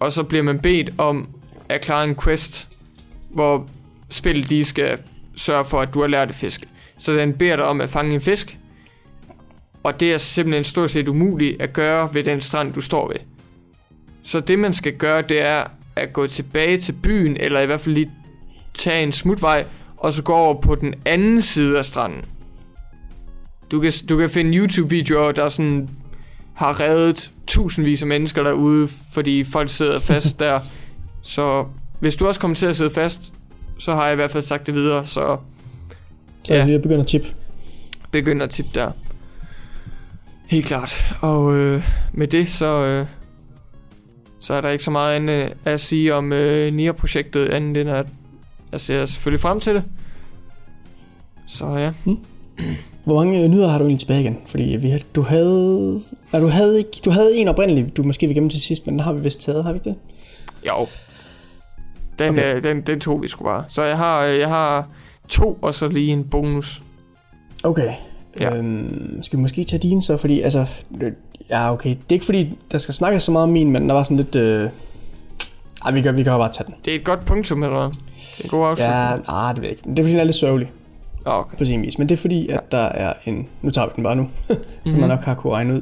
og så bliver man bedt om at klare en quest, hvor spillet de skal sørge for, at du har lært at fiske. Så den beder dig om at fange en fisk, og det er simpelthen stort set umuligt at gøre ved den strand, du står ved. Så det man skal gøre, det er at gå tilbage til byen, eller i hvert fald lige tage en smutvej, og så gå over på den anden side af stranden. Du kan, du kan finde YouTube-videoer, der sådan har reddet tusindvis af mennesker derude, fordi folk sidder fast der. Så hvis du også kommer til at sidde fast, så har jeg i hvert fald sagt det videre, så... Så ja, jeg begynder at tip. Begynder at tip der. Helt klart. Og øh, med det, så, øh, så er der ikke så meget andet at sige om øh, NIA-projektet, andet end at jeg ser selvfølgelig frem til det. Så ja. Hmm. Hvor mange nyheder har du egentlig tilbage igen? Fordi vi, du havde... Nej, du havde, ikke, du havde en oprindelig, du måske vil gemme til sidst, men den har vi vist taget, har vi ikke det? Jo. Den, okay. øh, den, den tog vi sgu bare. Så jeg har, øh, jeg har to, og så lige en bonus. Okay. Ja. Øhm, skal vi måske tage din så? Fordi altså, Ja, okay. Det er ikke fordi, der skal snakkes så meget om min, men der var sådan lidt... Øh... Ej, vi kan, vi kan bare tage den. Det er et godt punktum, eller hvad? Det er en god afslutning. Ja, ah, det ved jeg ikke. Det er fordi, den er lidt sørgelig. Okay. På sin vis. Men det er fordi, at der er en... Nu tager vi den bare nu. som mm-hmm. man nok har kunne regne ud.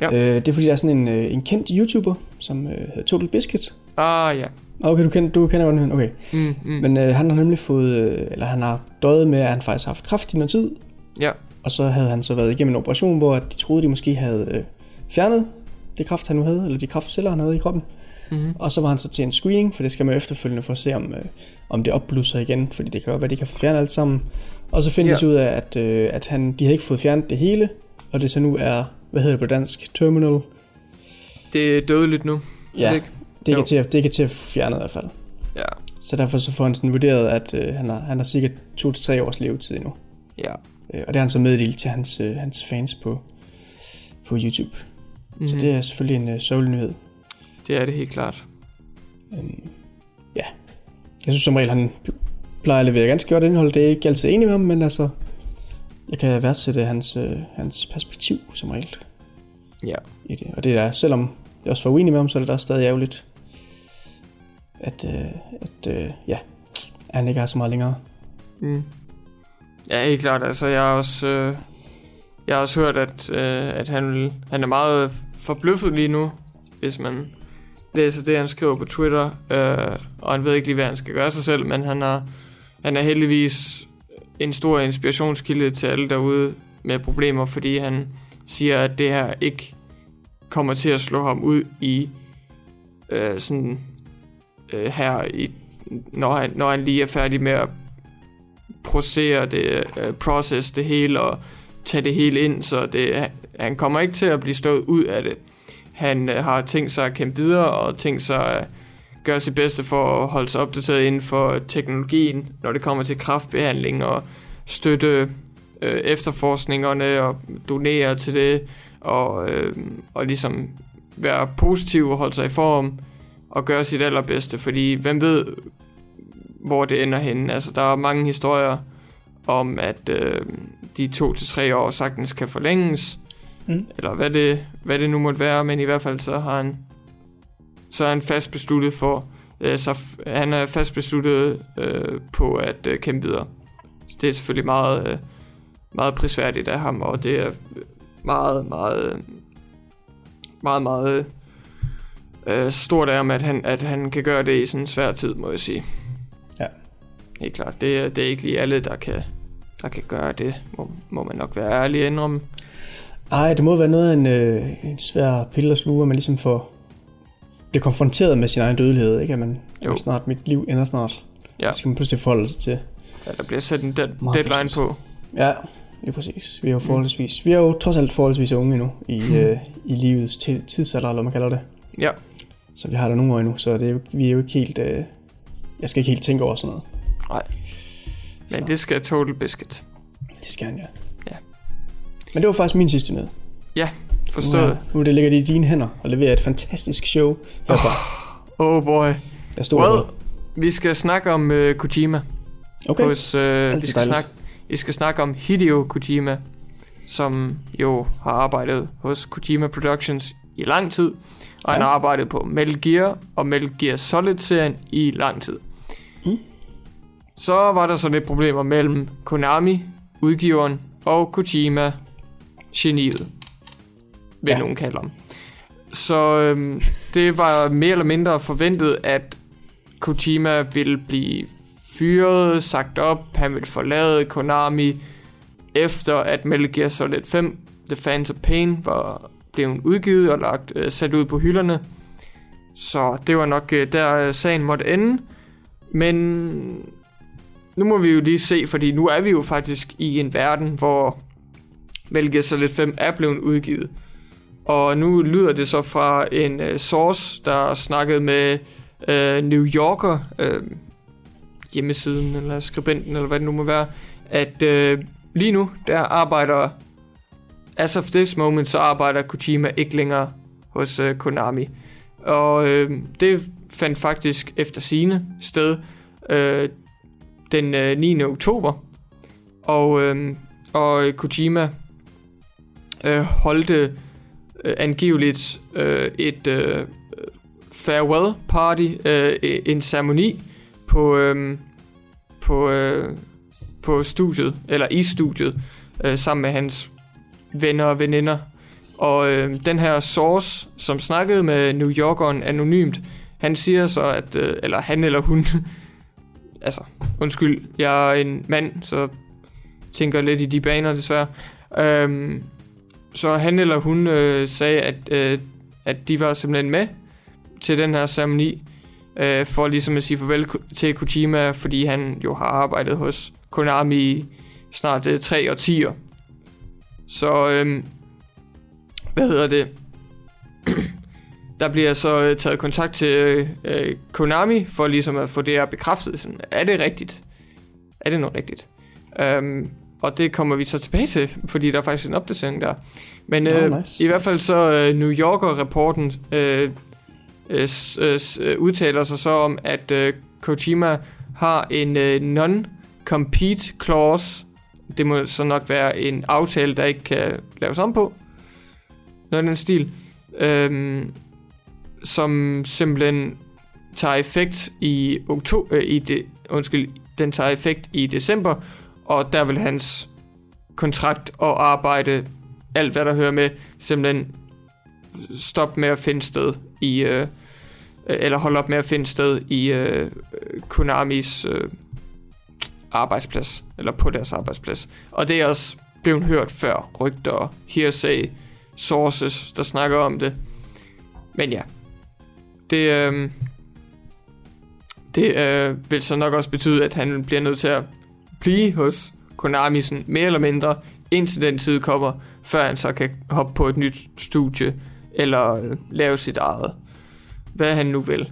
Ja. Øh, det er fordi, der er sådan en, øh, en kendt YouTuber, som øh, hedder Total Biscuit. Ah, ja. Okay, du kender, du kender den Okay. Mm, mm. Men øh, han har nemlig fået... Øh, eller han har døjet med, at han faktisk har haft kræft i noget tid, Ja. og så havde han så været igennem en operation, hvor de troede, de måske havde øh, fjernet det kræft, han nu havde, eller de kræftceller, han havde i kroppen. Mm-hmm. Og så var han så til en screening, for det skal man efterfølgende for at se, om, øh, om det opblusser igen, fordi det kan godt være, de kan få fjernet alt sammen. Og så finder Ja. ud af, at, øh, at han, de havde ikke fået fjernet det hele, og det så nu er, hvad hedder det på dansk, terminal. Det er dødeligt nu. Ja, det ikke? det ikke til, at- det ikke til at få fjernet i hvert fald. Ja. Så derfor så får han sådan vurderet, at øh, han, har, han har cirka 2-3 års levetid endnu. Ja. Øh, og det har han så meddelt til hans, øh, hans fans på, på YouTube. Mm. Så Mhm. det er selvfølgelig en øh, sørgelig nyhed. det er det helt klart. Øhm, ja. Jeg synes som regel, han plejer at levere ganske godt indhold. Det er ikke altid enig med ham, men altså, jeg kan værdsætte hans, øh, hans perspektiv som regel Ja. i det. Og det er, selvom jeg også var uenig med ham, så er det da også stadig ærgerligt, at, øh, at øh, ja, han ikke er så meget længere. Mm. Ja, helt klart. Altså, jeg har også, øh, jeg har også hørt, at, øh, at han, vil, han er meget forbløffet lige nu, hvis man læser det, han skriver på Twitter. Øh, og han ved ikke lige, hvad han skal gøre sig selv, men han er, han er heldigvis en stor inspirationskilde til alle derude med problemer, fordi han siger, at det her ikke kommer til at slå ham ud i øh, sådan øh, her i når han, når han lige er færdig med at processere det, øh, process det hele og tage det hele ind, så det, han, kommer ikke til at blive stået ud af det. Han øh, har tænkt sig at kæmpe videre og tænkt sig at gøre sit bedste for at holde sig opdateret inden for teknologien, når det kommer til kraftbehandling og støtte øh, efterforskningerne og donere til det og, øh, og ligesom være positiv og holde sig i form og gøre sit allerbedste, fordi hvem ved, hvor det ender henne. Altså, der er mange historier om, at øh, de to til tre år sagtens kan forlænges, Mm. eller hvad det, hvad det nu måtte være, men i hvert fald så har han, så er han fast besluttet for, øh, så han er fast besluttet øh, på at øh, kæmpe videre. Så det er selvfølgelig meget, øh, meget prisværdigt af ham, og det er meget, meget, meget, meget øh, stort af ham, at han, at han kan gøre det i sådan en svær tid, må jeg sige. Ja. Helt klart. Det, det er ikke lige alle, der kan, der kan gøre det, må, må man nok være ærlig og indrømme. Ej, det må være noget af en, øh, en svær pille at sluge, at man ligesom får bliver konfronteret med sin egen dødelighed, ikke? At man Jo. snart, mit liv ender snart. Ja. Det skal man pludselig forholde sig til. Ja, der bliver sat en dead, Meget deadline præcis. på. Ja, lige præcis. Vi er jo forholdsvis, vi er jo trods alt forholdsvis unge endnu i, øh, i livets ti- tidsalder, eller hvad man kalder det. Ja. Så vi har der nogle år endnu, så det er vi er jo ikke helt, øh, jeg skal ikke helt tænke over sådan noget. Men Så. det skal Total Biscuit. Det skal han, ja. Ja. Men det var faktisk min sidste nyhed. Forstået. Nu, er, nu det ligger det i dine hænder og leverer et fantastisk show herfra. Oh boy. Jeg stod Well, vi skal snakke om uh, Kojima. Okay, Hos, uh, vi, skal snakke, vi skal snakke om Hideo Kojima, som jo har arbejdet hos Kojima Productions i lang tid. Og han Ja. har arbejdet på Metal Gear og Metal Gear Solid-serien i lang tid. Mm. Så var der så lidt problemer mellem Konami, udgiveren, og Kojima, geniet, vil Ja. nogen kalde ham. Så øhm, det var mere eller mindre forventet, at Kojima ville blive fyret, sagt op, han ville forlade Konami, efter at Metal Gear Solid 5, The Fans of Pain, var blevet udgivet og lagt, øh, sat ud på hylderne. Så det var nok øh, der øh, sagen måtte ende. Men nu må vi jo lige se, fordi nu er vi jo faktisk i en verden, hvor Metal Gear Solid 5 er blevet udgivet. Og nu lyder det så fra en uh, source, der snakkede med uh, New Yorker, uh, hjemmesiden eller skribenten, eller hvad det nu må være, at uh, lige nu, der arbejder, as of this moment, så arbejder Kojima ikke længere hos uh, Konami. Og uh, det fandt faktisk efter sine sted uh, den øh, 9. oktober. Og, øh, og Kojima øh, holdte øh, angiveligt øh, et øh, farewell party, øh, en ceremoni på øh, på øh, på studiet eller i studiet øh, sammen med hans venner og veninder. Og øh, den her source, som snakkede med New Yorkeren anonymt, han siger så at øh, eller han eller hun altså, undskyld, jeg er en mand, så tænker lidt i de baner desværre. Øhm, så han eller hun øh, sagde, at, øh, at de var simpelthen med til den her ceremoni, øh, for ligesom at sige farvel til Kojima, fordi han jo har arbejdet hos Konami i snart øh, tre årtier. Så, øh, hvad hedder det? der bliver så øh, taget kontakt til øh, øh, Konami, for ligesom at få det her bekræftet. Sådan, er det rigtigt? Er det noget rigtigt? Um, og det kommer vi så tilbage til, fordi der er faktisk en opdatering der. Men oh, øh, nice. i hvert fald så øh, New Yorker-rapporten øh, øh, øh, udtaler sig så om, at øh, Kojima har en øh, non-compete clause. Det må så nok være en aftale, der ikke kan laves om på. Noget af den stil. Øh, som simpelthen tager effekt i oktober, øh, i det, undskyld, den tager effekt i december, og der vil hans kontrakt og arbejde, alt hvad der hører med, simpelthen stoppe med at finde sted i, øh, øh eller holde op med at finde sted i øh, Konamis øh, arbejdsplads, eller på deres arbejdsplads. Og det er også blevet hørt før, rygter, hearsay, sources, der snakker om det. Men ja, det, øh, det øh, vil så nok også betyde, at han bliver nødt til at blive hos Konami sådan, mere eller mindre, indtil den tid kommer, før han så kan hoppe på et nyt studie, eller øh, lave sit eget. Hvad han nu vil.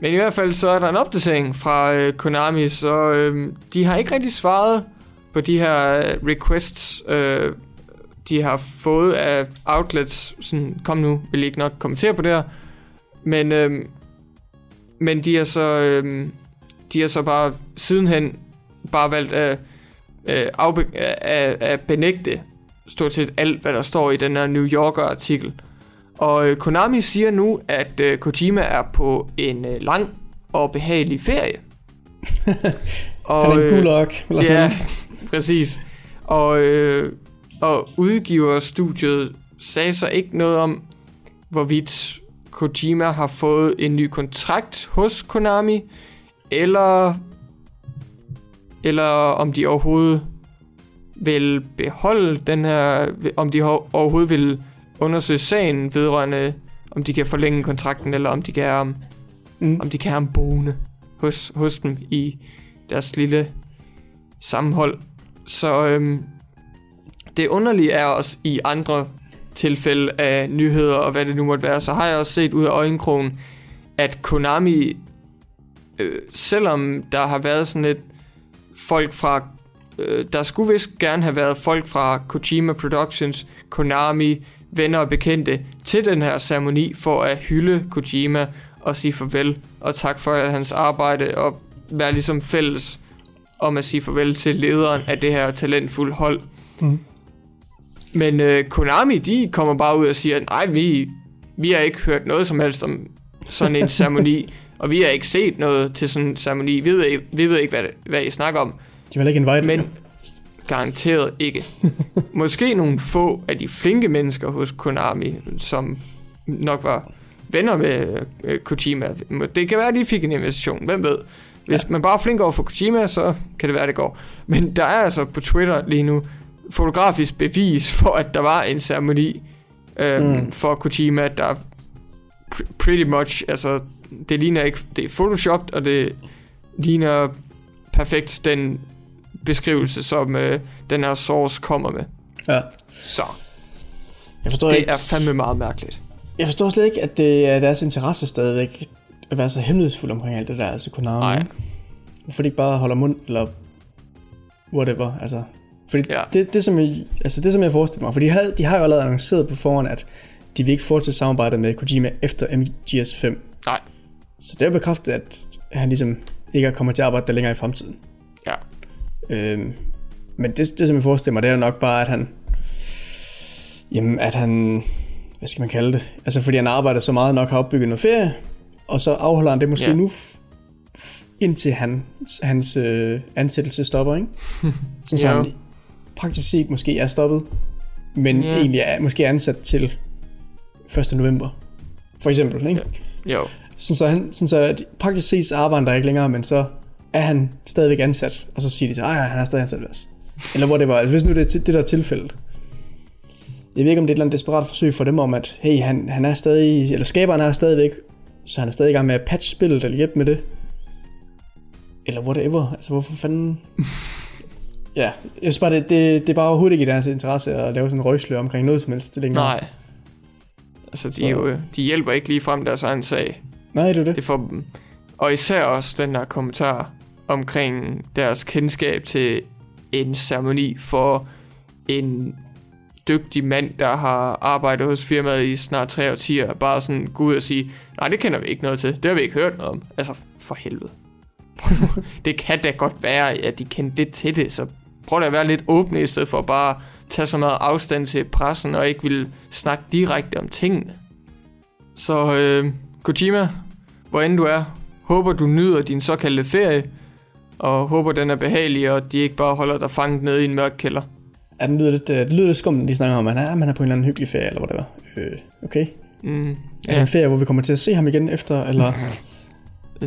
Men i hvert fald så er der en opdatering fra øh, Konami, så øh, de har ikke rigtig svaret på de her øh, requests, øh, de har fået af outlets. Sådan, kom nu, vil I ikke nok kommentere på det her. Men, øh, men de er så, øh, de er så bare sidenhen bare valgt at, øh, afbe- at, at benægte stort set alt, hvad der står i den her New Yorker-artikel. Og øh, Konami siger nu, at øh, Kojima er på en øh, lang og behagelig ferie. og, Han er en gulag, eller sådan Ja, præcis. Og, øh, og udgiverstudiet sagde så ikke noget om, hvorvidt Kojima har fået en ny kontrakt hos Konami, eller, eller om de overhovedet vil beholde den her, om de overhovedet vil undersøge sagen vedrørende, om de kan forlænge kontrakten, eller om de kan have, mm. om de kan ham boende hos, hos dem i deres lille sammenhold. Så øhm, det underlige er også i andre tilfælde af nyheder og hvad det nu måtte være, så har jeg også set ud af øjenkrogen, at Konami, øh, selvom der har været sådan et folk fra, øh, der skulle vist gerne have været folk fra Kojima Productions, Konami, venner og bekendte til den her ceremoni for at hylde Kojima og sige farvel og tak for hans arbejde og være ligesom fælles om at sige farvel til lederen af det her talentfulde hold. Mm. Men øh, Konami, de kommer bare ud og siger, nej, vi, vi har ikke hørt noget som helst om sådan en ceremoni, og vi har ikke set noget til sådan en ceremoni. Vi ved, vi ved ikke, hvad, hvad I snakker om. De vil ikke invite Men garanteret ikke. Måske nogle få af de flinke mennesker hos Konami, som nok var venner med øh, Kojima. Det kan være, at de fik en invitation. Hvem ved? Hvis ja. man bare er flink over for Kojima, så kan det være, det går. Men der er altså på Twitter lige nu fotografisk bevis for, at der var en ceremoni øhm, mm. for Kojima, der pr- pretty much, altså, det ligner ikke, det er photoshopped, og det ligner perfekt den beskrivelse, som øh, den her source kommer med. Ja. Så. Jeg forstår det ikke, er fandme meget mærkeligt. Jeg forstår slet ikke, at det er deres interesse stadigvæk at være så hemmelighedsfuld omkring alt det der, altså Konami. Nej. Hvorfor de ikke bare holder mund, eller whatever, altså fordi ja. det, det, som jeg, altså det, som jeg forestiller mig, for de, havde, de har jo allerede annonceret på forhånd, at de vil ikke fortsætte samarbejdet med Kojima efter MGS5. Nej. Så det er bekræftet, at han ligesom ikke kommer til at arbejde der længere i fremtiden. Ja. Øhm, men det, det, som jeg forestiller mig, det er nok bare, at han... Jamen, at han... Hvad skal man kalde det? Altså, fordi han arbejder så meget, nok har opbygget noget ferie, og så afholder han det måske ja. nu, indtil han, hans øh, ansættelse stopper, ikke? Sådan, så han praktisk set måske er stoppet, men yeah. egentlig er måske ansat til 1. november. For eksempel, ikke? Ja. Jo. Sådan så, han, sådan så at praktisk set arbejder der ikke længere, men så er han stadigvæk ansat? Og så siger de så, at han er stadig ansat ved os. Eller hvor det var, altså hvis nu det er det der er tilfældet. Jeg ved ikke, om det er et eller andet desperat forsøg for dem om, at hey, han, han er stadig, eller skaberen er stadigvæk, så han er stadig i gang med at patche spillet, eller hjælpe med det. Eller whatever, altså hvorfor fanden... ja, jeg synes bare, det, det, det er bare overhovedet ikke i deres interesse at lave sådan en røgslør omkring noget som helst. Det længere. Nej. Altså, de, Så- jo, de hjælper ikke lige frem deres egen sag. Nej, det er det. Det får dem. Og især også den der kommentar omkring deres kendskab til en ceremoni for en dygtig mand, der har arbejdet hos firmaet i snart tre årtier, bare sådan gå ud og sige, nej, det kender vi ikke noget til. Det har vi ikke hørt noget om. Altså, for helvede. det kan da godt være, at de kendte lidt til det, så prøv at være lidt åbne, i stedet for bare at tage så meget afstand til pressen, og ikke vil snakke direkte om tingene. Så øh, Kojima, hvor end du er, håber du nyder din såkaldte ferie, og håber den er behagelig, og de ikke bare holder dig fanget nede i en mørk kælder. Ja, den lyder lidt, øh, det lyder lidt skumt, når de snakker om, at er, man er på en eller anden hyggelig ferie, eller hvad det var. Øh, okay. Mm, Er det en ferie, hvor vi kommer til at se ham igen efter, eller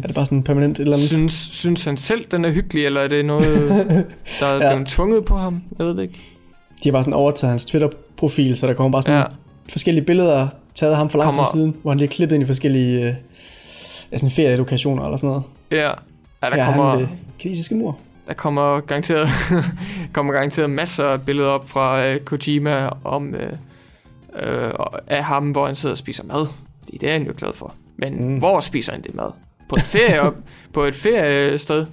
er det bare sådan permanent eller andet? Synes, synes han selv, den er hyggelig, eller er det noget, der er Ja. blevet tvunget på ham? Jeg ved det ikke. De har bare sådan overtaget hans Twitter-profil, så der kommer bare sådan Ja, forskellige billeder taget af ham for lang tid Kommer- siden, hvor han lige er klippet ind i forskellige øh, ja, sådan ferieedukationer eller sådan noget. ja. ja der, ja, kommer, han det kinesiske mur. der kommer garanteret, kommer garanteret masser af billeder op fra øh, Kojima om, øh, øh, af ham, hvor han sidder og spiser mad. Det er han jo glad for. Men mm. hvor spiser han det mad? På et ferie op, på et feriested.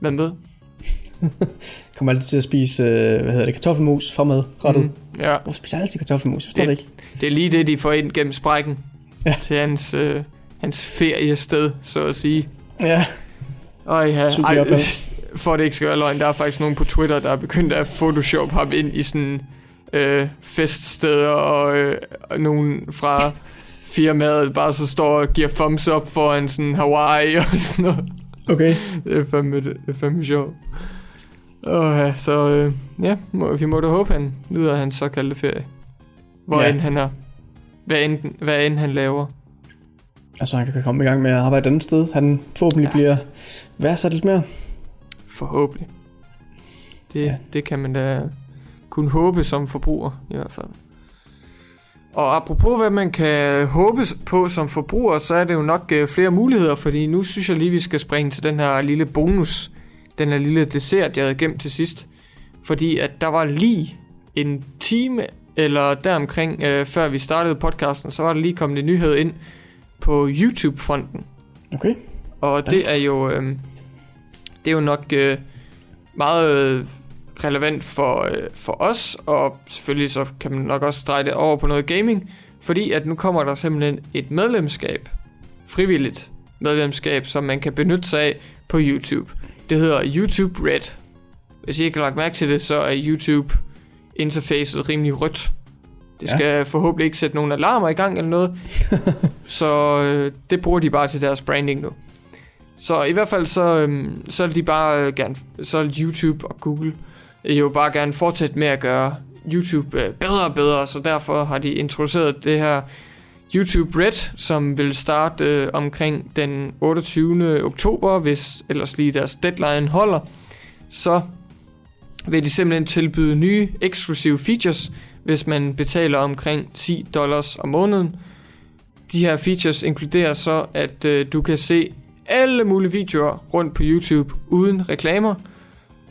Hvem ved? Kommer altid til at spise, øh, hvad hedder det, kartoffelmus fra med rettet. Mm. Ja, Hvorfor spiser han altid kartoffelmus? Jeg forstår det, Det- ikke. det er lige det, de får ind gennem sprækken. Ja. Til hans, øh, hans feriested, så at sige. Ja, Øj, ja. Ej, op, for det ikke skal være løgn, der er faktisk nogen på Twitter, der er begyndt at photoshop ham ind i sådan øh, feststeder, og, øh, og nogen fra firmaet bare så står og giver thumbs up foran sådan Hawaii og sådan noget. okay. Det er fandme, det er fandme sjovt. Og ja, så øh, ja, må, vi må da håbe, han nyder hans såkaldte ferie. Hvor Ja. end han er. Hvad end, hvad end han laver. Altså, han kan komme i gang med at arbejde et andet sted. Han forhåbentlig ja. Bliver værdsat lidt mere. Forhåbentlig. Det, ja. det kan man da kun håbe som forbruger, i hvert fald. Og apropos hvad man kan håbe på som forbruger, så er det jo nok øh, flere muligheder, fordi nu synes jeg lige, vi skal springe til den her lille bonus, den her lille dessert, jeg havde gemt til sidst. Fordi at der var lige en time eller deromkring, øh, før vi startede podcasten, så var der lige kommet en nyhed ind på YouTube-fronten. Okay. Og det er jo, øh, det er jo nok øh, meget øh, relevant for, øh, for os, og selvfølgelig så kan man nok også dreje det over på noget gaming, fordi at nu kommer der simpelthen et medlemskab, frivilligt medlemskab, som man kan benytte sig af på YouTube. Det hedder YouTube Red. Hvis I ikke har lagt mærke til det, så er YouTube interfacet rimelig rødt. Det skal ja. forhåbentlig ikke sætte nogen alarmer i gang eller noget. så øh, det bruger de bare til deres branding nu. Så i hvert fald så, øhm, så vil de bare øh, gerne, så vil YouTube og Google øh, jo bare gerne fortsætte med at gøre YouTube øh, bedre og bedre, så derfor har de introduceret det her YouTube Red, som vil starte øh, omkring den 28. oktober, hvis ellers lige deres deadline holder. Så vil de simpelthen tilbyde nye eksklusive features, hvis man betaler omkring 10 dollars om måneden. De her features inkluderer så, at øh, du kan se alle mulige videoer rundt på YouTube uden reklamer,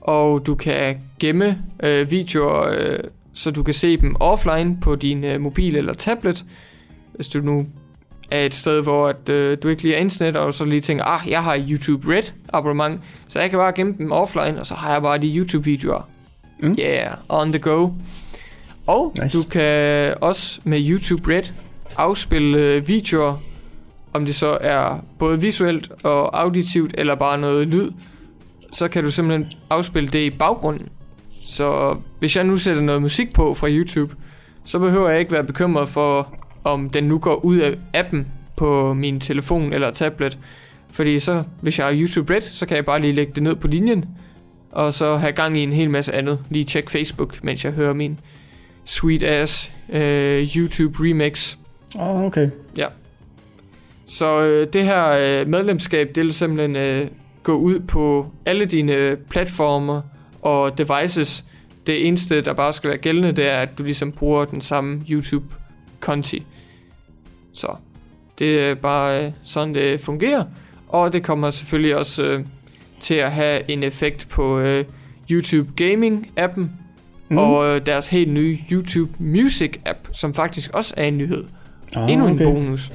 og du kan gemme øh, videoer, øh, så du kan se dem offline på din øh, mobil eller tablet, hvis du nu er et sted, hvor at, øh, du ikke lige har internet, og så lige tænker, ah, jeg har YouTube Red abonnement, så jeg kan bare gemme dem offline, og så har jeg bare de YouTube-videoer. Mm. Yeah, on the go. Og Nice. du kan også med YouTube Red afspille øh, videoer, om det så er både visuelt og auditivt, eller bare noget lyd, så kan du simpelthen afspille det i baggrunden. Så hvis jeg nu sætter noget musik på fra YouTube, så behøver jeg ikke være bekymret for, om den nu går ud af appen på min telefon eller tablet. Fordi så, hvis jeg har YouTube Red, så kan jeg bare lige lægge det ned på linjen, og så have gang i en hel masse andet. Lige tjek Facebook, mens jeg hører min sweet ass øh, YouTube remix. Åh, oh, okay. Så øh, det her øh, medlemskab, det vil simpelthen øh, gå ud på alle dine platformer og devices. Det eneste, der bare skal være gældende, det er, at du ligesom bruger den samme YouTube-konti. Så det er bare øh, sådan, det fungerer. Og det kommer selvfølgelig også øh, til at have en effekt på øh, YouTube Gaming-appen, mm. og øh, deres helt nye YouTube Music-app, som faktisk også er en nyhed. Ah, Endnu okay. en bonus.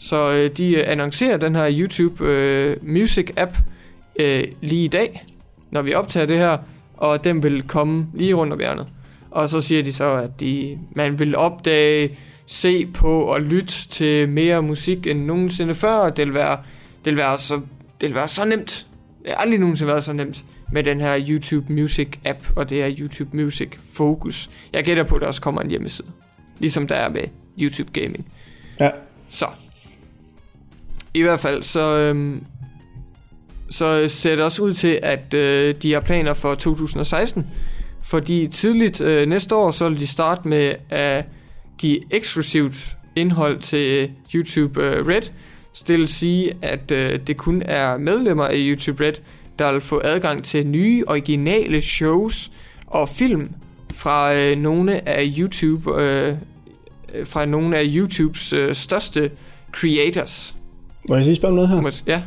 Så øh, de øh, annoncerer den her YouTube øh, Music-app øh, lige i dag, når vi optager det her, og den vil komme lige rundt om hjørnet. Og så siger de så, at de, man vil opdage, se på og lytte til mere musik end nogensinde før, og det vil være, det vil være, så, det vil være så nemt. Det har aldrig nogensinde været så nemt med den her YouTube Music app, og det er YouTube Music Focus. Jeg gætter på, at der også kommer en hjemmeside. Ligesom der er med YouTube Gaming. Ja. Så. I hvert fald, så, øhm, så ser det også ud til, at øh, de har planer for 2016. Fordi tidligt øh, næste år, så vil de starte med at give eksklusivt indhold til øh, YouTube øh, Red. Så det vil sige, at øh, det kun er medlemmer af YouTube Red, der vil få adgang til nye originale shows og film fra øh, nogle af YouTube øh, øh, fra nogle af YouTubes øh, største creators. Må jeg sige spørge om noget her? Mås- Ja,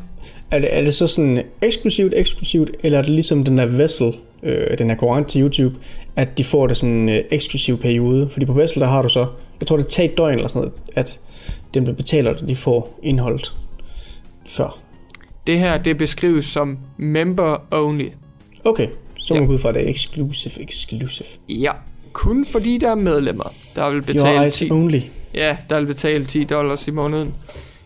Er det, er det så sådan eksklusivt, eksklusivt, eller er det ligesom den der Vessel, øh, den her konkurrent til YouTube, at de får det sådan en øh, eksklusiv periode? Fordi på Vessel, der har du så, jeg tror det tager et døgn eller sådan noget, at dem, der betaler det, de får indholdet før. det her det beskrives som member only. Okay, så må Ja. man gå ud fra, at det er exclusive, exclusive. Ja, kun fordi der er medlemmer, der vil Your betale eyes 10, only. ja, der vil betale 10 dollars i måneden.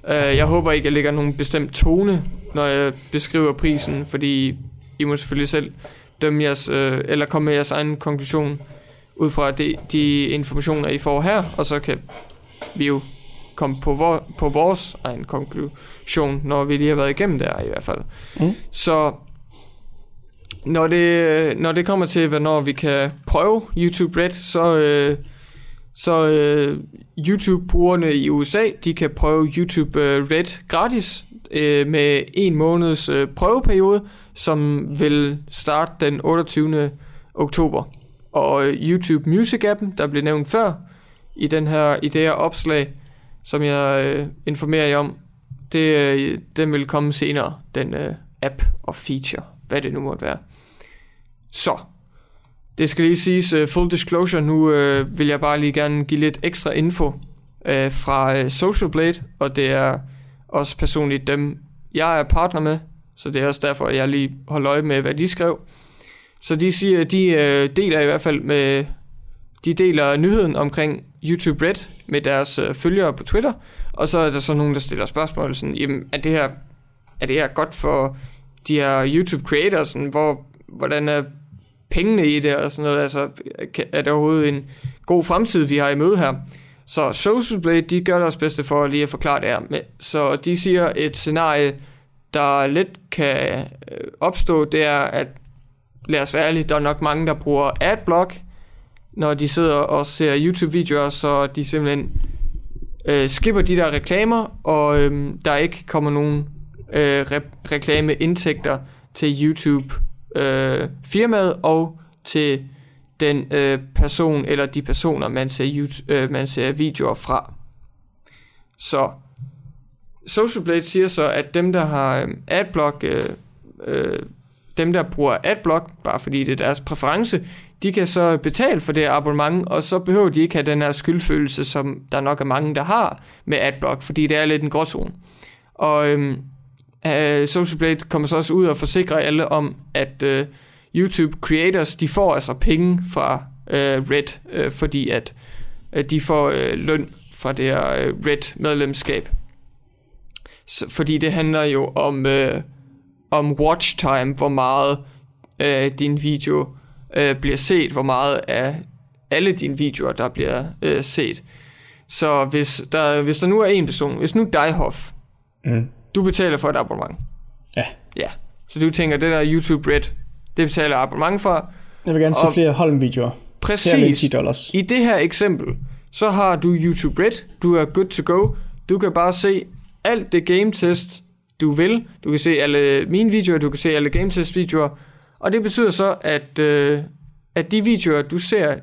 Uh, jeg håber ikke, at jeg lægger nogen bestemt tone, når jeg beskriver prisen, fordi I må selvfølgelig selv dømme jeres, uh, eller komme med jeres egen konklusion ud fra de, de informationer, I får her, og så kan vi jo komme på, vor, på vores egen konklusion, når vi lige har været igennem der i hvert fald. Mm. Så når det, når det kommer til, hvornår vi kan prøve YouTube Red, så, øh, så øh, YouTube-brugerne i USA, de kan prøve YouTube øh, Red gratis øh, med en måneds øh, prøveperiode, som vil starte den 28. oktober. Og øh, YouTube Music-appen, der blev nævnt før i, den her, i det her opslag, som jeg øh, informerer jer om, det, øh, den vil komme senere, den øh, app og feature, hvad det nu måtte være. Så, det skal lige siges, uh, full disclosure, nu uh, vil jeg bare lige gerne give lidt ekstra info uh, fra uh, Social Blade, og det er også personligt dem, jeg er partner med, så det er også derfor, jeg lige holder øje med, hvad de skrev. Så de siger, de uh, deler i hvert fald med, de deler nyheden omkring YouTube Red med deres uh, følgere på Twitter, og så er der så nogen, der stiller spørgsmål, sådan, jamen, er det her, er det her godt for de her YouTube creators, sådan, hvor, hvordan er pengene i det og sådan noget, altså er det overhovedet en god fremtid, vi har i møde her. Så Social Blade, de gør deres bedste for lige at forklare det her. Så de siger, et scenarie, der let kan øh, opstå, det er, at lad os være ærlige, der er nok mange, der bruger adblock, når de sidder og ser YouTube-videoer, så de simpelthen øh, skipper de der reklamer, og øh, der ikke kommer nogen øh, re- reklameindtægter til YouTube øh, firmaet og til den øh, person eller de personer, man ser, YouTube, øh, man ser videoer fra. Så Social Blade siger så, at dem, der har øh, adblock, øh, øh, dem, der bruger adblock, bare fordi det er deres præference, de kan så betale for det abonnement, og så behøver de ikke have den her skyldfølelse, som der nok er mange, der har med adblock, fordi det er lidt en gråzone. Og øhm, Uh, Social Blade kommer så også ud og forsikrer alle om, at uh, YouTube creators, de får altså penge fra uh, Red, uh, fordi at uh, de får uh, løn fra det her uh, Red medlemskab. Så, fordi det handler jo om, uh, om watch time, hvor meget uh, din video uh, bliver set, hvor meget af alle dine videoer, der bliver uh, set. Så hvis der, hvis der nu er en person, hvis nu dig, Hoff, Mm du betaler for et abonnement. Ja. Ja. Så du tænker, det der YouTube Red, det betaler abonnement for. Jeg vil gerne se flere Holm-videoer. Præcis. 10 dollars. I det her eksempel, så har du YouTube Red, du er good to go. Du kan bare se alt det game test, du vil. Du kan se alle mine videoer, du kan se alle gametest videoer. Og det betyder så, at, øh, at de videoer, du ser,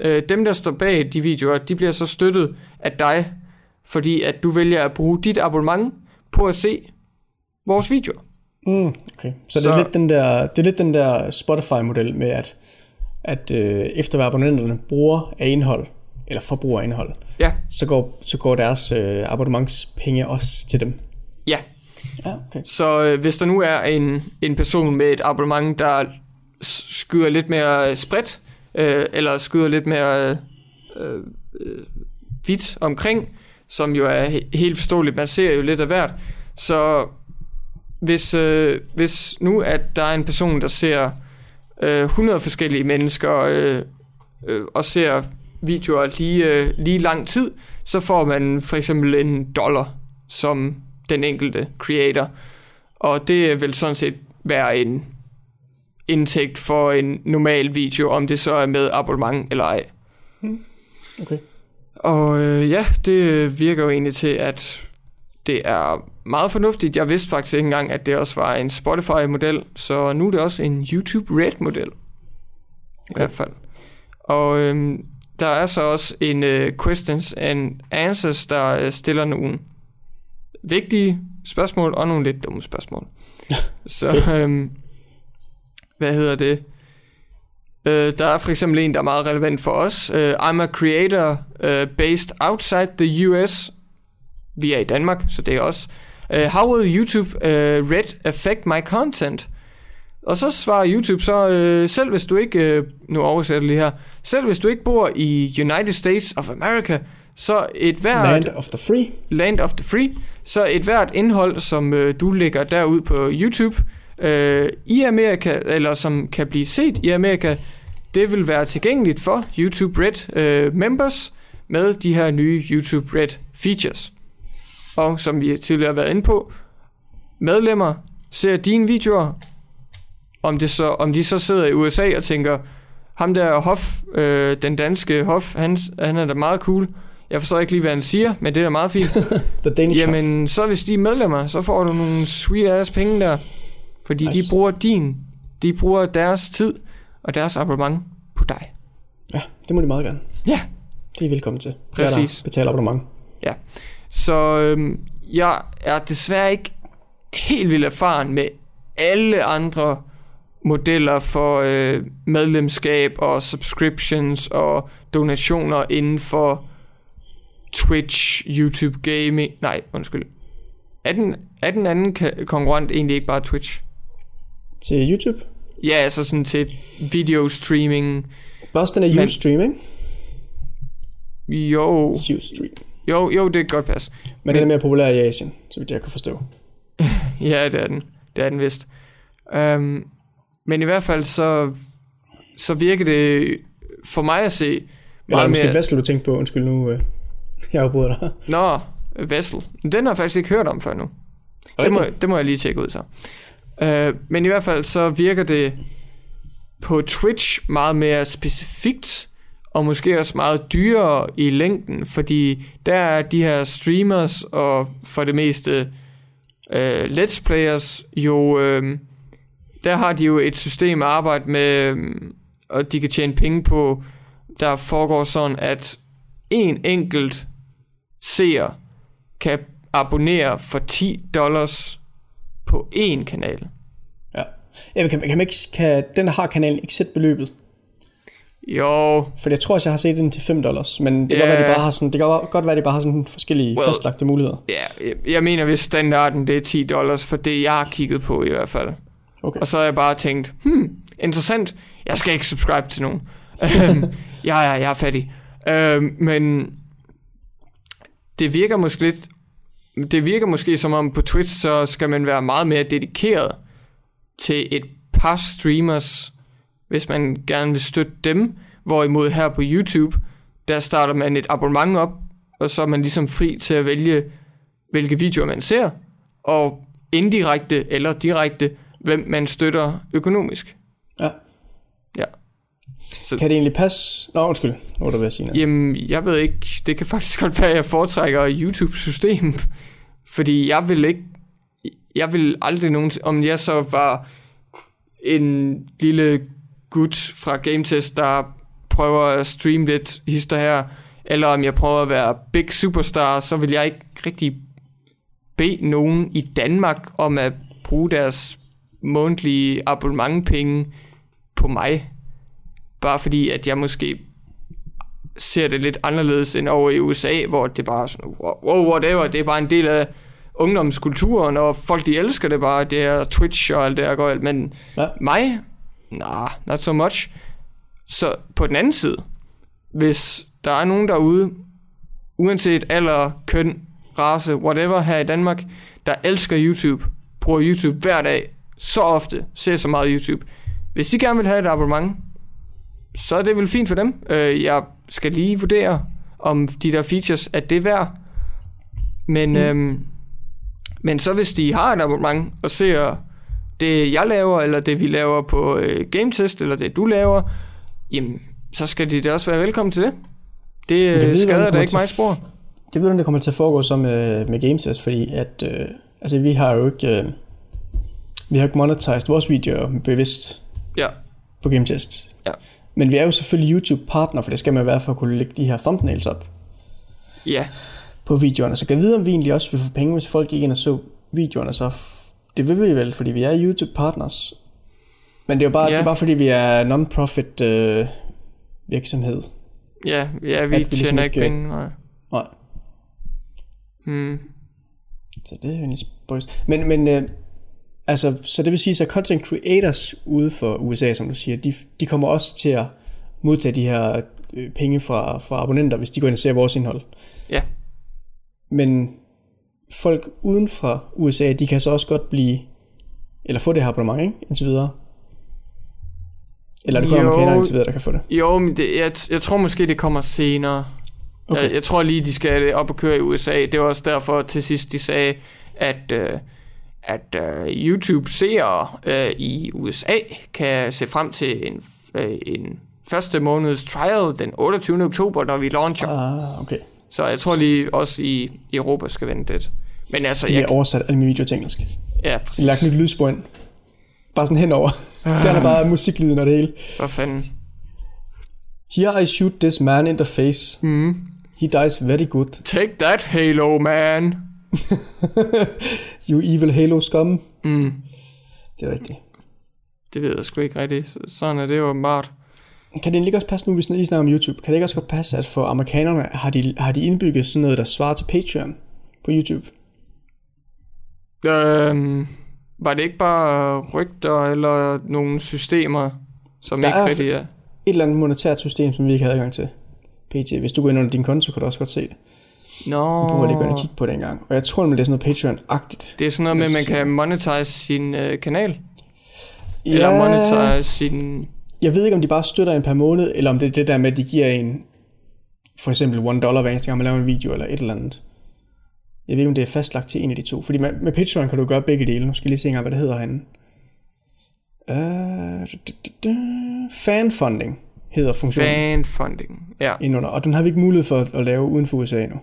øh, dem der står bag de videoer, de bliver så støttet af dig, fordi at du vælger at bruge dit abonnement på at se vores videoer. Mm, okay. Så, så det, er lidt den der, det er lidt den der Spotify-model med, at, at øh, efter hvad abonnenterne bruger af indhold, eller forbruger af indhold, Ja, så går, så går deres øh, abonnementspenge også til dem. ja. Ja, okay. Så øh, hvis der nu er en, en person med et abonnement, der skyder lidt mere spredt, øh, eller skyder lidt mere øh, øh, vidt omkring, som jo er he- helt forståeligt, man ser jo lidt af hvert, så hvis, øh, hvis nu at der er en person, der ser øh, 100 forskellige mennesker øh, øh, og ser videoer lige, øh, lige lang tid, så får man for eksempel en dollar som den enkelte creator. Og det vil sådan set være en indtægt for en normal video, om det så er med abonnement eller ej. Hmm. okay. Og øh, ja, det virker jo egentlig til, at det er meget fornuftigt. Jeg vidste faktisk ikke engang, at det også var en Spotify-model, så nu er det også en YouTube Red-model. I hvert fald. Og øhm, der er så også en øh, questions and answers, der øh, stiller nogle vigtige spørgsmål og nogle lidt dumme spørgsmål. så øhm, hvad hedder det? Øh, der er for eksempel en, der er meget relevant for os. Øh, I'm a creator uh, based outside the US. Vi er i Danmark, så det er os. Uh, how will YouTube uh, Red affect my content? Og så svarer YouTube så, øh, selv hvis du ikke, øh, nu oversætter lige her, selv hvis du ikke bor i United States of America, så et hvert Land of the free. Land of the Free, så et hvert indhold, som øh, du lægger derud på YouTube øh, i Amerika, eller som kan blive set i Amerika, det vil være tilgængeligt for YouTube Red øh, members med de her nye YouTube Red features. Og som vi tidligere har været inde på, medlemmer ser dine videoer, om, det så, om de så sidder i USA og tænker, ham der Hoff, øh, den danske Hoff, han, han er da meget cool. Jeg forstår ikke lige, hvad han siger, men det er da meget fint. The Danish. Jamen, så hvis de er medlemmer, så får du nogle sweet ass penge der. Fordi nice. de bruger din, de bruger deres tid og deres abonnement på dig. Ja, det må de meget gerne. Ja. Det er velkommen til. Præcis. Der betaler abonnement. Så øhm, jeg er desværre ikke helt vildt erfaren med alle andre modeller for øh, medlemskab og subscriptions og donationer inden for Twitch, YouTube Gaming. Nej, undskyld. Er den, er den anden konkurrent egentlig ikke bare Twitch? Til YouTube. Ja, altså sådan til video streaming. Der er også den er Men- Ustream, ikke? Jo, Ustream. jo, jo, det kan godt passe. Men, Men den er mere populær i Asien, så vidt jeg kan forstå. Ja, det er den. Det er den vist. Um, men i hvert fald så, så virker det for mig at se Eller meget måske mere... Vessel, du tænkte på. Undskyld nu, øh, jeg afbryder dig. Nå, Vessel. Den har jeg faktisk ikke hørt om før nu. Det må, det må jeg lige tjekke ud så. Øh, men i hvert fald så virker det på Twitch meget mere specifikt, og måske også meget dyrere i længden, fordi der er de her streamers, og for det meste øh, let's players, jo, øh, der har de jo et system at arbejde med, um, og de kan tjene penge på, der foregår sådan, at en enkelt seer kan abonnere for 10 dollars på én kanal. Ja. ja men kan, kan, ikke, kan, den der har kanalen ikke sætte beløbet? Jo, For jeg tror også, jeg har set den til 5 dollars. Men det kan Ja. godt være, de bare har sådan, det kan godt være, de bare har sådan forskellige Well. fastlagte muligheder. ja, jeg, jeg mener, hvis standarden det er 10 dollars, for det jeg har kigget på i hvert fald. Okay. Og så har jeg bare tænkt, hmm, interessant, jeg skal ikke subscribe til nogen. Øhm, jeg, er, jeg er fattig. Øhm, men det virker måske lidt, det virker måske som om på Twitch, så skal man være meget mere dedikeret til et par streamers, hvis man gerne vil støtte dem. Hvorimod her på YouTube, der starter man et abonnement op, og så er man ligesom fri til at vælge, hvilke videoer man ser, og indirekte eller direkte, hvem man støtter økonomisk. Ja. Ja. Så, Kan det egentlig passe? Nå, undskyld. Nu var du ved at sige noget. Jamen, jeg ved ikke, det kan faktisk godt være, at jeg foretrækker YouTube-system, fordi jeg vil ikke, jeg vil aldrig nogen, om jeg så var en lille gut fra GameTest, der prøver at streame lidt hister her, eller om jeg prøver at være big superstar, så vil jeg ikke rigtig bede nogen i Danmark om at bruge deres månedlige abonnementpenge på mig. Bare fordi, at jeg måske ser det lidt anderledes end over i USA, hvor det bare er sådan, wow, whatever, det er bare en del af ungdomskulturen, og folk de elsker det bare, det er Twitch og alt det her går alt, men Ja. mig, nah, not so much. Så på den anden side, hvis der er nogen derude, uanset alder, køn, race, whatever her i Danmark, der elsker YouTube, bruger YouTube hver dag, så ofte, ser så meget YouTube. Hvis de gerne vil have et abonnement, så er det vel fint for dem. Øh, jeg skal lige vurdere, om de der features, at det er værd. Men, mm. øhm, men så hvis de har et abonnement, og ser det jeg laver, eller det vi laver på øh, Game Test, eller det du laver, jamen, så skal de da også være velkommen til det. Det ved, øh, hvad skader da ikke mig spor. Jeg ved, hvordan det kommer til at foregå så med, med GameTest, fordi at, øh, altså vi har jo ikke, øh, vi har ikke monetized vores videoer bevidst Ja, på GameTest. Men vi er jo selvfølgelig YouTube-partner, for det skal man være for at kunne lægge de her thumbnails op ja, på videoerne. Så kan jeg vide, om vi egentlig også vil få penge, hvis folk ikke ind og så videoerne, så det vil vi vel, fordi vi er YouTube-partners. Men det er jo bare, Ja. det er bare fordi, vi er non-profit øh, virksomhed. ja, ja vi vi ligesom tjener ikke ikke, øh, penge. Nej. Nej. Hmm. Så det er jo egentlig spøjs. Men, men øh, altså, så det vil sige, at content creators ude for USA, som du siger, de, de kommer også til at modtage de her øh, penge fra, fra abonnenter, hvis de går ind og ser vores indhold. Ja. Men folk uden for USA, de kan så også godt blive, eller få det her abonnement, ikke? Indtil videre. Eller er det kun Jo. amerikanere indtil videre, der kan få det. Jo, men det, jeg, jeg tror måske, det kommer senere. Okay. Jeg, jeg tror lige, de skal op og køre i USA. Det var også derfor til sidst, de sagde, at, øh, at øh, YouTube-seere øh, i USA kan se frem til en, øh, en første måneds trial den 28. oktober, når vi launcher. Ah, okay. Så jeg tror lige også i Europa skal vente lidt. Men altså, Så jeg jeg, har oversat alle mine videoer til engelsk. ja, Jeg præcis. lagt nyt lydspor ind. Bare sådan henover. Fjerner bare musiklyden og det hele. Hvad fanden? Here I shoot this man in the face. Mm. He dies very good. Take that, Halo man. You evil Halo scum. Mm. Det er rigtigt. Det ved jeg sgu ikke rigtigt. Så- Sådan er det jo meget. Kan det egentlig ikke også passe nu, hvis vi snakker om YouTube? Kan det ikke også godt passe, at for amerikanerne har de, har de indbygget sådan noget, der svarer til Patreon på YouTube? Øhm, var det ikke bare rygter eller nogle systemer, som Der ikke er- rigtig er? Et eller andet monetært system, som vi ikke havde adgang til. PT. Hvis du går ind under din konto, kan du også godt se det. Nå, Du må lige og kigge på det engang. Og jeg tror det er sådan noget Patreon-agtigt. det er sådan noget med, at man kan monetize sin øh, kanal. Eller monetize sin... Jeg ved ikke, om de bare støtter en per måned, eller om det er det der med, at de giver en for eksempel 1 dollar hver eneste gang, man laver en video, eller et eller andet. Jeg ved ikke, om det er fastlagt til en af de to. Fordi med, med Patreon kan du gøre begge dele. Nu skal jeg lige se engang, hvad det hedder herinde. Uh, du, du, du, fanfunding hedder funktionen Fanfunding. Ja. indenunder. Og den har vi ikke mulighed for at, at lave uden for USA endnu.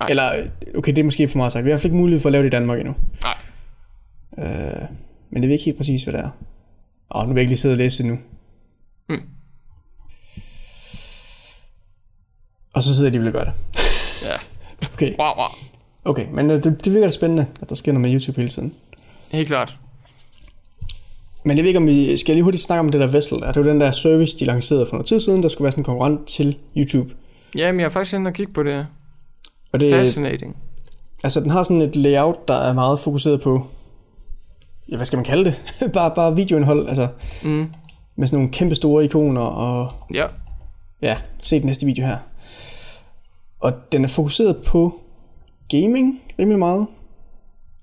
Nej. Eller, okay, det er måske for meget sagt. Vi har i hvert fald ikke mulighed for at lave det i Danmark endnu. Nej. Uh, men det ved ikke helt præcis, hvad det er. Åh, nu vil jeg ikke lige sidde og læse det nu. Mm. Og så sidder de vel og gør det. Ja. Okay, Wow, wow. okay. men øh, det, det virker da spændende, at der sker noget med YouTube hele tiden. Helt klart. Men jeg ved ikke, om vi skal lige hurtigt snakke om det der Vessel. Er det jo den der service, de lancerede for noget tid siden, der skulle være sådan en konkurrent til YouTube. Jamen, jeg har faktisk inde og kigge på det. Og det, Fascinating. altså, den har sådan et layout, der er meget fokuseret på, ja, hvad skal man kalde det? bare, bare videoindhold, altså Mm. med sådan nogle kæmpe store ikoner og Ja. Ja, se den næste video her. Og den er fokuseret på gaming rimelig meget,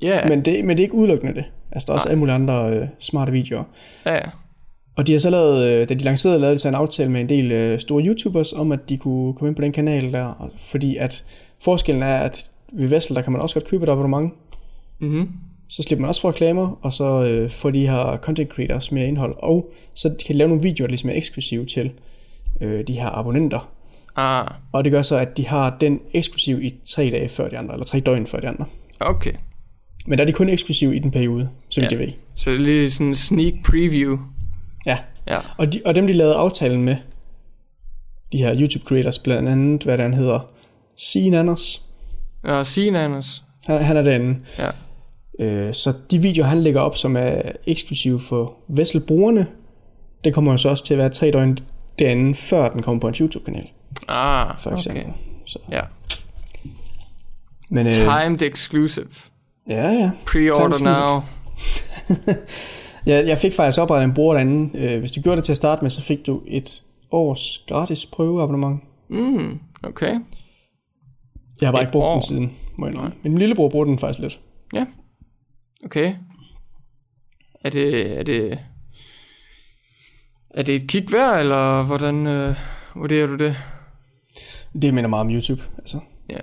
Ja. yeah. men, det, men det er ikke udelukkende det. Altså, der er også alle mulige andre øh, smarte videoer. Ja. Og de har så lavet, øh, da de lancerede, lavede de så en aftale med en del øh, store YouTubers, om at de kunne komme ind på den kanal der, fordi at forskellen er, at ved Vessel, der kan man også godt købe et abonnement, Mm-hmm. så slipper man også for reklamer, og så øh, får de her content creators mere indhold, og så kan de lave nogle videoer, der ligesom er eksklusive til øh, de her abonnenter. Ah, Og det gør så, at de har den eksklusiv i tre dage før de andre, eller tre døgn før de andre. okay. Men der er de kun eksklusive i den periode, som Ja. ja. jeg ved. Så det er lige sådan en sneak preview. Ja. Ja. Og, de, og dem, de lavede aftalen med, de her YouTube creators, blandt andet, hvad der han hedder, Sian Anders, Og Signe Anders. han, han er derinde. Ja. Øh, så de videoer, han lægger op, som er eksklusive for Vessel-brugerne, det kommer jo så også til at være tre døgn derinde, før den kommer på en YouTube-kanal, Ah, for eksempel. okay. Så. Ja. Men, øh, Timed exclusive. ja, ja. Pre-order now. Jeg, jeg fik faktisk oprettet en bruger derinde. Øh, hvis du gjorde det til at starte med, så fik du et års gratis prøveabonnement. Mm, okay. Jeg har bare ikke brugt år? den siden, må jeg. Men min lillebror bruger den faktisk lidt. Okay. Er det, er det, er det et kig værd, eller hvordan øh, vurderer du det? Det minder meget om YouTube, altså. Ja.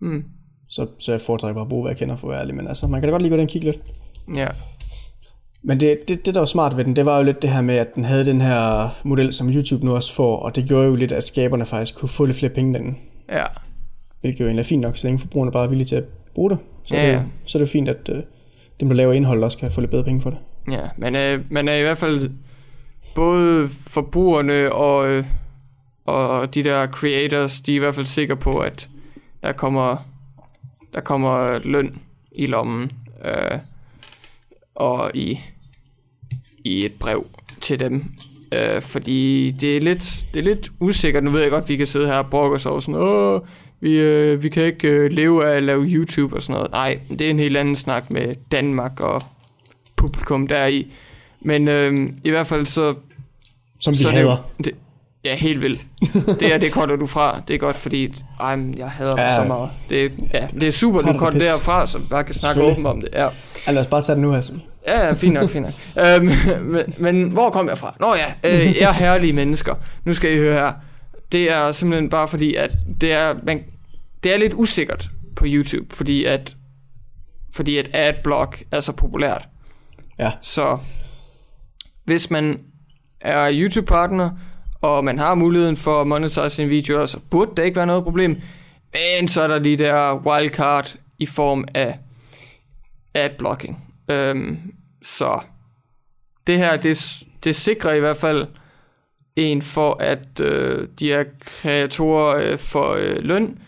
Mm, Så, så jeg foretrækker bare at bruge, hvad jeg kender for at være ærlig. Men altså, man kan da godt lige gå den kigge lidt. ja. Men det, det, det, der var smart ved den, det var jo lidt det her med, at den havde den her model, som YouTube nu også får. Og det gjorde jo lidt, at skaberne faktisk kunne få lidt flere penge den. Ja. Hvilket jo egentlig er fint nok, så længe forbrugerne bare er villige til at bruge det. Så, Ja, det, så er det jo fint, at øh, dem, der laver indhold, også kan få lidt bedre penge for det. Ja, man er, man er i hvert fald både forbrugerne og, øh, og de der creators, de er i hvert fald sikre på, at der kommer, der kommer løn i lommen øh, og i, i et brev til dem. Øh, fordi det er, lidt, det er lidt usikkert. Nu ved jeg godt, vi kan sidde her og brokke os over sådan, Åh, vi, øh, vi kan ikke øh, leve af at lave YouTube og sådan noget. Nej, det er en helt anden snak med Danmark og publikum der i. Men øh, i hvert fald så... Som vi så er det hader. Det, ja, helt vildt. Det er det kolder du fra. Det er godt, fordi ej, jeg hader ja, så meget. Det, ja, det er super, du det pis. derfra, så vi bare kan snakke åbent om det. Ja. Ja, lad os bare tage den nu, altså. Ja, ja, fint nok, fint nok. øhm, men, men hvor kom jeg fra? Nå ja, øh, jeg er herlige mennesker. Nu skal I høre her. Det er simpelthen bare fordi, at det er, man, det er lidt usikkert på YouTube, fordi at, fordi at adblock er så populært. Ja. Så hvis man er YouTube-partner, og man har muligheden for at monetize sine videoer, så burde det ikke være noget problem. Men så er der lige der wildcard i form af adblocking. Øhm, så det her, det, det sikrer i hvert fald en for, at øh, de her kreatorer øh, får øh, løn.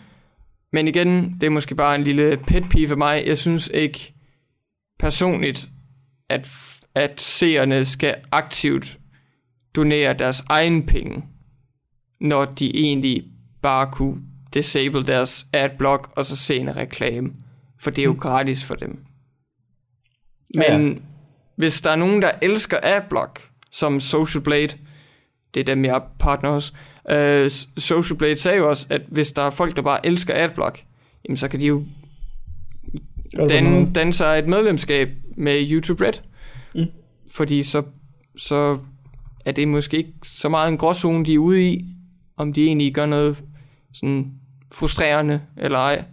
Men igen, det er måske bare en lille pet peeve for mig. Jeg synes ikke personligt, at, at seerne skal aktivt donere deres egen penge, når de egentlig bare kunne disable deres adblock og så se en reklame. For det er jo gratis for dem. Men Ja, hvis der er nogen, der elsker adblock, som Social Blade, det er dem, jeg er partner hos, uh, Social Blade sagde jo også, at hvis der er folk, der bare elsker adblock, jamen så kan de jo Gør det på den måde. dan, danne sig et medlemskab med YouTube Red. Mm. Fordi så, så er det måske ikke så meget en gråzone, de er ude i, om de egentlig gør noget sådan frustrerende eller ej.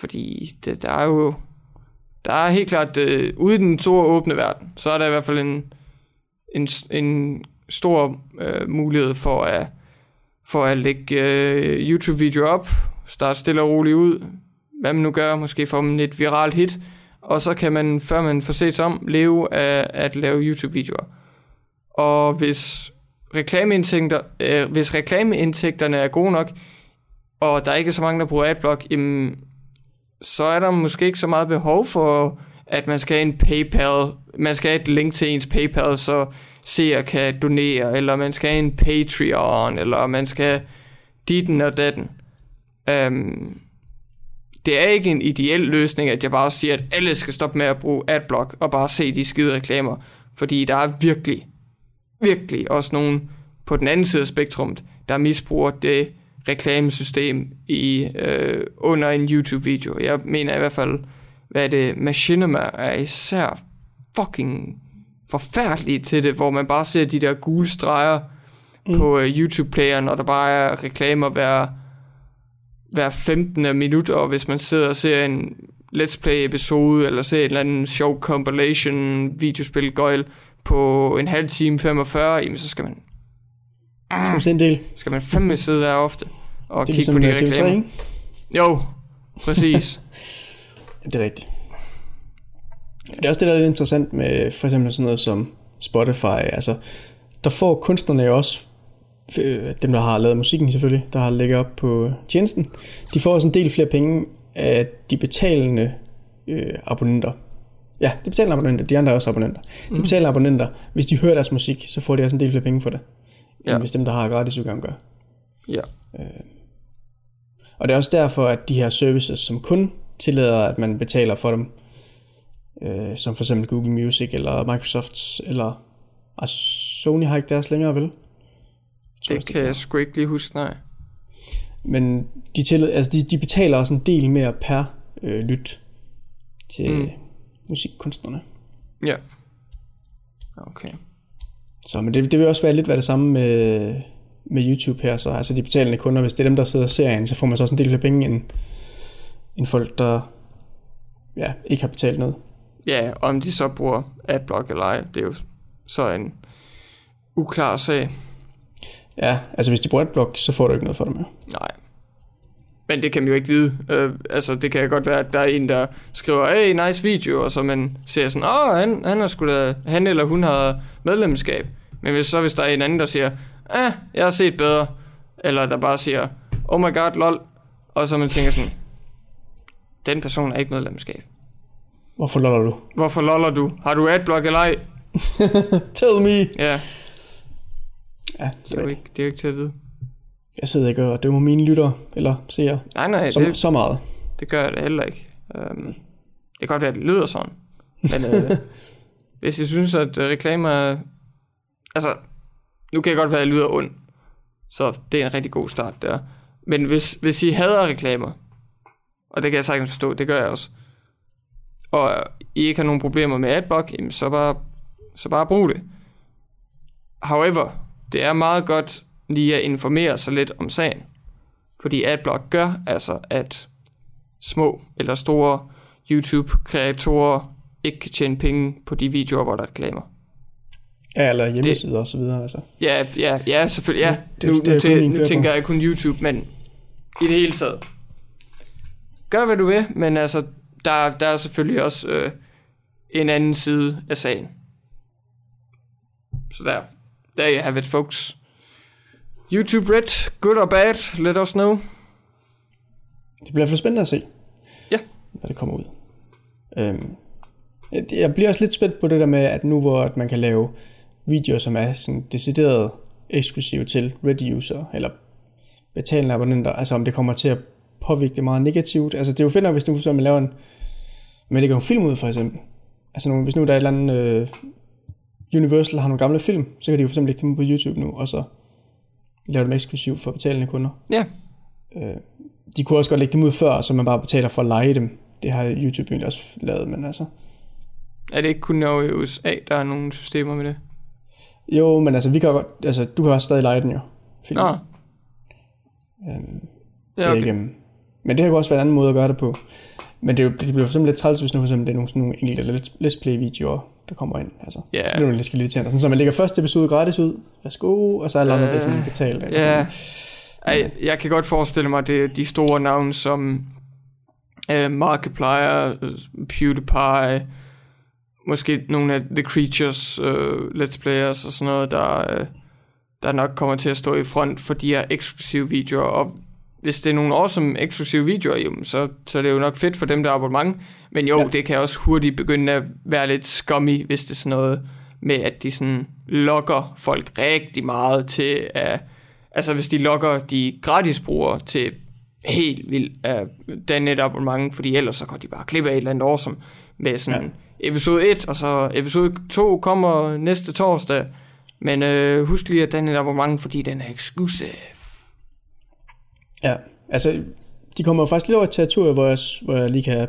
Fordi det, der er jo der er helt klart, øh, ude i den store åbne verden, så er der i hvert fald en, en, en stor øh, mulighed for at, for at lægge øh, YouTube-videoer op, starte stille og roligt ud, hvad man nu gør, måske få en et viralt hit, og så kan man, før man får set sig om, leve af at lave YouTube-videoer. Og hvis reklameindtægter, øh, hvis reklameindtægterne er gode nok, og der ikke er så mange, der bruger adblock, jamen, så er der måske ikke så meget behov for, at man skal have en PayPal, man skal have et link til ens PayPal, så seer kan donere, eller man skal have en Patreon, eller man skal have ditten og datten. Um, det er ikke en ideel løsning, at jeg bare siger, at alle skal stoppe med at bruge adblock, og bare se de skide reklamer. Fordi der er virkelig, virkelig også nogen på den anden side af spektrumet, der misbruger det reklamesystem i øh, under en YouTube-video. Jeg mener i hvert fald, hvad det, Machinima er især fucking forfærdelig til det, hvor man bare ser de der gule streger mm. på øh, YouTube-playeren, og der bare er reklamer hver, hver 15. minut, og hvis man sidder og ser en Let's Play-episode, eller ser en eller anden sjov compilation videospil gøjl på en halv time 45, jamen så skal man Skal vi se en del? skal man fandme sidde der ofte og Det kigge ligesom på de øh, TV3, reklamer. ikke? Jo, præcis. Det er rigtigt. Det er også det, der er lidt interessant med for eksempel sådan noget som Spotify. Altså, der får kunstnerne jo også, øh, dem der har lavet musikken selvfølgelig, der har lægget op på tjenesten, de får også en del flere penge af de betalende øh, abonnenter. Ja, de betalende abonnenter, de andre er også abonnenter. De Mm. betalende abonnenter, hvis de hører deres musik, så får de også en del flere penge for det, ja. End hvis dem, der har gratis udgang gør. Ja. Og det er også derfor, at de her services, som kun tillader, at man betaler for dem, øh, som for eksempel Google Music eller Microsoft, eller altså, Sony har ikke deres længere, vel? Jeg tror Det også, kan jeg sgu ikke lige huske, nej. Men de, tillader, altså de, de betaler også en del mere per øh, lyt til. Mm. musikkunstnerne. Ja. Okay. Så men det, det vil også være lidt være det samme med, med YouTube her. Så altså de betalende kunder, hvis det er dem, der sidder og ser en, så får man så også en del flere penge end, end folk, der ja, ikke har betalt noget. Ja, om de så bruger adblock eller ej, det er jo så en uklar sag. Ja, altså hvis de bruger AdBlock, så får du ikke noget for dem. Ja. Nej. Men det kan man jo ikke vide. Øh, altså, det kan godt være, at der er en, der skriver, hey, nice video, og så man ser sådan, åh, han, han, er da, han eller hun har medlemskab. Men hvis, så hvis der er en anden, der siger, ah, jeg har set bedre, eller der bare siger, oh my god, lol, og så man tænker sådan, den person er ikke medlemskab. Hvorfor loller du? Hvorfor loller du? Har du adblock eller ej? Tell me! Ja, Ja, det er, jo ikke, det er jo ikke til at vide. Jeg sidder ikke og dømmer mine lyttere, eller seere, Nej, nej, så, det, så meget. Det gør jeg da heller ikke. Um, det kan godt være, at det lyder sådan. Men øh, hvis jeg synes, at øh, reklamer... Altså, nu kan jeg godt være, at jeg lyder ond. Så det er en rigtig god start der. Men hvis, hvis I hader reklamer, og det kan jeg sagtens forstå, det gør jeg også, og I ikke har nogen problemer med adblock, jamen så bare, så bare brug det. However, det er meget godt lige at informere sig lidt om sagen. Fordi adblock gør altså, at små eller store YouTube-kreatorer ikke kan tjene penge på de videoer, hvor der er reklamer. Ja, eller hjemmesider og så videre. Altså. Ja, ja, ja, selvfølgelig. Ja, Det- det- nu, det nu, tæ- nu tænker jeg kun YouTube, men i det hele taget. Gør hvad du vil, men altså, der, der er selvfølgelig også øh, en anden side af sagen. Så der, there you have it, folks. YouTube Red, good or bad, let us know. Det bliver fald spændende at se, Ja. hvad det kommer ud. Øhm, jeg- jeg bliver også lidt spændt på det der med, at nu hvor at man kan lave videoer, som er sådan decideret eksklusive til Red-user, eller betalende abonnenter, altså om det kommer til at påvirke det meget negativt. Altså det er jo fedt nok, hvis du så man laver en, man lægger en film ud for eksempel. Altså nu, hvis nu der er et eller andet, øh, Universal har nogle gamle film, så kan de jo for eksempel lægge dem på YouTube nu, og så lave dem eksklusivt for betalende kunder. Ja, Øh, de kunne også godt lægge dem ud før, så man bare betaler for at lege dem. Det har YouTube egentlig også lavet, men altså... er det ikke kun over i USA, der er nogle systemer med det? Jo, men altså, vi kan godt, altså, du kan også stadig lege den jo. Filmen. Nå, Øhm, ja, det okay. ikke, øhm, men det kan jo også være en anden måde at gøre det på. Men det, er jo, det bliver for eksempel lidt træls, hvis nu for eksempel det er nogle, sådan nogle enkelte let's, let's play-videoer, der kommer ind. Altså, Ja. det er jo lidt lidt irriterende. Sådan, så man lægger første episode gratis ud. Værsgo, og så er alle andre det sådan betalt. Ja, sådan. Ej, jeg kan godt forestille mig, det er de store navne som uh, Markiplier, øh, PewDiePie, måske nogle af The Creatures uh, Let's Players og sådan noget, der, uh, der nok kommer til at stå i front for de her eksklusive videoer. Og hvis det er nogle awesome eksklusive videoer, jo, så, så er det jo nok fedt for dem, der har abonnement. Men jo, Ja. det kan også hurtigt begynde at være lidt scummy, hvis det er sådan noget med, at de sådan lokker folk rigtig meget til at... Altså hvis de lokker de gratisbrugere til helt vildt at danne et abonnement, fordi ellers så går de bare klippe af et eller andet awesome med sådan ja. Episode 1, og så episode 2 kommer næste torsdag. Men øh, husk lige at danne et abonnement, fordi den er exclusive. Ja, altså, de kommer jo faktisk lidt over et territorium, hvor jeg, hvor jeg lige kan,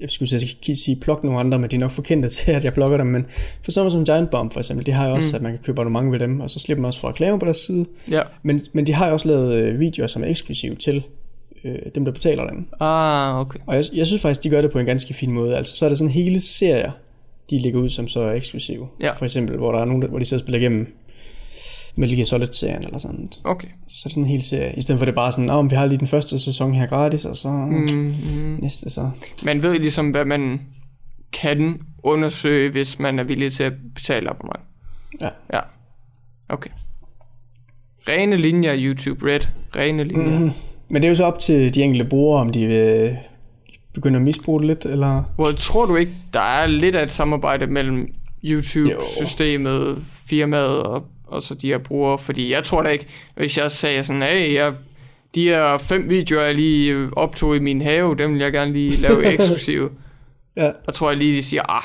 jeg skulle sige, plukke nogle andre, men de er nok forkendte til, at jeg plukker dem, men for sådan som Giant Bomb for eksempel, de har jo også, mm. Mm. at man kan købe abonnement ved dem, og så slipper man også for reklamer på deres side, Ja. men, men de har jo også lavet øh, videoer, som er eksklusive til øh, dem, der betaler dem. Ah, okay. Og jeg, jeg synes faktisk, de gør det på en ganske fin måde, altså så er der sådan hele serier, de lægger ud, som så er eksklusive. Ja. For eksempel, hvor der er nogen, der, hvor de sidder og spiller igennem Metal Gear Solid-serien eller sådan. Okay. Så er det sådan en hel serie. I stedet for det bare sådan, om oh, vi har lige den første sæson her gratis, og så mm. Mm, næste så. man ved ligesom, hvad man kan undersøge, hvis man er villig til at betale abonnement. Ja. Ja. Okay. Rene linjer YouTube Red. Rene linjer. Mm. Men det er jo så op til de enkelte brugere, om de vil begynde at misbruge det lidt, eller... Well, tror du ikke, der er lidt af et samarbejde mellem YouTube-systemet, firmaet og, og så de her brugere? Fordi jeg tror da ikke, hvis jeg sagde sådan, hey, jeg, de her fem videoer, jeg lige optog i min have, dem vil jeg gerne lige lave eksklusive. Ja, Der tror jeg lige, de siger, ah,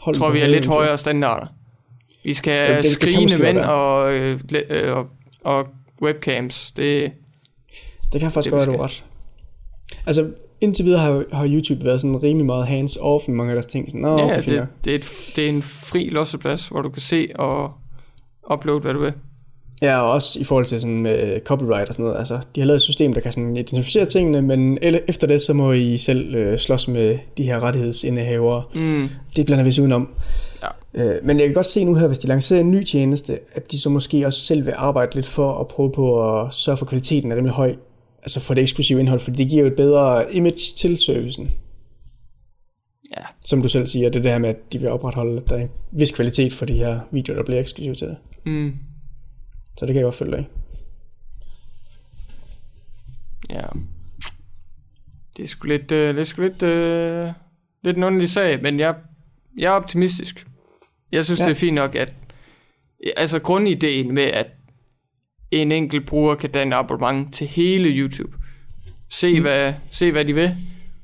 hold tror vi er lidt højere standarder. Vi skal Jamen, det- måske mænd og, øh, øh, og, og webcams. Det, Det kan faktisk Det, godt være, du har ret. Altså, indtil videre har, har YouTube været sådan rimelig meget hands-off med mange af deres ting. Sådan, Nå, ja, det, nok." det, er et, det er en fri losseplads, hvor du kan se og uploade, hvad du vil. Ja, og også i forhold til sådan med copyright og sådan noget. Altså, de har lavet et system, der kan sådan identificere tingene, men efter det, så må I selv øh, slås med de her rettighedsindehavere. Mm. Det blander vi os udenom. Ja. Øh, men jeg kan godt se nu her, hvis de lancerer en ny tjeneste, at de så måske også selv vil arbejde lidt for at prøve på at sørge for kvaliteten er rimelig høj. Altså for det eksklusive indhold, fordi det giver jo et bedre image til servicen. Ja. Som du selv siger, det er her med, at de vil opretholde, at der er en vis kvalitet for de her videoer, der bliver eksklusive til det. Mm. Så det kan jeg godt følge dig. Ja. Det er sgu lidt, øh, det er sgu lidt, øh, lidt en underlig sag, men jeg, jeg er optimistisk. Jeg synes, ja. det er fint nok, at altså grundideen med, at en enkelt bruger kan danne abonnement til hele YouTube. Se, mm. hvad, se hvad de vil,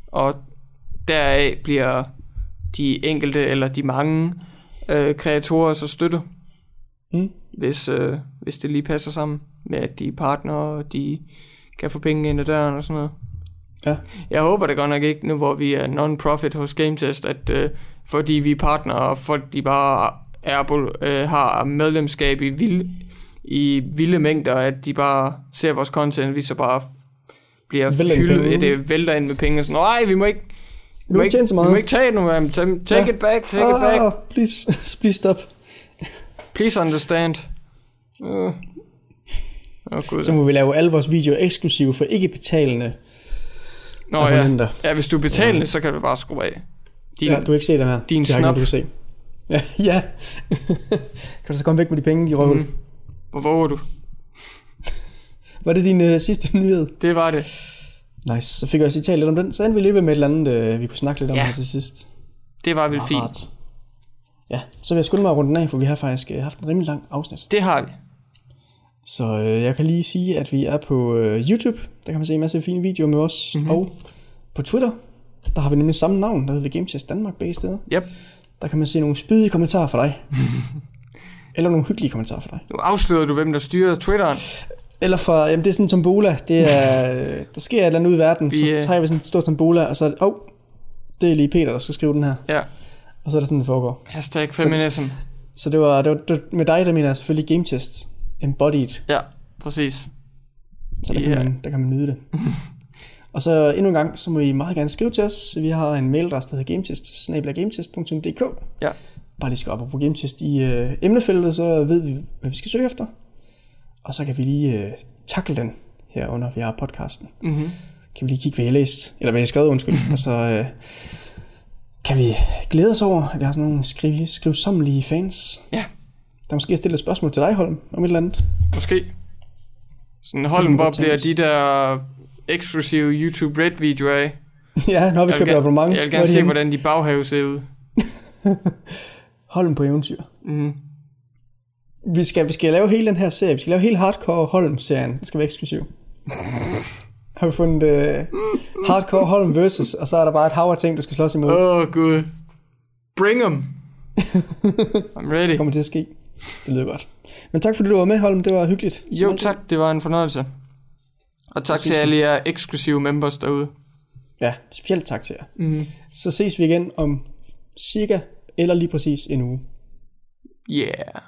og deraf bliver de enkelte eller de mange øh, kreatorer så støtte, Mm. hvis, øh, hvis det lige passer sammen med, at de er partnere, og de kan få penge ind ad døren og sådan noget. Ja. Jeg håber det godt nok ikke, nu hvor vi er non-profit hos GameTest, at øh, fordi vi er partnere, og folk de bare er, øh, har medlemskab i vilde, i vilde mængder, at de bare ser vores content, vi så bare bliver penge. det vælter ind med penge, og sådan, nej, vi må ikke, vi må ikke så vi meget." må ikke tage nu, man. Take Ja. it back, take it back. Ah, please, please stop. Please understand. Uh. Åh, oh, gud. Så må vi lave alle vores videoer eksklusive for ikke betalende Nå ja. abonnenter. ja, hvis du er betalende, så kan du bare skrue af. Din, Ja, du kan ikke se det her. din det snap. ikke du kan se. Ja, ja. kan du så komme væk med de penge, de røvhul? Mm. Hvor våger du? Var det din øh, sidste nyhed? Det var det. Nice, så fik jeg også lige talt lidt om den. Så endte vi lige ved med et eller andet, øh, vi kunne snakke lidt om Ja. her til sidst. Det var vel fint. rart. Ja, så vil jeg skynde mig at runde den af, for vi har faktisk øh, haft en rimelig lang afsnit. Det har vi. Så øh, jeg kan lige sige, at vi er på øh, YouTube. Der kan man se en masse fine videoer med os. Mhm. Mm-hmm. Og på Twitter, der har vi nemlig samme navn, der hedder vi Gametest Danmark begge steder. Yep. Der kan man se nogle spydige kommentarer for dig. Eller nogle hyggelige kommentarer for dig. Nu afslører du, hvem der styrer Twitteren. Eller fra, jamen det er sådan en tombola. Det er, der sker et eller andet ud i verden, Vi, så øh, tager vi sådan en stor tombola, og så det, oh, det er lige Peter, der skal skrive den her. Ja. Og så er det sådan, det foregår. Hashtag feminism. Så det var, det var, det var med dig, der mener jeg selvfølgelig Game Test Embodied. Ja, præcis. Så der, Ja. kan man, der kan man nyde det. og så endnu en gang, så må I meget gerne skrive til os. Vi har en mailadresse, der hedder gametest, gametest.dk. Ja. Bare lige skal op på gametest i øh, emnefeltet, så ved vi, hvad vi skal søge efter. Og så kan vi lige øh, takle den her under, vi har podcasten. Mm-hmm. Kan vi lige kigge, hvad jeg har læst, eller hvad jeg har skrevet, undskyld. og så øh, kan vi glæde os over, at vi har sådan nogle skrive, skrivsommelige fans. Ja. Der måske har stillet et spørgsmål til dig, Holm, om et eller andet. Måske. Sådan Holm, hvor bliver de der eksklusive YouTube Red videoer af? ja, når vi køber abonnement. jeg vil er gerne se, hvordan de baghave ser ud. Holm på eventyr. Mm. Vi skal, vi skal lave hele den her serie. Vi skal lave hele Hardcore Holm-serien. Den skal være eksklusiv. har vi fundet uh, Hardcore Holm versus, og så er der bare et hav af ting, du skal slås imod. Åh, oh, gud. Bring 'em. I'm ready. Det kommer til at ske. Det lyder godt. Men tak fordi du var med, Holm. Det var hyggeligt. Jo, tak. Det var en fornøjelse. Og tak til alle jer eksklusive members derude. Ja, specielt tak til jer. Mm. Så ses vi igen om cirka eller lige præcis en uge. Yeah.